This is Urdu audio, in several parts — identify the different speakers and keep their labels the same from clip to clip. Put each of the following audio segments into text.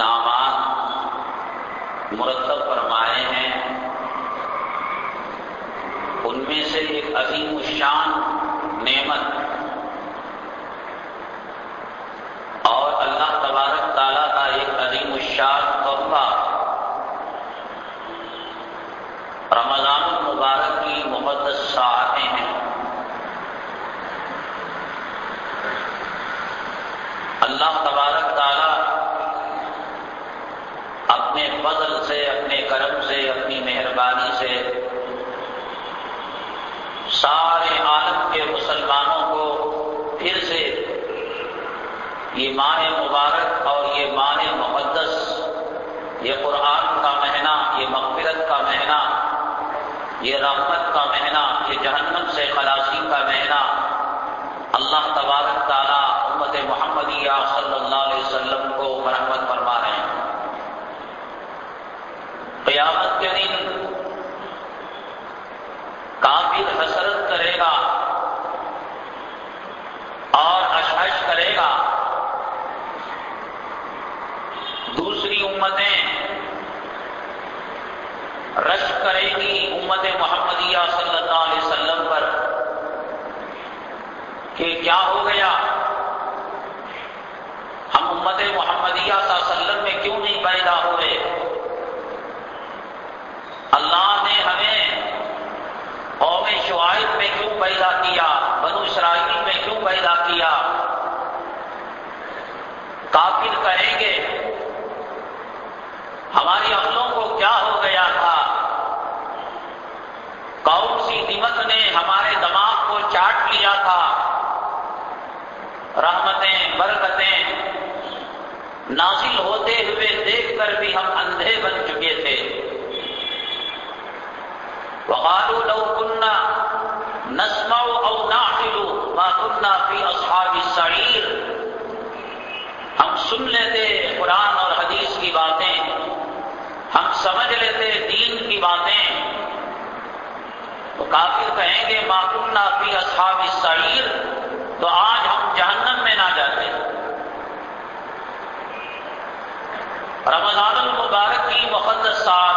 Speaker 1: انعامات مرتب فرمائے ہیں۔ ان میں سے ایک عظیم الشان نعمت اور اللہ تبارک تعالیٰ کا ایک عظیم الشان تحفہ۔ رمضان المبارک کی مقدس ساعتیں ہیں۔ اللہ تبارک تعالیٰ اپنے فضل سے اپنے کرم سے اپنی مہربانی سے سارے عالم کے مسلمانوں کو پھر سے یہ ماہ مبارک اور یہ ماہ مقدس، یہ قرآن کا مہینہ، یہ مغفرت کا مہینہ، یہ رحمت کا مہینہ، یہ جہنم سے خلاصی کا مہینہ۔ اللہ تبارک تعالیٰ امت محمدیہ صلی اللہ علیہ وسلم کو مرحمت فرما رہے ہیں۔ قیامت کے دن کافر حسرت کرے گا اور اشحش کرے گا۔ دوسری امتیں رش کرے گی امت محمدیہ صلی اللہ علیہ وسلم پر کہ کیا ہو گیا؟ ہم امت محمدیہ صلی اللہ علیہ وسلم میں کیوں نہیں پیدا ہوئے؟ اللہ نے ہمیں قوم شعائب میں کیوں پیدا کیا؟ بنو اسرائیل میں کیوں پیدا کیا؟ کافر کہیں گے، ہماری عقلوں کو کیا ہو گیا تھا؟ کون سی نمت نے ہمارے دماغ کو چاٹ لیا تھا۔ رحمتیں، برکتیں نازل ہوتے ہوئے دیکھ کر بھی ہم اندھے بن چکے تھے۔ وقالوا لو كنا نسمع او نعقل ما كنا في اصحاب السعير. ہم سن لیتے قرآن اور حدیث کی باتیں، ہم سمجھ لیتے دین کی باتیں۔ تو کافر کہیں گے معقول نافی اصحاب سعیر تو آج ہم جہنم میں نہ جاتے۔ رمضان المبارک کی مقدس سعادیں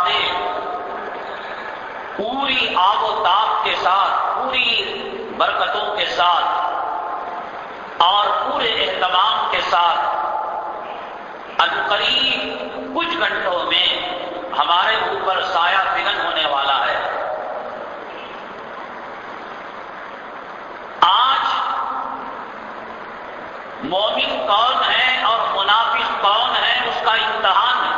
Speaker 1: پوری آب و تاب کے ساتھ، پوری برکتوں کے ساتھ اور پورے اہتمام کے ساتھ قریب کچھ گھنٹوں میں ہمارے اوپر سایہ فگن ہونے والا ہے۔ آج مومن کون ہے اور منافق کون ہے، اس کا امتحان ہے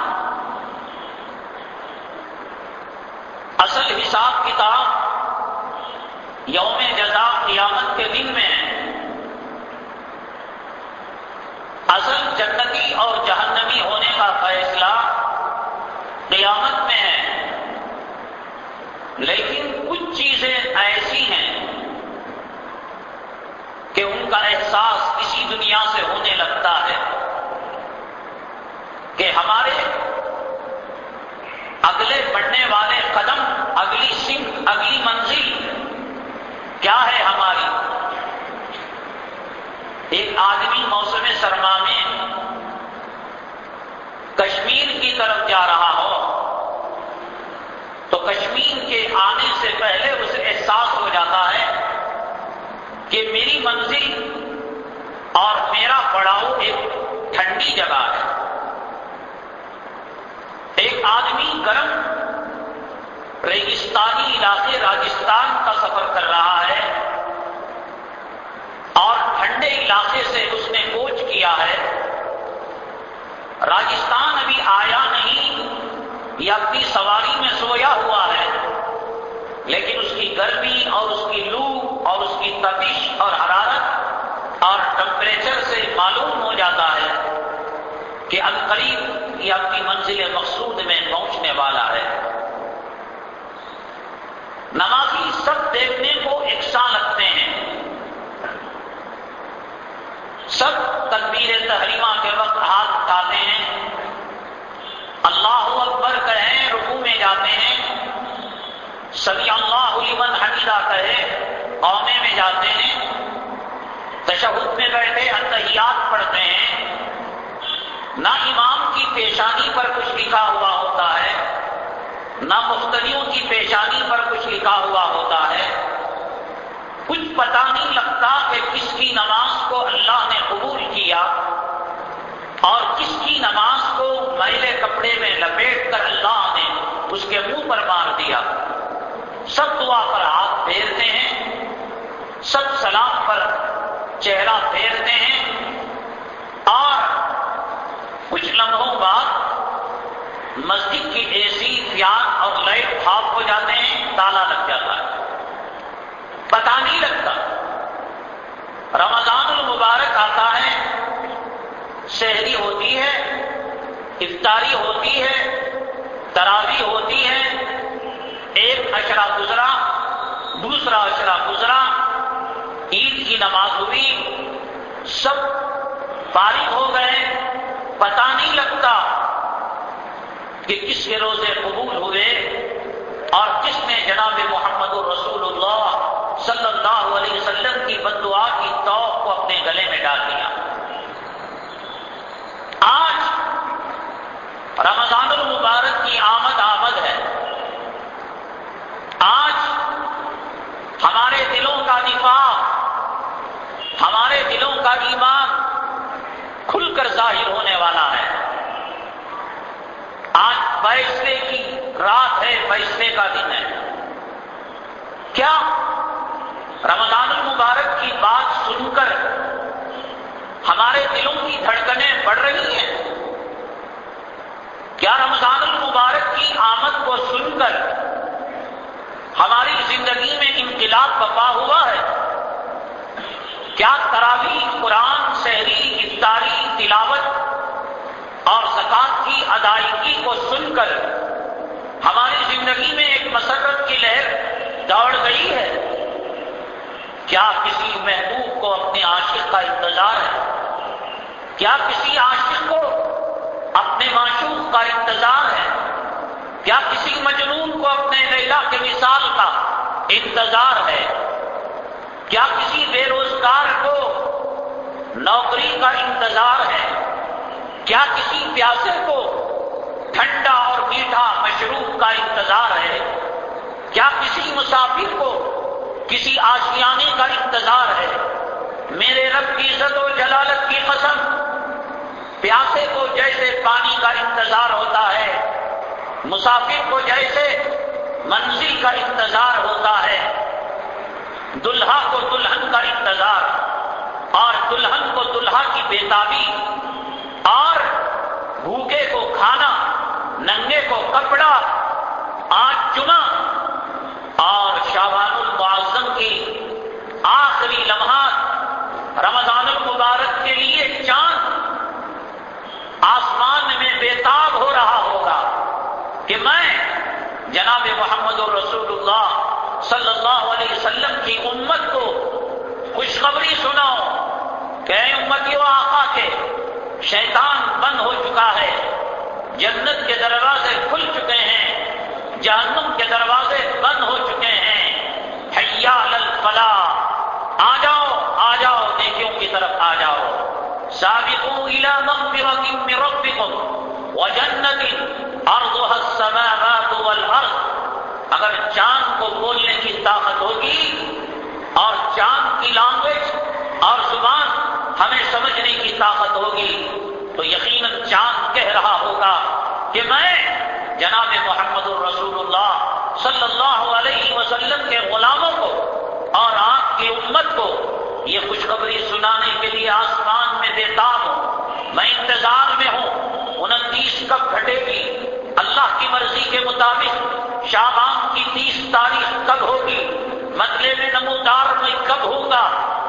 Speaker 1: اصل حساب کتاب یوم جزا قیامت کے دن میں ہے۔ اصل جنتی اور جہنمی ہونے کا فیصلہ قیامت میں ہے۔ لیکن کچھ چیزیں ایسی ہیں کہ ان کا احساس اسی دنیا سے ہونے لگتا ہے کہ ہمارے اگلے بڑھنے والے قدم، اگلی سنگ، اگلی منزل۔ کیا ہے ہماری؟ ایک آدمی موسم سرما میں کشمیر کی طرف جا رہا ہو، تو کشمیر کے آنے سے پہلے اسے احساس ہو جاتا ہے کہ میری منزل اور میرا پڑاؤ ایک ٹھنڈی جگہ ہے۔ ایک آدمی گرم ریگستانی علاقے راجستھان کا سفر کر رہا ہے اور ٹھنڈے علاقے سے اس نے کوچ کیا ہے۔ راجستھان ابھی آیا نہیں یا اپنی سواری میں سویا ہوا ہے، لیکن اس کی گرمی اور اس کی لو اور اس کی تبش اور حرارت اور ٹمپریچر سے معلوم ہو جاتا ہے۔ کہ قریب یہ اپنی منزل مقصود میں پہنچنے والا ہے۔ نمازی سب دیکھنے کو یکساں لگتے ہیں۔ سب تکبیر تحریمہ کے وقت ہاتھ اٹھاتے ہیں۔ اللہ اکبر کہیں رکو میں جاتے ہیں۔ سبھی اللہ لمن حمیدہ کہے قومے میں جاتے ہیں۔ تشہد میں بیٹھے انتہیات پڑھتے ہیں۔ نہ امام کی پیشانی پر کچھ لکھا ہوا ہوتا ہے، نہ مختلفوں کی پیشانی پر کچھ لکھا ہوا ہوتا ہے۔ کچھ پتا نہیں لگتا کہ کس کی نماز کو اللہ نے قبول کیا اور کس کی نماز کو میلے کپڑے میں لپیٹ کر اللہ نے اس کے منہ پر مار دیا۔ سب دعا پر ہاتھ پھیرتے ہیں، سب سلام پر چہرہ پھیرتے ہیں اور کچھ لمحوں بعد مسجد کی اے سی اور لائٹ خاک ہو جاتے ہیں، تالا لگ جاتا ہے۔ پتا نہیں لگتا۔ رمضان المبارک آتا ہے، شہری ہوتی ہے، افطاری ہوتی ہے تراوی ہوتی ہے، ایک اشرا گزرا، دوسرا اشرا گزرا، عید کی نماز ہوئی، سب فارغ ہو گئے۔ پتا نہیں لگتا کہ کس کے روزے قبول ہوئے اور کس نے جناب محمد الرسول اللہ صلی اللہ علیہ وسلم کی بدعا کی توق کو اپنے گلے میں ڈال دیا۔ آج رمضان المبارک کی آمد آمد ہے۔ آج ہمارے دلوں کا نفاق ہمارے دلوں کا ایمان کھل کر ظاہر ہونے والا ہے۔ آج فیصلے کی رات ہے، فیصلے کا دن ہے۔ کیا رمضان المبارک کی بات سن کر ہمارے دلوں کی دھڑکنیں بڑھ رہی ہیں؟ کیا رمضان المبارک کی آمد کو سن کر ہماری زندگی میں انقلاب بپا ہوا ہے؟ کیا تراوی قرآن، شہری، افطاری، تلاوت اور زکات کی ادائیگی کو سن کر ہماری زندگی میں ایک مسرت کی لہر دوڑ گئی ہے؟ کیا کسی محبوب کو اپنے عاشق کا انتظار ہے؟ کیا کسی عاشق کو اپنے معشوق کا انتظار ہے؟ کیا کسی مجنون کو اپنے لیلا کے مثال کا انتظار ہے؟ کیا کسی بے روزگار کو نوکری کا انتظار ہے؟ کیا کسی پیاسے کو ٹھنڈا اور میٹھا مشروب کا انتظار ہے؟ کیا کسی مسافر کو کسی آشیانے کا انتظار ہے؟ میرے رب کی عزت و جلالت کی قسم، پیاسے کو جیسے پانی کا انتظار ہوتا ہے، مسافر کو جیسے منزل کا انتظار ہوتا ہے۔ دلہا کو دلہن کا انتظار اور دلہن کو دلہا کی بیتابی اور بھوکے کو کھانا، ننگے کو کپڑا، آج جمعہ اور شابان المعظم کی آخری لمحات رمضان المبارک کے لیے چاند آسمان میں بےتاب ہو رہا ہوگا کہ میں جناب محمد رسول اللہ صلی اللہ علیہ وسلم کی امت کو خوشخبری سناؤ کہ اے امتی و آقا کے شیطان بند ہو چکا ہے، جنت کے دروازے کھل چکے ہیں، جہنم کے دروازے بند ہو چکے ہیں۔ حیا الفلاح۔ آ جاؤ آ جاؤ دیکھیوں کی طرف آ جاؤ۔ سابقوا الى مغفرة من ربكم وجنة ارضها السماوات والارض۔ اگر چاند کو بولنے کی طاقت ہوگی اور چاند کی لانگویج اور زبان ہمیں سمجھنے کی طاقت ہوگی، تو یقیناً چاند کہہ رہا ہوگا کہ میں جناب محمد الرسول اللہ صلی اللہ علیہ وسلم کے غلاموں کو اور آپ کی امت کو یہ خوشخبری سنانے کے لیے آسمان میں بےتاب ہوں۔ میں انتظار میں ہوں۔ انتیس کب گھٹے گی اللہ کی مرضی کے مطابق شابان کی تیس تاریخ کب ہوگی؟ مدلے میں نمودار میں کب ہوگا؟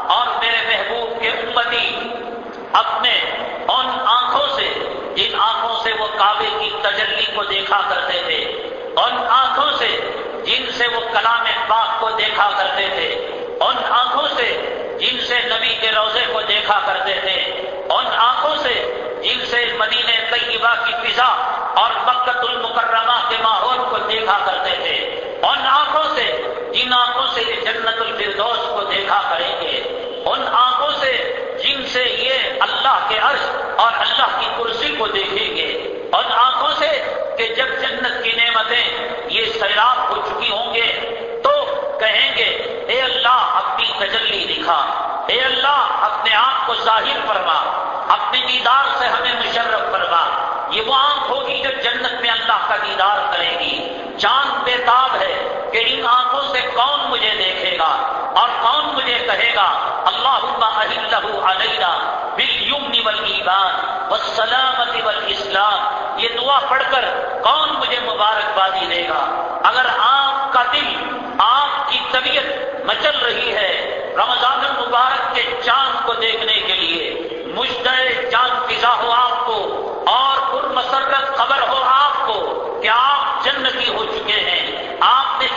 Speaker 1: اور میرے محبوب کے امتی اپنے ان آنکھوں سے، جن آنکھوں سے وہ کعبے کی تجلی کو دیکھا کرتے تھے، ان آنکھوں سے جن سے وہ کلام پاک کو دیکھا کرتے تھے، ان آنکھوں سے جن سے نبی کے روزے کو دیکھا کرتے تھے، ان آنکھوں سے جن سے مدینہ طیبہ کی فضا اور مکت المکرمہ کے ماحول کو دیکھا کرتے تھے ان آنکھوں سے، جن آنکھوں سے یہ جنت الفردوس کو دیکھا کریں گے، ان آنکھوں سے جن سے یہ اللہ کے عرش اور اللہ کی کرسی کو دیکھیں گے۔ ان آنکھوں سے کہ جب جنت کی نعمتیں یہ سیراب ہو چکی ہوں گے تو کہیں گے، اے اللہ اپنی تجلی دکھا، اے اللہ اپنے آپ کو ظاہر فرما۔ اپنے دیدار سے ہمیں مشرف فرما۔ یہ وہ آنکھ ہوگی جو جنت میں اللہ کا دیدار کرے گی۔ چاند بے تاب ہے کہ ان آنکھوں سے کون مجھے دیکھے گا اور کون مجھے کہے گا اللہ علیہ بل یمنی بل ایمان سلامتی بل اسلام یہ دعا پڑھ کر کون مجھے مبارکبادی دے گا؟ اگر آپ کا دل، آپ کی طبیعت مچل رہی ہے رمضان المبارک کے چاند کو دیکھنے کے لیے مشتع جان فضا ہو آپ کو اور پر مسرت خبر ہو آپ کو کہ آپ جنتی ہو چکے ہیں۔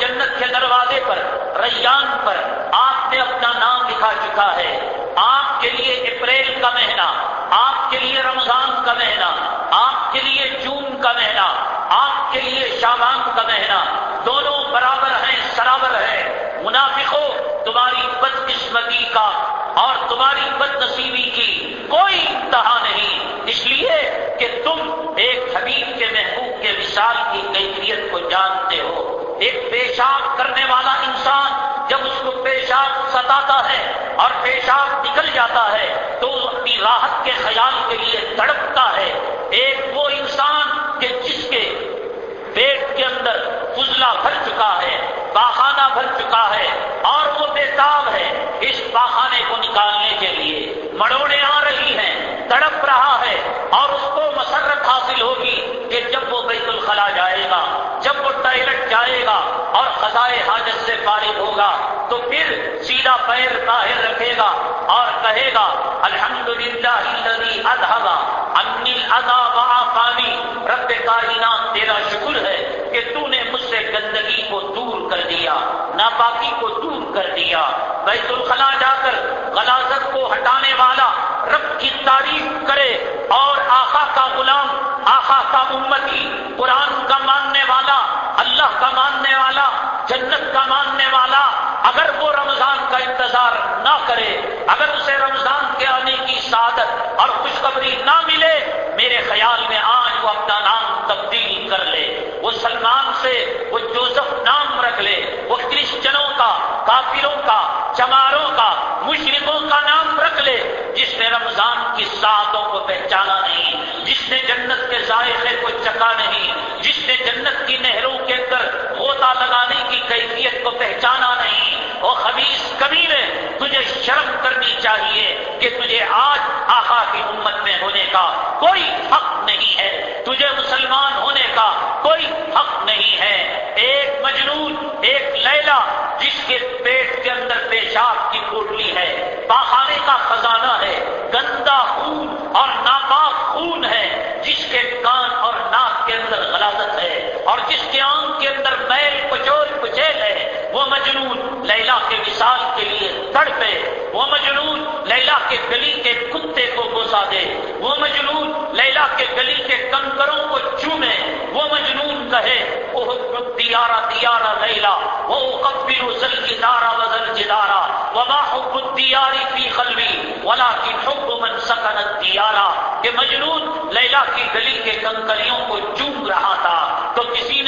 Speaker 1: جنت کے دروازے پر، ریان پر آپ نے اپنا نام لکھا چکا ہے۔ آپ کے لیے اپریل کا مہینہ، آپ کے لیے رمضان کا مہینہ، آپ کے لیے جون کا مہینہ، آپ کے لیے شابان کا مہینہ۔ دونوں برابر ہیں، سرابر ہیں۔ منافقوں، تمہاری بدقسمتی کا اور تمہاری بد نصیبی کی کوئی انتہا نہیں۔ اس لیے کہ تم ایک حبیب کے محبوب کے مثال کی کیفیت کو جانتے ہو۔ ایک پیشاب کرنے والا انسان جب اس کو پیشاب ستاتا ہے اور پیشاب نکل جاتا ہے تو اپنی راحت کے خیال کے لیے تڑپتا ہے۔ ایک وہ انسان کہ جس کے پیٹ کے اندر فضلہ بھر چکا ہے۔ پاخانہ بھر چکا ہے اور وہ بےتاب ہے اس پاخانے کو نکالنے کے لیے۔ مڑوڑے آ رہی ہیں، تڑپ رہا ہے اور اس کو مسرت حاصل ہوگی کہ جب وہ بیت الخلا جائے گا، جب وہ ٹائلٹ جائے گا اور خزائے حاجت سے فارغ ہوگا، تو پھر سیدھا پیر باہر رکھے گا اور کہے گا الحمد للہ ادھگا انل ادا پانی رب کائنات تیرا شکر ہے کہ تو نے مجھ سے گندگی کو دور کر دیا، ناپاکی کو دور کر دیا۔ بیت الخلا جا کر غلازت کو ہٹانے والا رب کی تعریف کرے اور آقا کا غلام آخا کا امتی، قرآن کا ماننے والا، اللہ کا ماننے والا، جنت کا ماننے والا، اگر وہ رمضان کا انتظار نہ کرے، اگر اسے رمضان کے آنے کی سعادت اور خوشخبری نہ ملے، میرے خیال میں آج وہ اپنا نام تبدیل کر لے، وہ سلمان سے وہ جوزف نام رکھ لے، وہ کرسچنوں کا، کافروں کا، چماروں کا مشرقوں کا نام رکھ لے، جس نے رمضان کی ساتوں کو پہچانا نہیں، جس نے جنت کے ذائقے کو چکا نہیں، جس نے جنت کی نہروں کے اندر غوطہ لگانے کی کیفیت کو پہچانا نہیں۔ وہ خبیص کبھی نے تجھے شرم کرنی چاہیے کہ تجھے آج آخا کی امت میں ہونے کا کوئی حق نہیں ہے۔ تجھے مسلمان ہونے کا کوئی حق نہیں ہے۔ ایک مجنون، ایک لیلا جس کے پیٹ کے اندر پیشاب کی پوٹلی ہے، پاخانے کا خزانہ ہے، گندا خون اور ناپاک خون ہے جس کے کان اور ناک کے اندر غلازت ہے اور جس کے آنکھ کے اندر میل کچول کچیل ہے وہ مجنون لیلا کے وشال کے لیے تڑپے وہ مجنون لیلا کے گلی کے کتے کو گوسا دے، وہ مجنون لیلا کے گلی کے کنکروں کو چومے، وہ مجنون کہے وہ دیارا دیارا لیلا وہ کبیر زل جدارا وزل جدارا وما حب الدیاری فی قلبی ولا کی حب من سکنت دیارا کہ مجنون لیلا کی گلی کے کنکریوں کو چوم رہا تھا تو کسی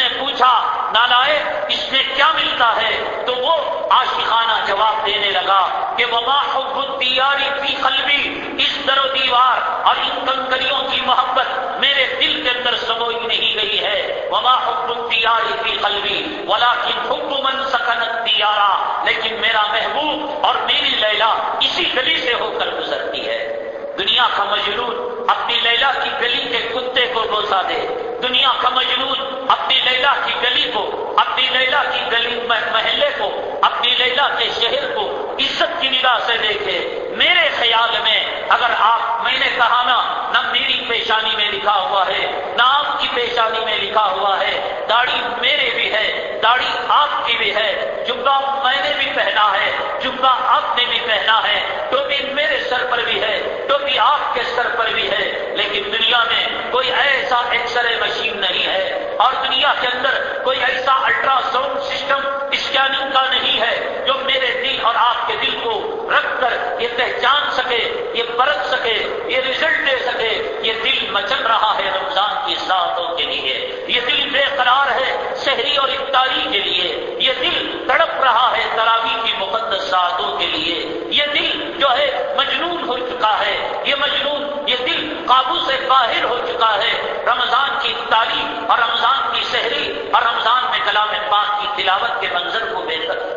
Speaker 1: پوچھا نالائے، اس میں کیا ملتا ہے؟ تو وہ عاشقانہ جواب دینے لگا کہ وما حب الدیاری فی قلبی، اس در و دیوار اور ان کنکریوں کی محبت میرے دل کے اندر سموئی نہیں گئی ہے۔ وما حب الدیاری فی قلبی ولا کی حب من سکنت دیارا لیکن میرا محبوب اور میری لیلا اسی گلی سے ہو کر گزرتی ہے دنیا کا مجنون اپنی لیلا کی گلی کے کتے کو بوسا دے۔ دنیا کا مجنون اپنی لیلا کی گلی کو، اپنی لیلا کی گلی محلے کو، اپنی لیلا کے شہر کو عزت کی نگاہ سے دیکھے۔ میرے خیال میں اگر آپ، میں نے کہا نا، نہ میری پیشانی میں لکھا ہوا ہے پیشانی میں لکھا ہوا ہے، داڑھی میرے بھی ہے، داڑھی آپ کی بھی ہے جبا میں نے بھی پہنا ہے جبا آپ نے بھی پہنا ہے، ٹوپی میرے سر پر بھی ہے، ٹوپی آپ کے سر پر بھی ہے، لیکن دنیا میں کوئی ایسا ایکس رے مشین نہیں ہے اور دنیا کے اندر کوئی ایسا الٹرا ساؤنڈ سسٹم اسکیننگ کا نہیں ہے جو میرے دل اور آپ کے دل کو رکھ کر یہ پہچان سکے، یہ پرکھ سکے، یہ ریزلٹ دے سکے، یہ دل مچل رہا ہے رمضان کی ساتوں کے لیے۔ یہ دل بے قرار ہے شہری اور افطاری کے لیے۔ یہ دل تڑپ رہا ہے تراوی کی مقدس ساتوں کے لیے۔ یہ دل جو ہے مجنون ہو چکا ہے۔ یہ مجنون، یہ دل قابو سے باہر ہو چکا ہے۔ رمضان کی تعلیم اور رمضان کی شہری اور رمضان میں کلام پاک تلاوت کے منظر کو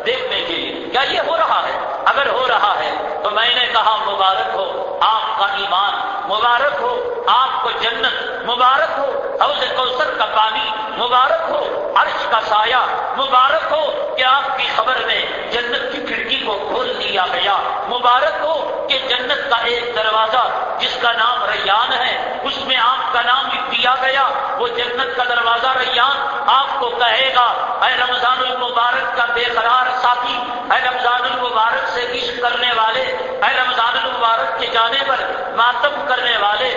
Speaker 1: دیکھنے کے لیے۔ کیا یہ ہو رہا ہے؟ اگر ہو رہا ہے تو میں نے کہا مبارک ہو۔ آپ کا ایمان مبارک ہو، آپ کو جنت مبارک ہو، حوض کوثر کا پانی مبارک ہو، عرش کا سایہ مبارک ہو کہ آپ کی خبر میں جنت کی کھڑکی کو کھول دیا گیا۔ مبارک ہو کہ جنت کا ایک دروازہ جس کا نام ریان ہے، اس میں آپ کا نام لکھ دیا گیا۔ وہ جنت کا دروازہ ریان آپ کو کہے گا، اے رمضان المبارک کا بے قرار ساتھی، اے رمضان المبارک سے عشق کرنے والے، اے رمضان المبارک کے جان جانے پر ماتم کرنے والے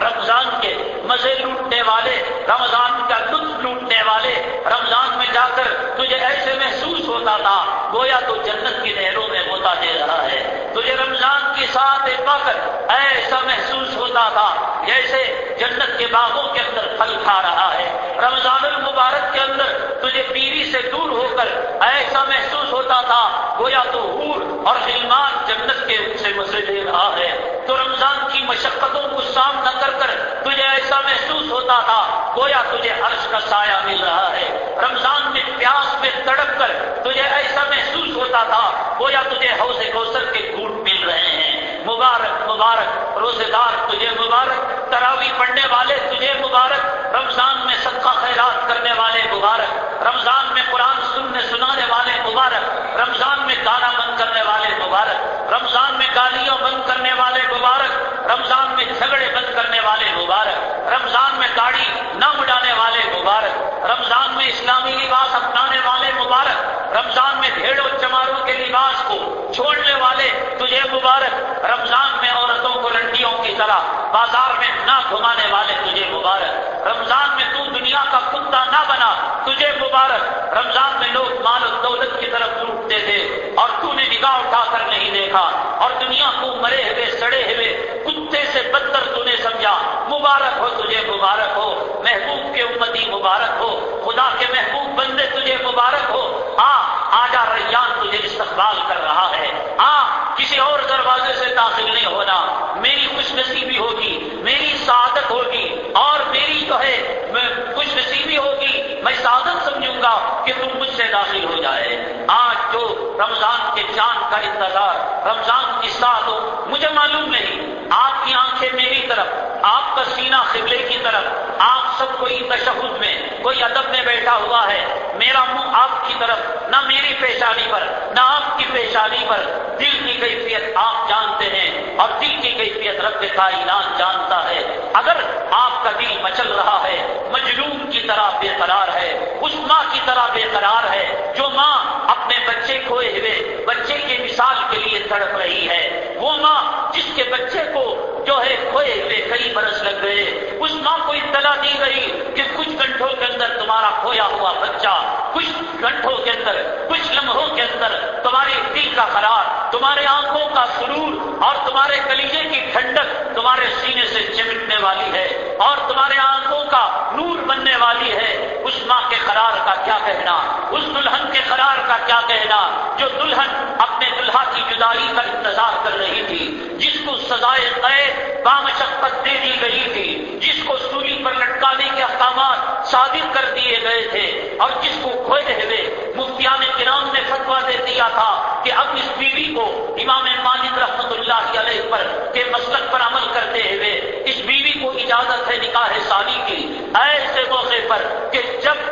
Speaker 1: رمضان کے مزے لوٹنے والے، رمضان کا لطف لوٹنے والے، رمضان میں جا کر تجھے ایسے محسوس ہوتا تھا، گویا تو جنت کی نہروں میں ہوتا دے رہا ہے۔ تجھے رمضان کے ساتھ ایک وقت ایسا محسوس ہوتا تھا جیسے جنت کے باغوں کے اندر پھل کھا رہا ہے۔ رمضان المبارک کے اندر تجھے بیوی سے دور ہو کر ایسا محسوس ہوتا تھا، گویا تو حور اور غلمان جنت کے سے مزے دے رہا ہے۔ تو رمضان کی مشقتوں کو سامنا کر کر تجھے ایسا محسوس ہوتا تھا گویا تجھے عرش کا سایہ مل رہا ہے۔ رمضان میں پیاس میں تڑپ کر تجھے ایسا محسوس ہوتا تھا گویا تجھے حوض کوثر کے گھوٹ مل رہے ہیں۔ مبارک مبارک روزے دار تجھے مبارک۔ تراوی پڑھنے والے، تجھے مبارک۔ رمضان میں صدقہ خیرات کرنے والے مبارک۔ رمضان میں قرآن سننے، سنانے والے مبارک۔ رمضان میں گانا بند کرنے والے رمضان میں گالیاں بند کرنے والے مبارک، رمضان میں جھگڑے بند کرنے والے مبارک، رمضان میں داڑھی نہ اڑانے والے مبارک، رمضان میں اسلامی لباس اپنانے والے مبارک، رمضان میں بھیڑ و چماروں کے لباس کو چھوڑنے والے تجھے مبارک، رمضان میں عورتوں کو لنڈیوں کی طرح بازار میں نہ گھمانے والے تجھے مبارک، رمضان میں تو دنیا کا کتا نہ بنا تجھے مبارک، رمضان میں لوگ مال و دولت کی طرف لوٹتے تھے اور تو نے نگاہ اٹھا کر نہیں اور دنیا کو مرے ہوئے، سڑے ہوئے، کتے سے بدتر تو نے سمجھا، مبارک ہو تجھے مبارک ہو، محبوب کے امتی مبارک ہو، خدا کے محبوب بندے تجھے مبارک ہو۔ ہاں آجا ریان تجھے استقبال کر رہا ہے۔ ہاں کسی اور دروازے سے داخل نہیں ہونا۔ میری خوش نصیبی ہوگی، میری سعادت ہوگی۔ اور میری جو ہے خوش نصیبی ہوگی۔ میں سعادت سمجھوں گا کہ تم مجھ سے داخل ہو جائے۔ آج جو رمضان کے چاند کا انتظار، رمضان کی ساتھ ہو، مجھے معلوم نہیں۔ آپ کی آنکھیں میری طرف، آپ کا سینہ قبلے کی طرف، آپ سب کوئی تشہد میں، کوئی ادب میں بیٹھا ہوا ہے۔ میرا منہ آپ کی طرف، نہ میری پیشانی پر، نہ آپ کی پیشانی پر۔ دل کی کیفیت آپ جانتے ہیں اور دل کی کیفیت رب کائنات جانتا ہے۔ اگر آپ کا دل مچل رہا ہے مجلوم کی طرح بے قرار ہے، اس ماں کی طرح بے قرار ہے، جو ماں بچے کھوئے ہوئے، بچے کی مثال کے لیے تڑپ رہی ہے۔ وہ ماں جس کے بچے کو جو ہے کھوئے ہوئے کئی برس لگ گئے۔ اس ماں کو اطلاع دی گئی کہ کچھ گھنٹوں کے اندر تمہارا کھویا ہوا بچہ، کچھ گھنٹوں کے اندر، کچھ لمحوں کے اندر تمہارے دل کا قرار تمہارے آنکھوں کا سرور اور تمہارے کلیجے کی ٹھنڈک تمہارے سینے سے چمٹنے والی ہے اور تمہارے آنکھوں کا نور بننے والی ہے۔ اس ماں کے قرار کا کیا کہنا؟ اس دلہن کے قرار کا کیا کہنا؟ جو دلہن اپنے دلہا کی جدائی کا انتظار کر رہی تھی، جس کو سزائے قید بامشقت دے دی گئی تھی، جس کو سولی پر لٹکانے کے احکامات صادر کر دیے گئے تھے، اور جس کو کھوئے ہوئے مفتیان کرام نے فتوا دے دیا تھا کہ اب اس بیوی کو امام مالک رحمت اللہ علیہ پر کے مسلک پر عمل کرتے ہوئے اس بیوی کو اجازت ہے نکاح ثانی کی۔ ایسے موقع پر کہ جب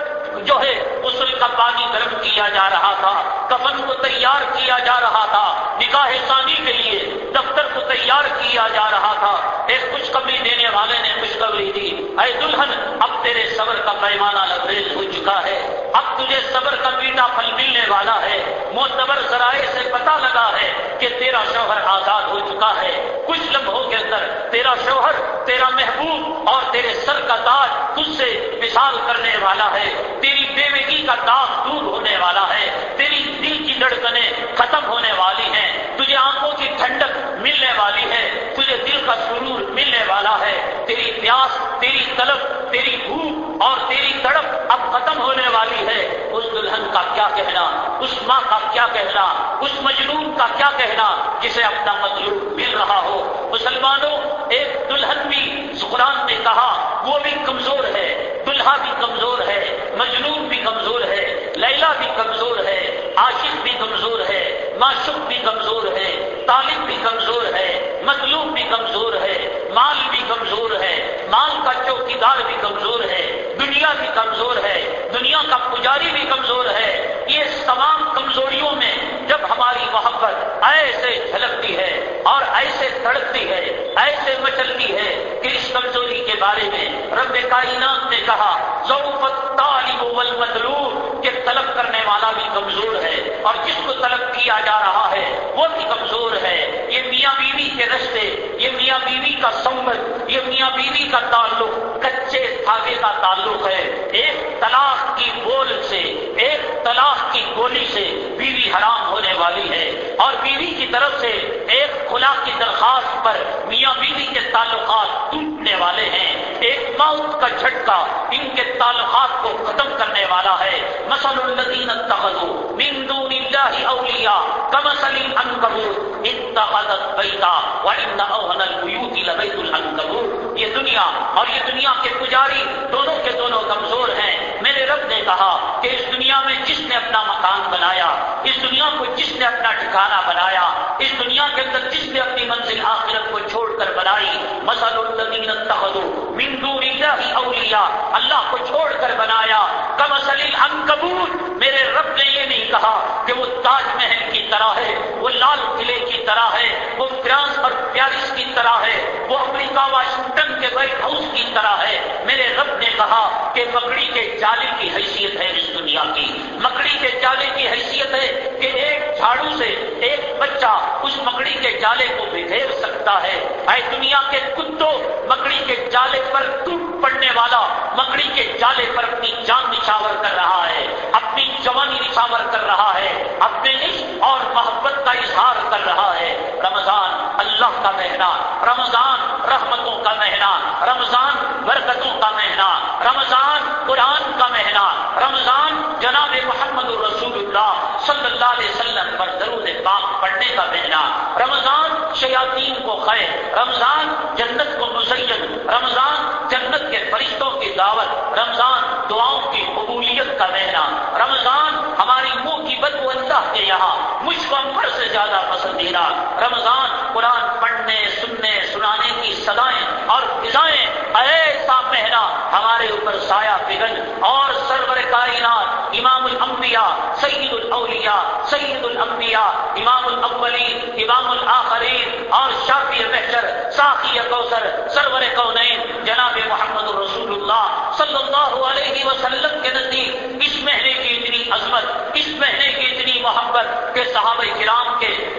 Speaker 1: جو ہے غسل کا پانی گرم کیا جا رہا تھا، کفن کو تیار کیا جا رہا تھا نکاح ثانی کے لیے دفتر کو تیار کیا جا رہا تھا۔ ایک خوشخبری دینے والے نے خوشخبری دی۔ اے دلہن، اب تیرے صبر کا پیمانہ لبریز ہو چکا ہے۔ اب تجھے صبر کا میٹھا پھل ملنے والا ہے۔ معتبر ذرائع سے پتا لگا ہے کہ تیرا شوہر آزاد ہو چکا ہے۔ کچھ لمحوں کے اندر تیرا شوہر، تیرا محبوب اور تیرے سر کا تاج تجھ سے مثال کرنے والا ہے۔ تیرے تیری بیوگی کا داغ دور ہونے والا ہے، تیری دل کی دھڑکنیں ختم ہونے والی ہیں، تجھے آنکھوں کی ٹھنڈک ملنے والی ہے، تجھے دل کا سرور ملنے والا ہے، تیری پیاس، تیری طلب، تیری بھوک اور تیری تڑپ اب ختم ہونے والی ہے۔ اس دلہن کا کیا کہنا؟ اس ماں کا کیا کہنا؟ اس مجنون کا کیا کہنا؟ جسے اپنا مطلوب مل رہا ہو۔ مسلمانوں، ایک دلہن بھی قرآن نے کہا، وہ بھی کمزور ہے، دلہا بھی کمزور ہے۔ مجنون بھی کمزور ہے لیلا بھی کمزور ہے عاشق بھی کمزور ہے معشوق بھی کمزور ہے طالب بھی کمزور ہے مطلوب بھی کمزور ہے مال بھی کمزور ہے مال کا چوکی دار بھی کمزور ہے دنیا بھی کمزور ہے دنیا کا پجاری بھی کمزور ہے یہ تمام کمزوریوں میں جب ہماری محبت ایسے جھلکتی ہے اور ایسے تڑپتی ہے ایسے مچلتی ہے کہ اس کمزوری کے بارے میں رب کائنات نے کہا ضرورت طالب مطلوب کہ طلب کرنے والا بھی کمزور ہے اور جس کو طلب کیا جا رہا ہے وہ بھی کمزور ہے۔ یہ میاں بیوی کے رشتے، یہ میاں بیوی کا سمت، یہ میاں بیوی کا تعلق کچے دھاگے کا تعلق ہے۔ ایک طلاق کی بول سے، ایک طلاق کی گولی سے بیوی حرام ہونے والی ہے اور بیوی کی طرف سے ایک خلا کی درخواست پر میاں بیوی کے تعلقات ٹوٹنے والے ہیں۔ ایک موت کا جھٹکا ان کے تعلقات کو ختم کرنے والا ہے۔ مسل الدین اتخذوا من دون اللہ اولیاء کمسل العنکبوت۔ اتخذت بیتا وان اوہن البیوت لبیت العنکبوت۔ یہ دنیا اور یہ دنیا کے پجاری دونوں کے دونوں کمزور ہیں۔ میرے رب نے کہا کہ اس دنیا میں جس نے اپنا مکان بنایا، اس دنیا کو جس نے اپنا ٹھکانا بنایا، اس دنیا کے اندر جس نے اپنی منزل آخرت کو چھوڑ کر بنائی مسل الدین اتخذوا من دون اللہ اولیاء، اللہ کو چھوڑ کر بنایا کم اصلی کبور میرے رب نے یہ نہیں کہا کہ وہ تاج محل کی طرح ہے، وہ لال قلعے کی طرح ہے، وہ فرانس اور پیرس کی طرح ہے، وہ امریکہ، واشنگٹن کے وائٹ ہاؤس کی طرح ہے۔ میرے رب نے کہا کہ مکڑی کے جالے کی حیثیت ہے اس دنیا کی؟ مکڑی کے جالے کی حیثیت ہے کہ ایک جھاڑو سے ایک بچہ اس مکڑی کے جالے کو بکھیر سکتا ہے۔ اے دنیا کے کتوں، مکڑی کے جالے پر ٹوٹ پڑنے والا مکڑی کے جالے پر اپنی جان نچھاور کر رہا ہے، اپنی جوانی نچھاور کر رہا ہے، اپنے عشق اور محبت کا اظہار کر رہا ہے۔ رمضان اللہ کا مہینہ رمضان رحمتوں کا مہینہ رمضان برکتوں کا مہینہ رمضان قرآن کا مہینہ رمضان جناب محمد الرسول اللہ صلی اللہ علیہ وسلم پر درود پاک پڑھنے کا مہینہ رمضان شیاطین کو خیر، رمضان جنت کو مزین رمضان جنت کے فرشتوں کی دعوت، رمضان دعاؤں کی قبولیت کا مہینہ رمضان ہماری منہ کی بدبو اللہ کے یہاں، مجھ کو امر سے زیادہ پسندیدہ، رمضان قرآن پڑھنے، سننے، سنانے کی سدائیں اور فضائیں ایسا مہینہ ہمارے اوپر سایہ پگن اور سرور کائنات، امام الانبیاء، سید الاولیاء سید الانبیاء امام الاولین امام الاخرین اور شافی محشر، ساقی کوثر، سرور کونین، جناب محمد رسول اللہ صلی اللہ علیہ وسلم کے نزدیک، اس مہینے کی اتنی عظمت، اس مہینے کی اتنی محبت کہ صحابہ کرام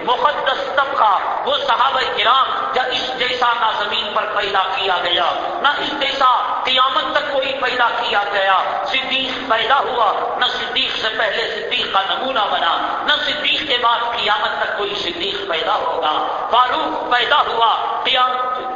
Speaker 1: مقدس طبقہ، وہ صحابہ کرام، جب اس جیسا نہ زمین پر پیدا کیا گیا، نہ اس جیسا قیامت تک کوئی پیدا کیا گیا، صدیق پیدا ہوا، نہ صدیق سے پہلے صدیق کا نمونہ بنا، نہ صدیق کے بعد قیامت تک کوئی صدیق پیدا ہوگا، فاروق پیدا ہوا، قیامت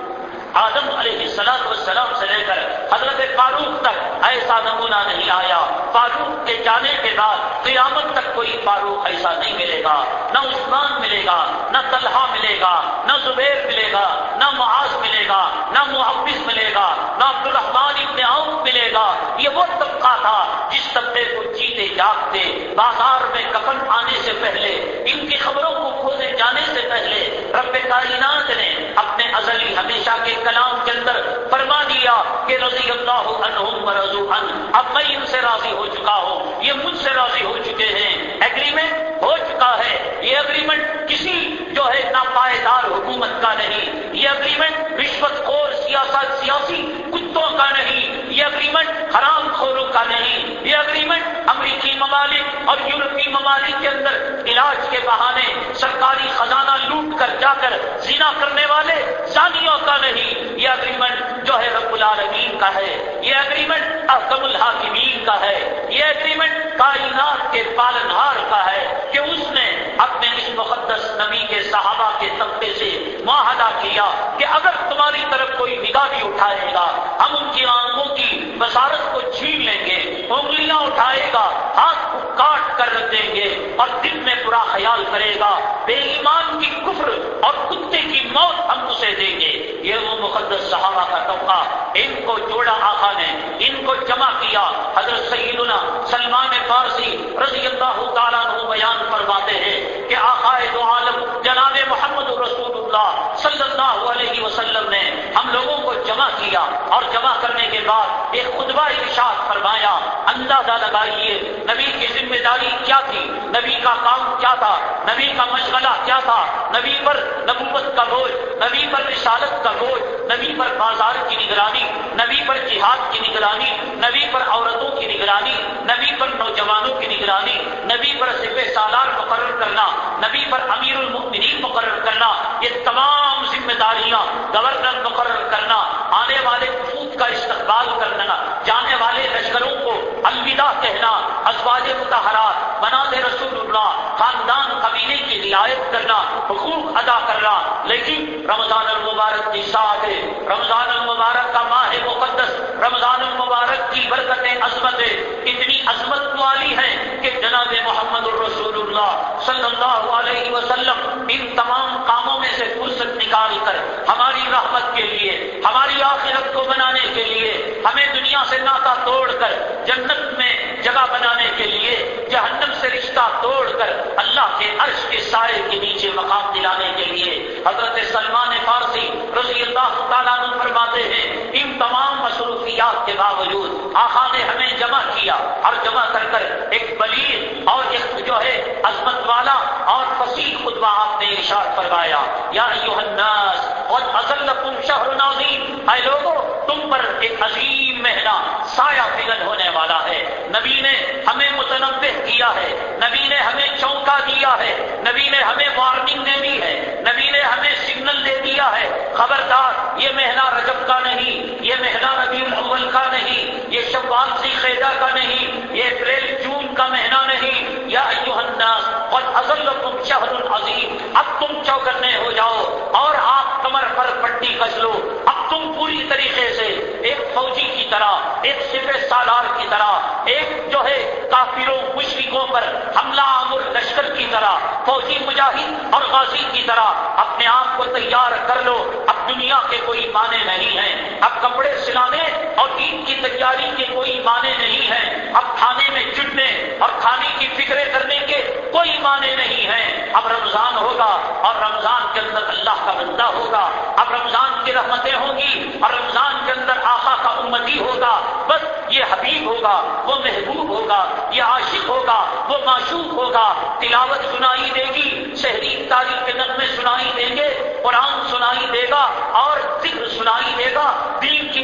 Speaker 1: آدم علیہ السلام والسلام سے لے کر حضرت فاروق تک ایسا نمونہ نہیں آیا۔ فاروق کے جانے کے بعد قیامت تک کوئی فاروق ایسا نہیں ملے گا۔ نہ عثمان ملے گا، نہ طلحہ ملے گا، نہ زبیر ملے گا، نہ معاذ ملے گا، نہ محبس ملے گا، نہ عبد الرحمان ابن عوف ملے گا۔ یہ وہ طبقہ تھا جس طبقے کو جیتے جاگتے، بازار میں کفن آنے سے پہلے، ان کی خبروں کو کھونے جانے سے پہلے رب کائنات نے اپنے ازلی ہمیشہ کے کلام کے اندر فرما دیا کہ رضی اللہ عنہم ورضو ان اب میں ان سے راضی ہو چکا ہوں، یہ مجھ سے راضی ہو چکے ہیں۔ ایگریمنٹ ہو چکا ہے۔ یہ اگریمنٹ کسی جو ہے ناپائیدار حکومت کا نہیں۔ یہ اگریمنٹ رشوت خور سیاست سیاسی کتوں کا نہیں۔ یہ اگریمنٹ حرام خوروں کا نہیں۔ یہ اگریمنٹ امریکی ممالک اور یورپی ممالک کے اندر علاج کے بہانے، سرکاری خزانہ لوٹ کر جا کر زنا کرنے والے، زانیوں کا نہیں۔ یہ اگریمنٹ جو ہے رب العالمین کا ہے، یہ اگریمنٹ احکم الحاکمین کا ہے، یہ اگریمنٹ کائنات کے پالنہار کا ہے کہ اس نے اپنے اس مقدس نبی کے صحابہ کے طبقے سے معاہدہ کیا کہ اگر تمہاری طرف کوئی نگاہ بھی اٹھائے گا، ہم ان کی آنکھوں کی بسارت کو چھین لیں گے، انگلیاں اٹھائے گا، ہاتھ کو کاٹ کر دیں گے اور دل میں برا خیال کرے گا، بے ایمان کی کفر اور کتے کی موت ہم اسے دیں گے۔ یہ وہ مقدس صحابہ کا طبقہ، ان کو جوڑا آخا نے، ان کو جمع کیا۔ حضرت سیدنا سلمان فارسی رضی اللہ تعالیٰ بیان فرماتے ہیں کہ آخائے دو عالم جناب محمد رسول اللہ صلی اللہ علیہ وسلم نے ہم لوگوں کو جمع کیا اور جمع کرنے کے بعد ایک خطبہ ارشاد فرمایا، اندازہ لگائیے، نبی کی ذمہ داری کیا تھی؟ نبی کا کام کیا تھا؟ نبی کا مشغلہ کیا تھا؟ نبی پر نبوت کا بوجھ نبی پر رسالت کا بوجھ نبی پر بازار کی نگرانی، نبی پر جہاد کی نگرانی، نبی پر عورتوں کی نگرانی، نبی پر نوجوانوں کی نگرانی، نبی پر صرف سالار مقرر کرنا، نبی پر امیر المؤمنین مقرر کرنا، یہ تمام ذمہ داریاں گورنر مقرر کرنا، آنے والے خود کا استقبال کرنا جانے والے الوداع کہنا، ازواج متحرات بنا رسول اللہ، خاندان قبیلے کی رعایت کرنا، حقوق ادا کرنا۔ لیکن رمضان المبارک کی ساتھ ہے، رمضان المبارک کا ماہ مقدس، رمضان المبارک کی برکتیں عظمتیں اتنی عظمت والی ہیں کہ جناب محمد الرسول اللہ صلی اللہ علیہ وسلم ان تمام کاموں میں سے فرصت نکال کر ہماری رحمت کے لیے، ہماری آخرت کو بنانے کے لیے ہمیں دنیا سے ناتا توڑ کر جنت میں جگہ بنانے کے لیے جہنم سے رشتہ توڑ کر اللہ کے عرش کے سائے کے نیچے مقام دلانے کے لیے حضرت سلمان فارسی رضی اللہ تعالیٰ فرماتے ہیں، ان تمام مصروفیات کے باوجود آخا نے ہمیں جمع کیا اور جمع کر کر ایک بلیغ اور ایک جو ہے عظمت والا اور فصیح خطبہ آپ نے ارشاد فرمایا، یا الناس اور اصل تم شہر نازیم اے لوگوں تم پر ایک عظیم مہینہ سایہ فگن ہونے والا ہے۔ نبی نے ہمیں متنوع کیا ہے۔ نبی نے ہمیں چونکا دیا ہے۔ نبی نے ہمیں وارننگ دے دی ہے۔ نبی نے ہمیں سگنل دے دیا ہے۔ خبردار، یہ مہینہ رجب کا نہیں، یہ مہینہ ربیع الاول کا نہیں، یہ شوال سی خیدہ کا نہیں، یہ اپریل جون کا مہینہ نہیں۔ یا الناس اور ازل تم شہر العظیم اب تم چوکنے ہو جاؤ اور آپ کمر پر پٹی کس لو تم پوری طریقے سے ایک فوجی کی طرح، ایک سپہ سالار کی طرح، ایک جو ہے کافروں مشرقوں پر حملہ عمر لشکر کی طرح، فوجی مجاہد اور غازی کی طرح اپنے آپ کو تیار کر لو۔ اب دنیا کے کوئی معنی نہیں ہیں اب کپڑے سلانے اور عید کی تیاری کے کوئی معنی نہیں ہیں اب کھانے میں چٹنے اور کھانے کی فکریں کرنے کے کوئی معنی نہیں ہیں اب رمضان ہوگا اور رمضان کے اندر اللہ کا بندہ ہوگا۔ اب رمضان کی رحمتیں ہوں گی۔ اور رمضان کے اندر آقا کا امتی ہوگا، بس یہ حبیب ہوگا، وہ محبوب ہوگا، یہ عاشق ہوگا، وہ معشوق ہوگا، تلاوت سنائی دے گی، شہری تاریخ کے نغمے سنائی دیں گے، قرآن سنائی دے گا، اور ذکر سنائی دے گا، دین کی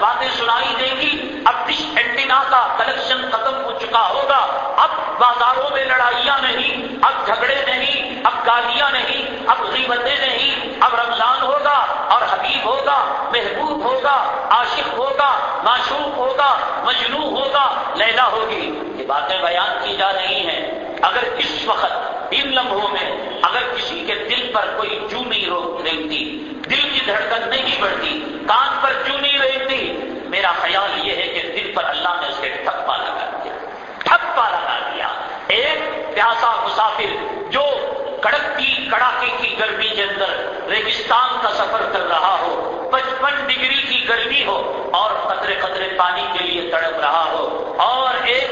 Speaker 1: باتیں سنائی دے گی۔ اب ڈش اینٹینا کا کلیکشن ختم ہو چکا ہوگا۔ اب بازاروں میں لڑائیاں نہیں، اب جھگڑے نہیں، اب گالیاں نہیں، اب غیبتیں نہیں، اب رمضان ہوگا اور حبیب ہوگا۔ محبوب ہوگا، عاشق ہوگا، معشوق ہوگا مجنو ہوگا، لیلا ہوگی۔ یہ باتیں بیان کی جا رہی ہیں۔ اگر اس وقت ان لمحوں میں اگر کسی کے دل پر کوئی جو نہیں روک رہتی، دل کی دھڑکن نہیں بڑھتی، کان پر جو نہیں رہتی، میرا خیال یہ ہے کہ دل پر اللہ نے اسے ٹھپا لگا دیا۔ ٹھپا لگا دیا۔ ایک پیاسا مسافر جو کڑکتی کڑاکے کی گرمی کے اندر ریگستان کا سفر کر رہا ہو، پچپن ڈگری کی گرمی ہو اور قطرے قطرے پانی کے لیے تڑپ رہا ہو اور ایک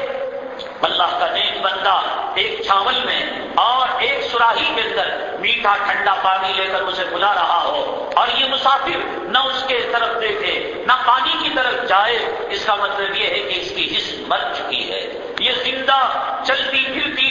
Speaker 1: اللہ کا نیک بندہ ایک چھاول میں اور ایک سراہی کے اندر میٹھا ٹھنڈا پانی لے کر اسے بلا رہا ہو اور یہ مسافر نہ اس کے طرف دیکھے، نہ پانی کی طرف جائے۔ اس کا مطلب یہ ہے کہ اس کی حص مر چکی ہے۔ یہ زندہ، چلتی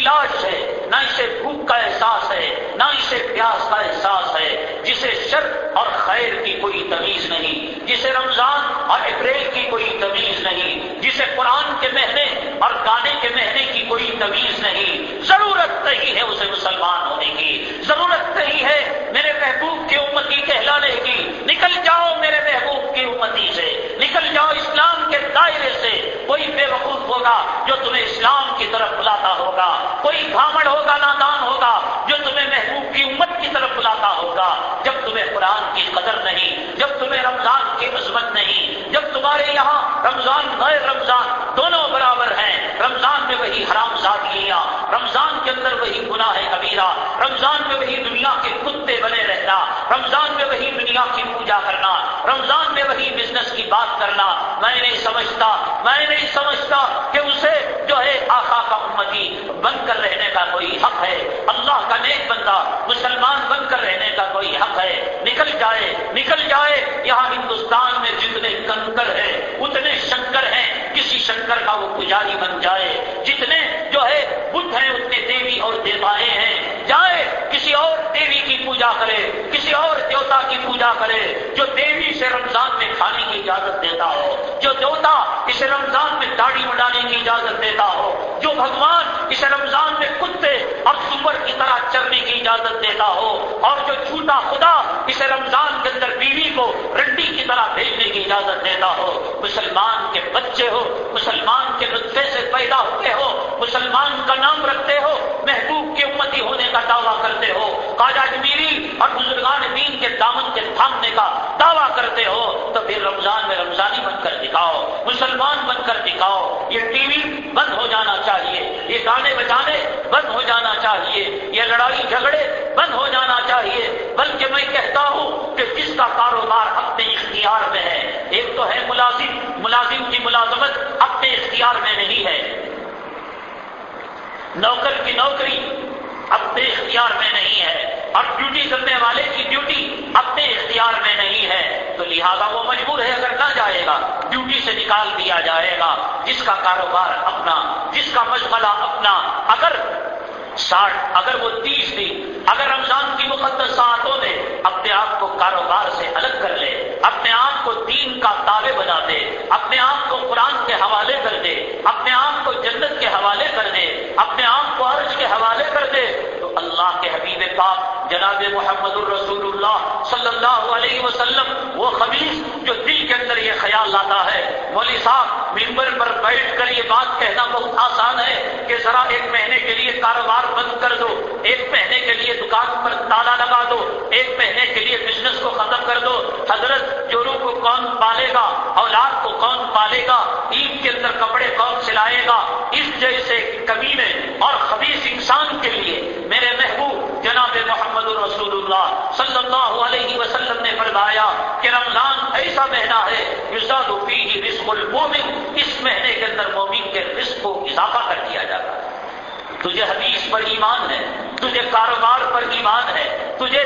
Speaker 1: لاش ہے، نہ اسے بھوک کا احساس ہے، نہ اسے پیاس کا احساس ہے، جسے شر اور خیر کی کوئی تمیز نہیں، جسے رمضان اور اپریل کی کوئی تمیز نہیں، جسے قرآن کے مہینے اور گانے کے مہینے کی کوئی تمیز نہیں۔ ضرورت نہیں ہے اسے مسلمان ہونے کی، ضرورت نہیں ہے میرے محبوب کی امتی کہلانے کی نکل جاؤ میرے محبوب کی امتی سے، نکل جاؤ اسلام کے دائرے سے۔ کوئی بے وقوف ہوگا جو تمہیں اسلام کی طرف بلاتا ہوگا، کوئی بھامڑ ہوگا، نادان ہوگا جو تمہیں محبوب کی امت کی طرف بلاتا ہوگا۔ جب تمہیں قرآن کی قدر نہیں، جب تمہیں رمضان کی عظمت نہیں، جب تمہارے یہاں رمضان غیر رمضان دونوں برابر ہیں، رمضان میں وہی حرام زادیاں رمضان کے اندر وہی گناہ کبیرہ، رمضان میں وہی دنیا کے کتے بنے رہنا رمضان میں وہی دنیا کی پوجا کرنا رمضان میں وہی بزنس کی بات کرنا، میں نہیں سمجھتا، میں نہیں سمجھتا کہ اسے جو ہے آخا کا امتی بن کر رہنے کا کوئی حق ہے۔ اللہ کا نیک بندہ، مسلمان بن کر رہنے کا کوئی حق ہے۔ نکل جائے نکل جائے، یہاں ہندوستان میں جتنے کنکر ہیں، اتنے شنکر ہیں، کسی شنکر کا وہ پجاری بن جائے۔ جتنے جو ہے بدھ ہیں، اتنے دیوی اور دیوائیں ہیں جائے کسی اور دیوی کی پوجا کرے، کسی اور دیوتا کی پوجا کرے جو دیوی سے رمضان میں کھانے کی اجازت دیتا ہو، جو دیوتا اسے رمضان میں داڑھی بڑھانے کی اجازت دیتا ہو، جو بھگوان اسے رمضان میں کتے اور سور کی طرح چلنے کی اجازت دیتا ہو، اور جو جھوٹا خدا اسے رمضان کے اندر بیوی کو رڈی کی طرح بھیجنے کی اجازت دیتا ہو۔ مسلمان کے بچے ہو، مسلمان کے نطفے سے پیدا ہوتے ہو، مسلمان کا نام رکھتے ہو، محبوب کے امتی ہونے کا دعویٰ کرتے ہو۔ خواجہ جمیری اور بزرگان دین کے دامن کے تھامنے کا دعویٰ کرتے ہو۔ تو پھر رمضان میں رمضانی بن کر دکھاؤ، مسلمان بن کر دکھاؤ، یہ ٹی وی بند ہو جانا چاہیے، یہ گانے بجانے بند ہو جانا چاہیے، یہ لڑائی جھگڑے بند ہو جانا چاہیے، بلکہ میں کہتا ہوں کہ جس کا کاروبار اپنے اختیار میں ہے؟ ایک تو ہے ملازم ملازم کی ملازمت اپنے اختیار میں نہیں ہے۔ نوکر کی نوکری اپنے اختیار میں نہیں ہے اور ڈیوٹی کرنے والے کی ڈیوٹی اپنے اختیار میں نہیں ہے، تو لہذا وہ مجبور ہے اگر نہ جائے گا ڈیوٹی سے نکال دیا جائے گا۔ جس کا کاروبار اپنا، جس کا مشغلہ اپنا۔ اگر ساٹھ، اگر وہ تیس دن اگر رمضان کی مقدس ساعتوں میں اپنے آپ کو کاروبار سے الگ کر لے، اپنے آپ کو دین کا تابع بنا دے، اپنے آپ کو قرآن کے حوالے کر دے، اپنے آپ کو جنت کے حوالے کر دے، اپنے آپ کو عرض کے حوالے کر دے اللہ کے حبیب باپ جناب محمد الرسول اللہ صلی اللہ علیہ وسلم، وہ خبیص جو دل کے اندر یہ خیال لاتا ہے۔ مولی صاحب، ممبر پر بیٹھ کر یہ بات کہنا بہت آسان ہے کہ ذرا ایک مہینے کے لیے کاروبار بند کر دو، ایک مہینے کے لیے دکان پر تالا لگا دو، ایک مہینے کے لیے بزنس کو ختم کر دو۔ حضرت چوروں کو کون پالے گا، اولاد کو کون پالے گا، عید کے اندر کپڑے کون سلائے گا، اس جیسے کمی میں اور خبیص انسان کے لیے محمد الرسول اللہ صلی اللہ علیہ وسلم نے فرمایا کہ رمضان ایسا مہینہ ہے رزق المومن، اس مہینے کے اندر مومن کے رزق کو اضافہ کر دیا جاتا ہے۔ تجھے حدیث پر ایمان ہے، تجھے کاروبار پر ایمان ہے، تجھے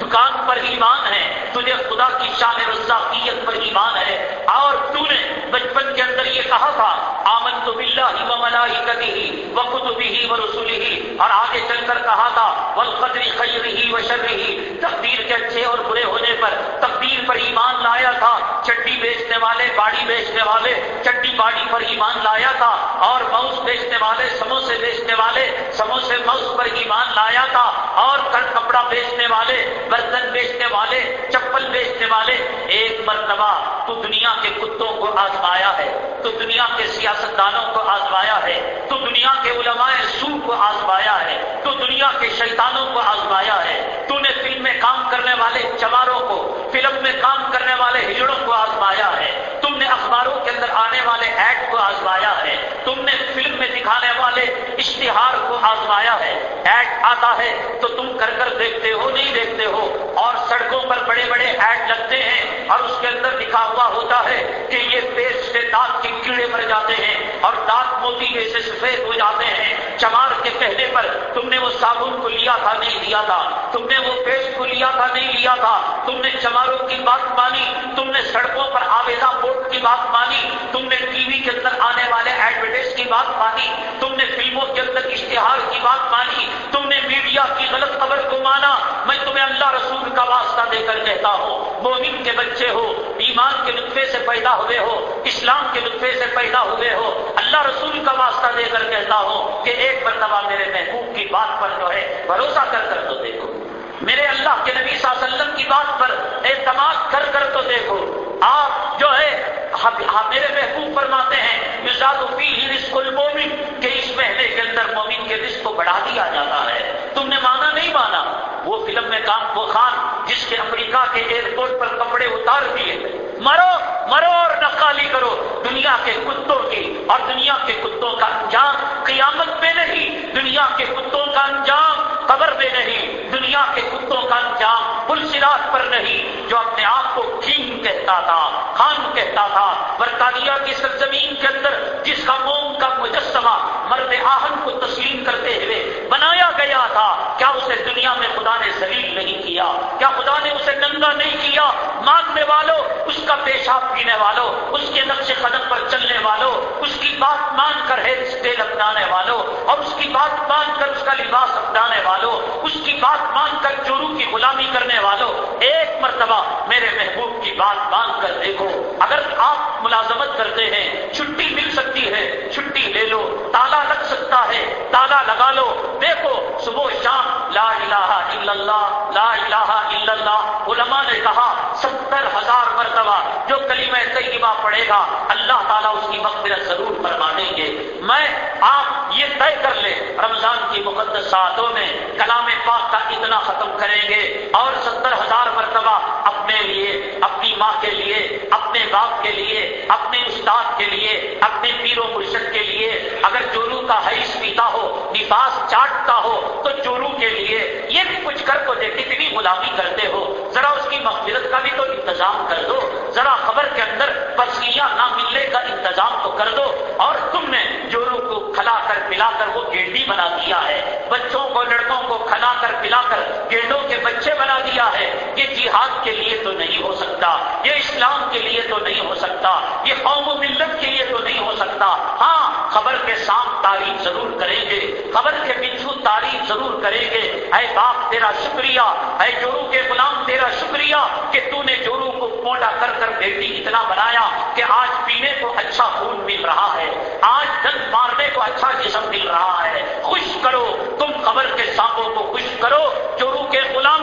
Speaker 1: دکان پر ایمان ہے، تجھے خدا کی شان رزاقیت پر ایمان ہے، اور تو نے بچپن کے اندر یہ کہا تھا آمن تو بلّہ ہی و ملائی ہی و خطبی ہی و رسولی ہی اور آگے چل کر کہا تھا ول قدری ہی و شبری ہی تقدیر کے اچھے اور برے ہونے پر، تقدیر پر ایمان لایا تھا، چڈی بیچنے والے، باڑی بیچنے والے، چڈی باڑی پر ایمان لایا تھا، اور ماؤس بیچنے والے، سموسے بیچنے والے، سموسے ماؤس پر ایمان لایا تھا، اور کپڑا بیچنے والے، برتن بیچنے والے، چپل بیچنے والے، ایک مرتبہ تو دنیا کے کتوں کو آزمایا ہے، تو دنیا کے سیاستدانوں کو آزمایا ہے، تو دنیا کے علماء سو کو آزمایا ہے، تو دنیا کے شیطانوں کو آزمایا ہے۔ تو نے فلم میں کام کرنے والے چماروں کو، فلم میں کام کرنے والے ہجڑوں کو آزمایا ہے۔ تم نے اخباروں کے اندر آنے والے ایڈ کو آزمایا ہے۔ تم نے فلم میں دکھانے والے اشتہار کو آزمایا ہے۔ ایڈ آتا ہے تو تم کر کر دیکھتے ہو، نہیں دیکھتے ہو۔ اور سڑکوں پر بڑے بڑے ایڈ لگتے ہیں اور اس کے اندر لکھا ہوا ہوتا ہے کہ یہ پیسٹ سے دانت کے کیڑے مر جاتے ہیں اور دانت موتی جیسے سفید ہو جاتے ہیں۔ چمار کے کہنے پر تم نے وہ صابن کو لیا تھا، نہیں لیا تھا۔ تم نے وہ پیسٹ کو لیا تھا، نہیں لیا تھا۔ تم نے چماروں کی بات مانی، تم نے سڑکوں پر آویدا بورڈ کی بات مانی، تم نے ٹی وی کے اندر آنے والے ایڈورٹائز کی بات مانی، تم نے فلموں کے اندر اشتہار کی بات مانی، تم نے میڈیا کی غلط خبر کو مانا۔ میں تمہیں اللہ رسول کا واسطہ دے کر کہتا ہوں، مومن کے بچے ہو، ایمان کے نطفے سے پیدا ہوئے ہو اسلام کے لطفے سے پیدا ہوئے ہو، اللہ رسول کا واسطہ دے کر کہتا ہو کہ ایک مرتبہ میرے محبوب کی بات پر جو ہے بھروسہ کر کر تو دیکھو۔ میرے اللہ کے نبی صلی اللہ علیہ وسلم کی بات پر اعتماد کر کر تو دیکھو۔ آپ جو ہے میرے محبوب فرماتے ہیں مزاد ہی رسک المومن کہ اس مہینے کے اندر مومن کے رزق کو بڑھا دیا جاتا ہے۔ تم نے مانا نہیں مانا؟ وہ فلم میں کام وہ خان، جس کے امریکہ کے ایئرپورٹ پر کپڑے اتار دیے۔ مرو مرو اور نقالی کرو۔ دنیا کے کتوں کی اور دنیا کے کتوں کا انجام قیامت میں نہیں۔ دنیا کے کتوں کا انجام قبر میں نہیں۔ دنیا کے کتوں کا انجام پل سراج پر نہیں، جو اپنے آپ کو کھین کہتا تھا خان کہتا تھا برطانیہ کی سرزمین کے اندر جس کا موم کا مجسمہ مرد آہن کو تسلیم کرتے ہوئے بنایا گیا تھا۔ کیا اسے دنیا میں خدا نے ذلیل نہیں کیا؟ کیا خدا نے اسے ننگا نہیں کیا؟ مانگنے والوں، اس کا پیشاب پینے والوں، اس کے نقش قدم پر چلنے والوں، اس کی بات مان کر ہے تیل اپنانے والوں، اور اس کی بات مان کر اس کا لباس اپنانے والوں، اس کی بات مان کر چورو کی غلامی کرنے والوں۔ ایک مرتبہ میرے محبوب کی بات مان کر دیکھو۔ اگر آپ ملازمت کرتے ہیں، چھٹی مل سکتی ہے، چھٹی لے لو، تالا لگ سکتا ہے، تالا لگا لو، دیکھو، صبح شام، لا الہ الا اللہ، لا الہ الا اللہ، علماء نے کہا، ستر ہزار مرتبہ جو کلمہ طیبہ پڑھے گا، اللہ تعالیٰ اس کی مغفرت ضرور فرما دیں گے۔ میں آپ یہ طے کر لیں، رمضان کی مقدس ساعتوں میں کلام پاک کا اتنا ختم کریں گے اور ستر ہزار مرتبہ اپنے لیے، اپنی ماں کے لیے، اپنے باپ کے لیے، اپنے استاد کے لیے، اپنے پیر و مرشد کے لیے۔ اگر چورو کا حیث پیتا ہو، نفاس چاٹتا ہو، تو چورو کے لیے یہ بھی کچھ کر کو دے کتنی غلامی کرتے ہو۔ ذرا اس کی مغفرت کا بھی تو انتظام کر دو۔ ذرا خبر کے اندر پسلیاں نہ ملنے کا انتظام تو کر دو۔ اور تم نے جورو کو کھلا کر، پلا کر وہ گینڈی بنا دیا ہے۔ بچوں کو، لڑکوں کو کھلا کر، پلا کر گینڈوں کے بچے بنا دیا ہے۔ یہ جہاد کے لیے تو نہیں ہو سکتا۔ یہ اسلام کے لیے تو نہیں ہو سکتا، یہ قوم و ملت کے لیے تو نہیں ہو سکتا۔ ہاں خبر کے سام تعریف ضرور کریں گے، خبر کے پچھو تعریف ضرور کریں گے۔ اے باپ، تیرا شکریہ۔ اے جورو کے غلام، تیرا شکریہ کہ تو نے جورو کو موٹا کر کر بیٹی اتنا بنایا کہ آج پینے کو اچھا خون مل رہا ہے۔ آج دن مارنے کو اچھا جسم مل رہا ہے۔ خوش کرو، تم خبر کے سانپوں کو خوش کرو۔ چورو کے غلام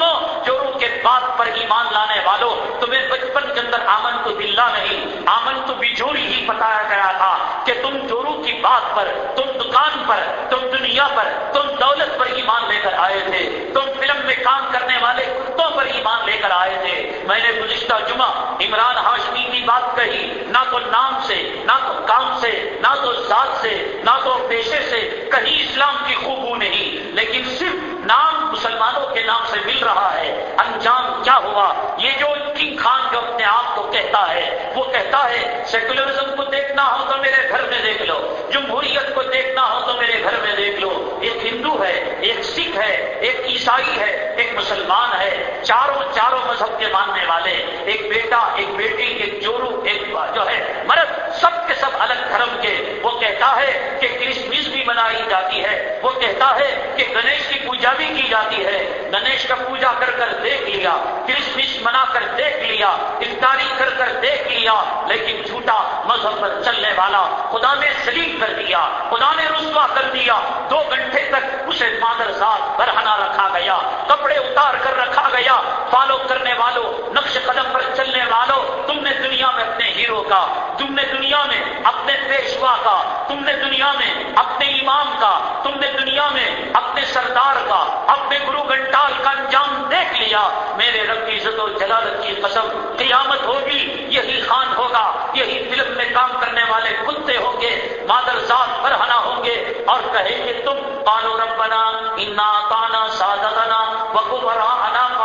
Speaker 1: پر ایمان لانے والوں، تمہیں بچپن کے اندر آمن تو دلہ نہیں، آمن تو بچوری ہی بتایا گیا تھا کہ تم چورو کی بات پر، تم دکان پر، تم دنیا پر، تم دولت پر ایمان لے کر آئے تھے۔ تم فلم میں کام کرنے والے کتوں پر ایمان لے کر آئے تھے۔ میں نے گزشتہ جمعہ عمران ہاشمی کی بات کہی، نہ تو نام سے، نہ تو کام سے، نہ تو ذات سے، نہ تو پیشے سے کہیں اسلام کی خوبو نہیں، لیکن صرف نام مسلمانوں کے نام سے مل رہا ہے۔ انجام کیا ہوا؟ یہ جو کنگ خان جو اپنے آپ کو کہتا ہے، وہ کہتا ہے، سیکولرزم کو دیکھنا ہو تو میرے گھر میں دیکھ لو۔ جمہوریت کو دیکھنا ہو تو میرے گھر میں دیکھ لو۔ ایک ہندو ہے، ایک سکھ ہے، ایک عیسائی ہے، ایک مسلمان ہے۔ چاروں چاروں مذہب کے ماننے والے، ایک بیٹا، ایک بیٹی، ایک چورو ایک جو ہے، مرد، سب کے سب الگ دھرم کے۔ وہ کہتا ہے کہ کرسمس بھی منائی جاتی ہے۔ وہ کہتا ہے کہ گنیش کی پوجا بھی کی جاتی ہے۔ گنیش کا پوجا کر کر دیکھ لیا کرسمس منا کر دیکھ لیا افطاری کر کر دیکھ لیا، لیکن جھوٹا مذہب پر چلنے والا خدا نے سلیم کر دیا، خدا نے رسوا کر دیا۔ دو گھنٹے تک اسے مادر ساتھ برہنا رکھا گیا، کپڑے اتار کر رکھا گیا۔ فالو کرنے والوں نقش قدم پر چلنے والوں تم نے دنیا میں اپنے ہیرو کا، تم نے دنیا میں اپنے پیشوا کا، تم نے دنیا میں اپنے امام کا، تم نے دنیا میں اپنے سردار کا، اپنے گرو گنٹال کا انجام دیکھ لیا۔ میرے رب کی عزت و جلالت کی قسم، قیامت ہوگی، یہی خان ہوگا، یہی فلم میں کام کرنے والے کتے ہوں گے، مادر ذات برہنا ہوں گے۔ اور کہیں گے تم پانو ربنا، انا تانا سادنا وکبرا انا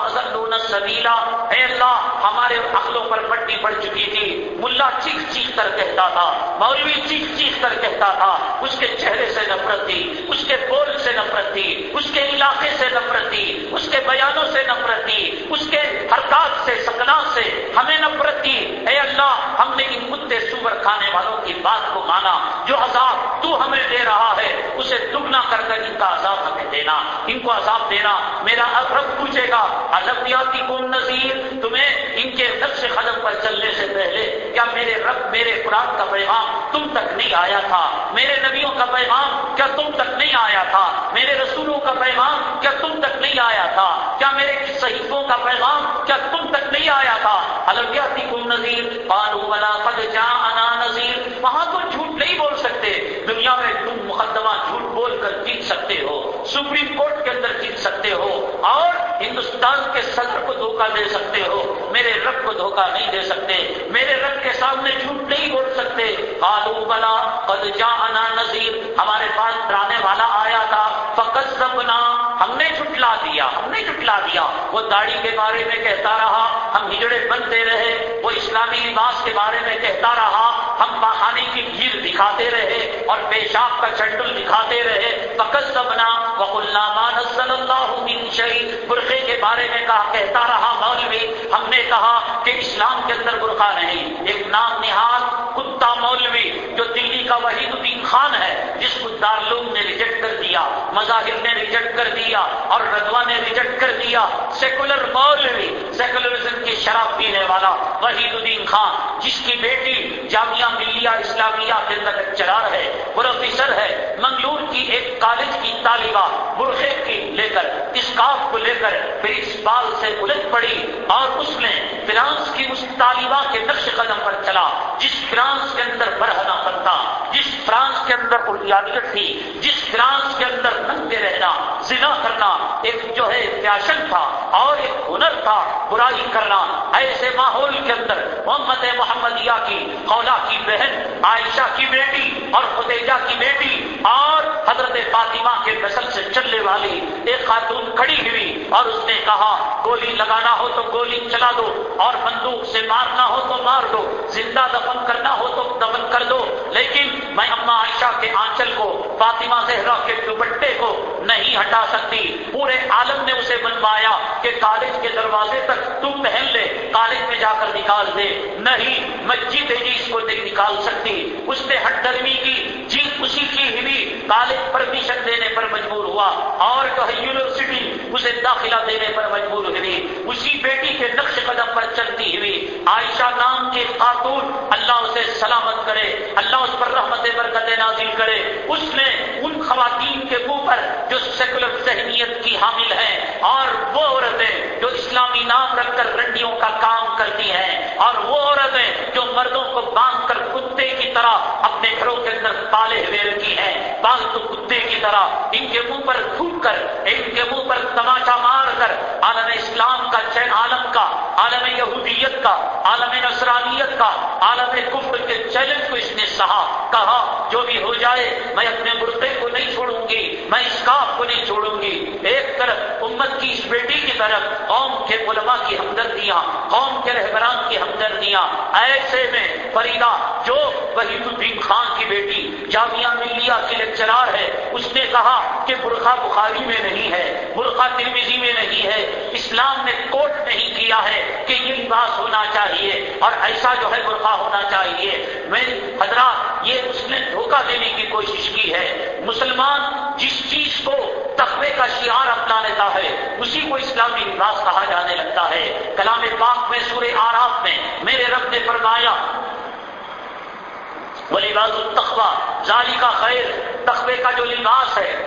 Speaker 1: سبیلا اے اللہ، ہمارے عقلوں پر پٹی پڑ چکی تھی۔ ملا چیخ چیخ کر کہتا تھا، مولوی چیخ چیخ کر کہتا تھا، اس کے چہرے سے نفرت تھی، اس کے بول سے نفرت تھی۔ اس کے علاقے سے نفرت تھی اس کے بیانوں سے نفرت تھی اس کے حرکات سے، سکنات سے ہمیں نفرت تھی اے اللہ، ہم نے ان کتے سور کھانے والوں کی بات کو مانا، جو عذاب تو ہمیں دے رہا ہے، اسے دگنا کر کر ان کا عذاب ہمیں دینا۔ ان کو عذاب دینا میرا رب پوچھے گا البیاتی کون نظیر تمہیں ان کے نقش قدم پر چلنے سے پہلے کیا میرے رب، میرے قرآن کا پیغام تم تک نہیں آیا تھا؟ میرے نبیوں کا پیغام کیا تم تک نہیں آیا تھا؟ میرے رسول رسولوں کا پیغام کیا تم تک نہیں آیا تھا؟ کیا میرے صحیفوں کا پیغام کیا تم تک نہیں آیا تھا؟ الگیاتی کم نظیر پانو بلا پد جا انا نظیر وہاں تو جھوٹ نہیں بول سکتے۔ دنیا میں تم مقدمہ جھوٹ بول کر جیت سکتے ہو۔ سپریم کورٹ کے اندر جیت سکتے ہو اور ہندوستان کے صدر کو دھوکہ دے سکتے ہو، میرے رب کو دھوکہ نہیں دے سکتے، میرے رب کے سامنے جھوٹ نہیں بول سکتے۔ آلو بلا قد جا انا نظیر ہمارے پاس ڈرانے والا آیا تھا فقط سبنا ہم نے جھٹلا دیا، ہم نے جھٹلا دیا۔ وہ داڑھی کے بارے میں کہتا رہا، ہم ہجڑے بنتے رہے۔ وہ اسلامی لباس کے بارے میں کہتا رہا، ہم بہانے کی بھیڑ دکھاتے رہے اور پیشاب کا چنڈل دکھاتے رہے۔ فقط وقلنا ما نزل اللہ شہید برقے کے بارے میں کہا، کہتا رہا مولوی، ہم نے کہا کہ اسلام کے اندر برقع نہیں، ایک نام نہاد کتا مولوی، جو دلی کا وحید الدین خان ہے، جس کو دارلوم نے ریجیکٹ کر دیا مظاہر نے ریجیکٹ کر دیا اور ردوا نے ریجیکٹ کر دیا۔ سیکولر مولوی سیکولرزم کی شراب پینے والا وحید الدین خان، جس کی بیٹی جامعہ ملیہ اسلامیہ کے اندر چرار ہے، پروفیسر ہے، منگلور کی ایک کالج کی طالبہ برخے کی لے کر، اسکاف کو لے کر پھر اس بال سے الجھ پڑی اور اس نے فرانس کی اس طالبہ کے نقش قدم پر چلا، جس فرانس کے اندر برہنا بنتا، جس فرانس کے اندر اردیات تھی، جس فرانس کے اندر ننگے رہنا، زنا کرنا ایک جو ہے فیشن تھا اور ایک ہنر تھا، برائی کرنا، ایسے ماحول کے اندر محمد محمدیہ کی قولا کی بہن، عائشہ کی بیٹی اور خدیجہ کی بیٹی اور حضرت فاطمہ کے نسل سے چلنے والی ایک خاتون کھڑی ہوئی اور اس نے کہا، گولی لگانا ہو تو گولی چلا دو اور بندوق سے مارنا ہو تو مار دو، زندہ دفن کرنا ہو تو دفن کر دو، لیکن میں اما عائشہ کے آنچل کو، فاطمہ زہرا کے دوپٹے کو نہیں ہٹا سکتی۔ پورے عالم نے اسے بنوایا کہ کالج کے دروازے تک تم پہن لے، کالج میں جا کر نکال دے۔ نہیں میں جیتے اس کو نہیں نکال سکتی۔ اس نے ہٹ درمی کی جی اسی کی ہوئی کالج پرمیشن دینے پر مجبور ہوا اور جو ہے یونیورسٹی اسے داخلہ دینے پر مجبور ہوئی اسی بیٹی کے نقش قدم پر چلتی ہوئی عائشہ نام کے خاتون اللہ اسے سلامت کرے، اللہ اس پر رحمت برکت نازل کرے۔ اس نے ان خواتین کے منہ پر جو سیکولر ذہنیت کی حامل ہیں اور وہ عورتیں جو اسلامی نام رکھ کر رنڈیوں کا کام کرتی ہیں اور وہ عورتیں جو مردوں کو باندھ کر کتے طرح اپنے گھروں کے اندر پالے ہوئے رکھی ہیں۔ پالتو کتے کی طرح ان کے منہ پر تھوک کر، ان کے منہ پر تماچا مار کر عالم اسلام کا چین، عالم کا، عالم یہودیت کا، عالم نصرانیت کا، عالم کفر کے چیلنج کو اس نے سہا، کہا، جو بھی ہو جائے، میں اپنے برقے کو نہیں چھوڑوں گی، میں اس کاف کو نہیں چھوڑوں گی۔ ایک طرف امت کی اس بیٹی کی طرف قوم کے علماء کی ہمدردیاں، قوم کے رہبران کی ہمدردیاں، ایسے میں فریدا جو وحید الدین خان کی بیٹی، جامعہ ملیہ کی لیکچرار ہے۔ اس نے کہا کہ برقع بخاری میں نہیں ہے، برقع ترمیزی میں نہیں ہے۔ اسلام نے کوٹ نہیں کیا ہے کہ یہ لباس ہونا چاہیے اور ایسا جو ہے برقع ہونا چاہیے۔ میں، حضرات، یہ اس نے دھوکہ دینے کی کوشش کی ہے۔ مسلمان جس چیز کو تخوے کا شعار اپنا لیتا ہے، اسی کو اسلامی لباس کہا جانے لگتا ہے۔ کلام پاک میں، سورہ آراف میں، میرے رب نے فرمایا وہ لباس التخوا ظالی کا خیر تخبے کا جو لباس ہے۔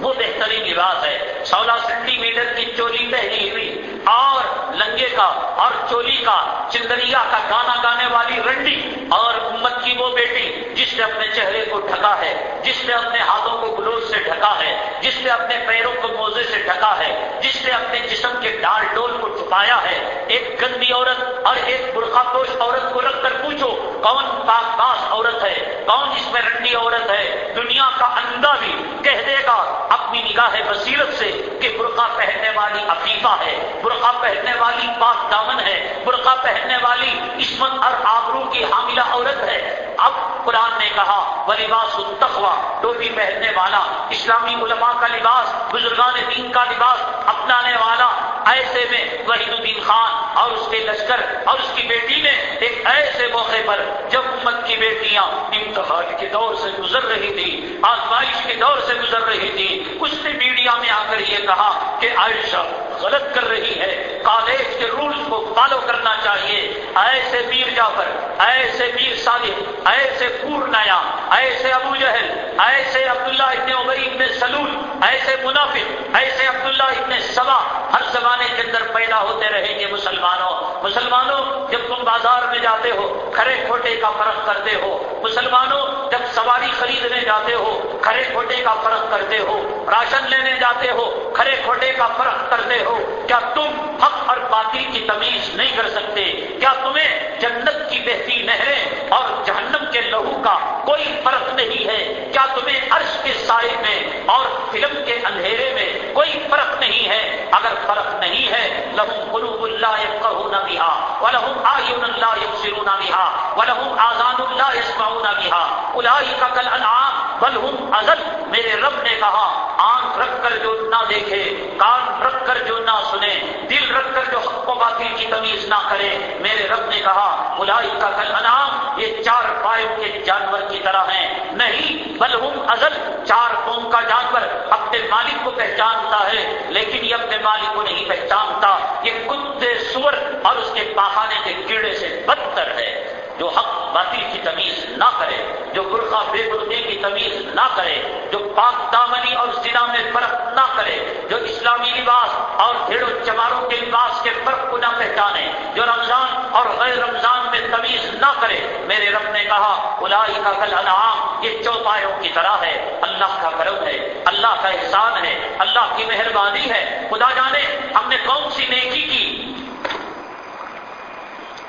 Speaker 1: وہ بہترین لباس ہے۔ سولہ سینٹی میٹر کی چولی پہنی ہوئی۔ اور لنگے کا، اور چولی کا، چندریا کا گانا گانے والی رنڈی اور امت کی وہ بیٹی جس نے اپنے چہرے کو ڈھکا ہے، جس نے اپنے ہاتھوں کو گلوز سے ڈھکا ہے، جس نے اپنے پیروں کو موزے سے ڈھکا ہے، جس نے اپنے جسم کے ڈال ڈول کو چھپایا ہے۔ ایک گندی عورت اور ایک برقع پوش عورت کو رکھ کر پوچھو، کون پاک باس عورت ہے؟ کون اس میں رنڈی عورت ہے؟ دنیا کا اندھا بھی کہہ دے گا اپنی نگاہ بصیرت سے کہ برقع پہننے والی عفیفہ ہے، برقع پہننے والی پاک دامن ہے، برقع پہننے والی عصمت اور آبرو کی حاملہ عورت ہے۔ اب قرآن نے کہا وہ لباس التخوا ٹوپی پہننے والا، اسلامی علماء کا لباس، بزرگان دین کا لباس اپنانے والا، ایسے میں وحید الدین خان اور اس کے لشکر اور اس کی بیٹی نے ایک ایسے موقع پر جب امت کی بیٹیاں امتحان کے دور سے گزر رہی تھی آزمائش کے دور سے گزر رہی تھی اس نے میڈیا میں آ کر یہ کہا کہ عائشہ غلط کر رہی ہے، کالج کے رولز کو فالو کرنا چاہیے۔ ایسے میر جعفر، ایسے میر صالح، ایسے پور نیا ایسے ابو جہل، ایسے عبداللہ ابن عمر ابن سلول، ایسے منافق، ایسے عبداللہ ابن سبا ہر زمانے کے اندر پیدا ہوتے رہیں گے مسلمانوں مسلمانوں جب تم بازار میں جاتے ہو کھڑے کھوٹے کا فرق کرتے ہو، مسلمانوں جب سواری خریدنے جاتے ہو کھڑے کھوٹے کا فرق کرتے ہو، راشن لینے جاتے ہو کھڑے کھوٹے کا فرق کرتے ہو، کیا تم حق اور باطل کی تمیز نہیں کر سکتے؟ کیا تمہیں جنت کی بہتی نہریں اور جہنم کے لہو کا کوئی فرق نہیں ہے کیا تمہیں عرش کے سائے میں اور فلم کے اندھیرے میں کوئی فرق نہیں ہے؟ اگر فرق نہیں ہے، لہم قلوب اللہ یفقہون بہا، ولہم آئین اللہ یبصرون بہا، ولہم آذان اللہ یسمعون بہا۔ اولئک کل انعام بل ہم ازل میرے رب نے کہا، آنکھ رکھ کر جو نہ دیکھے، کان رکھ کر جو نہ سنے، دل رکھ کر جو حق و باطل کی تمیز نہ کرے، میرے رب نے کہا بلائی کا کل انعام یہ چار پایوں کے جانور کی طرح ہیں۔ نہیں، بل ہم ازل چار قوم کا جانور اپنے مالک کو پہچانتا ہے، لیکن یہ اپنے مالک کو نہیں پہچانتا۔ یہ کتے سور اور اس کے پاخانے کے کیڑے سے بدتر ہے۔ جو حق باطل کی تمیز نہ کرے، جو برقع بے برقے کی تمیز نہ کرے، جو پاک دامنی اور سنا میں فرق نہ کرے، جو اسلامی لباس اور بھیڑوں چماروں کے لباس کے فرق کو نہ پہچانے، جو رمضان اور غیر رمضان میں تمیز نہ کرے، میرے رب نے کہا الائی کا کل انعام، یہ چوپایوں کی طرح ہے، اللہ کا کرم ہے، اللہ کا احسان ہے، اللہ کی مہربانی ہے۔ خدا جانے ہم نے کون سی نیکی کی؟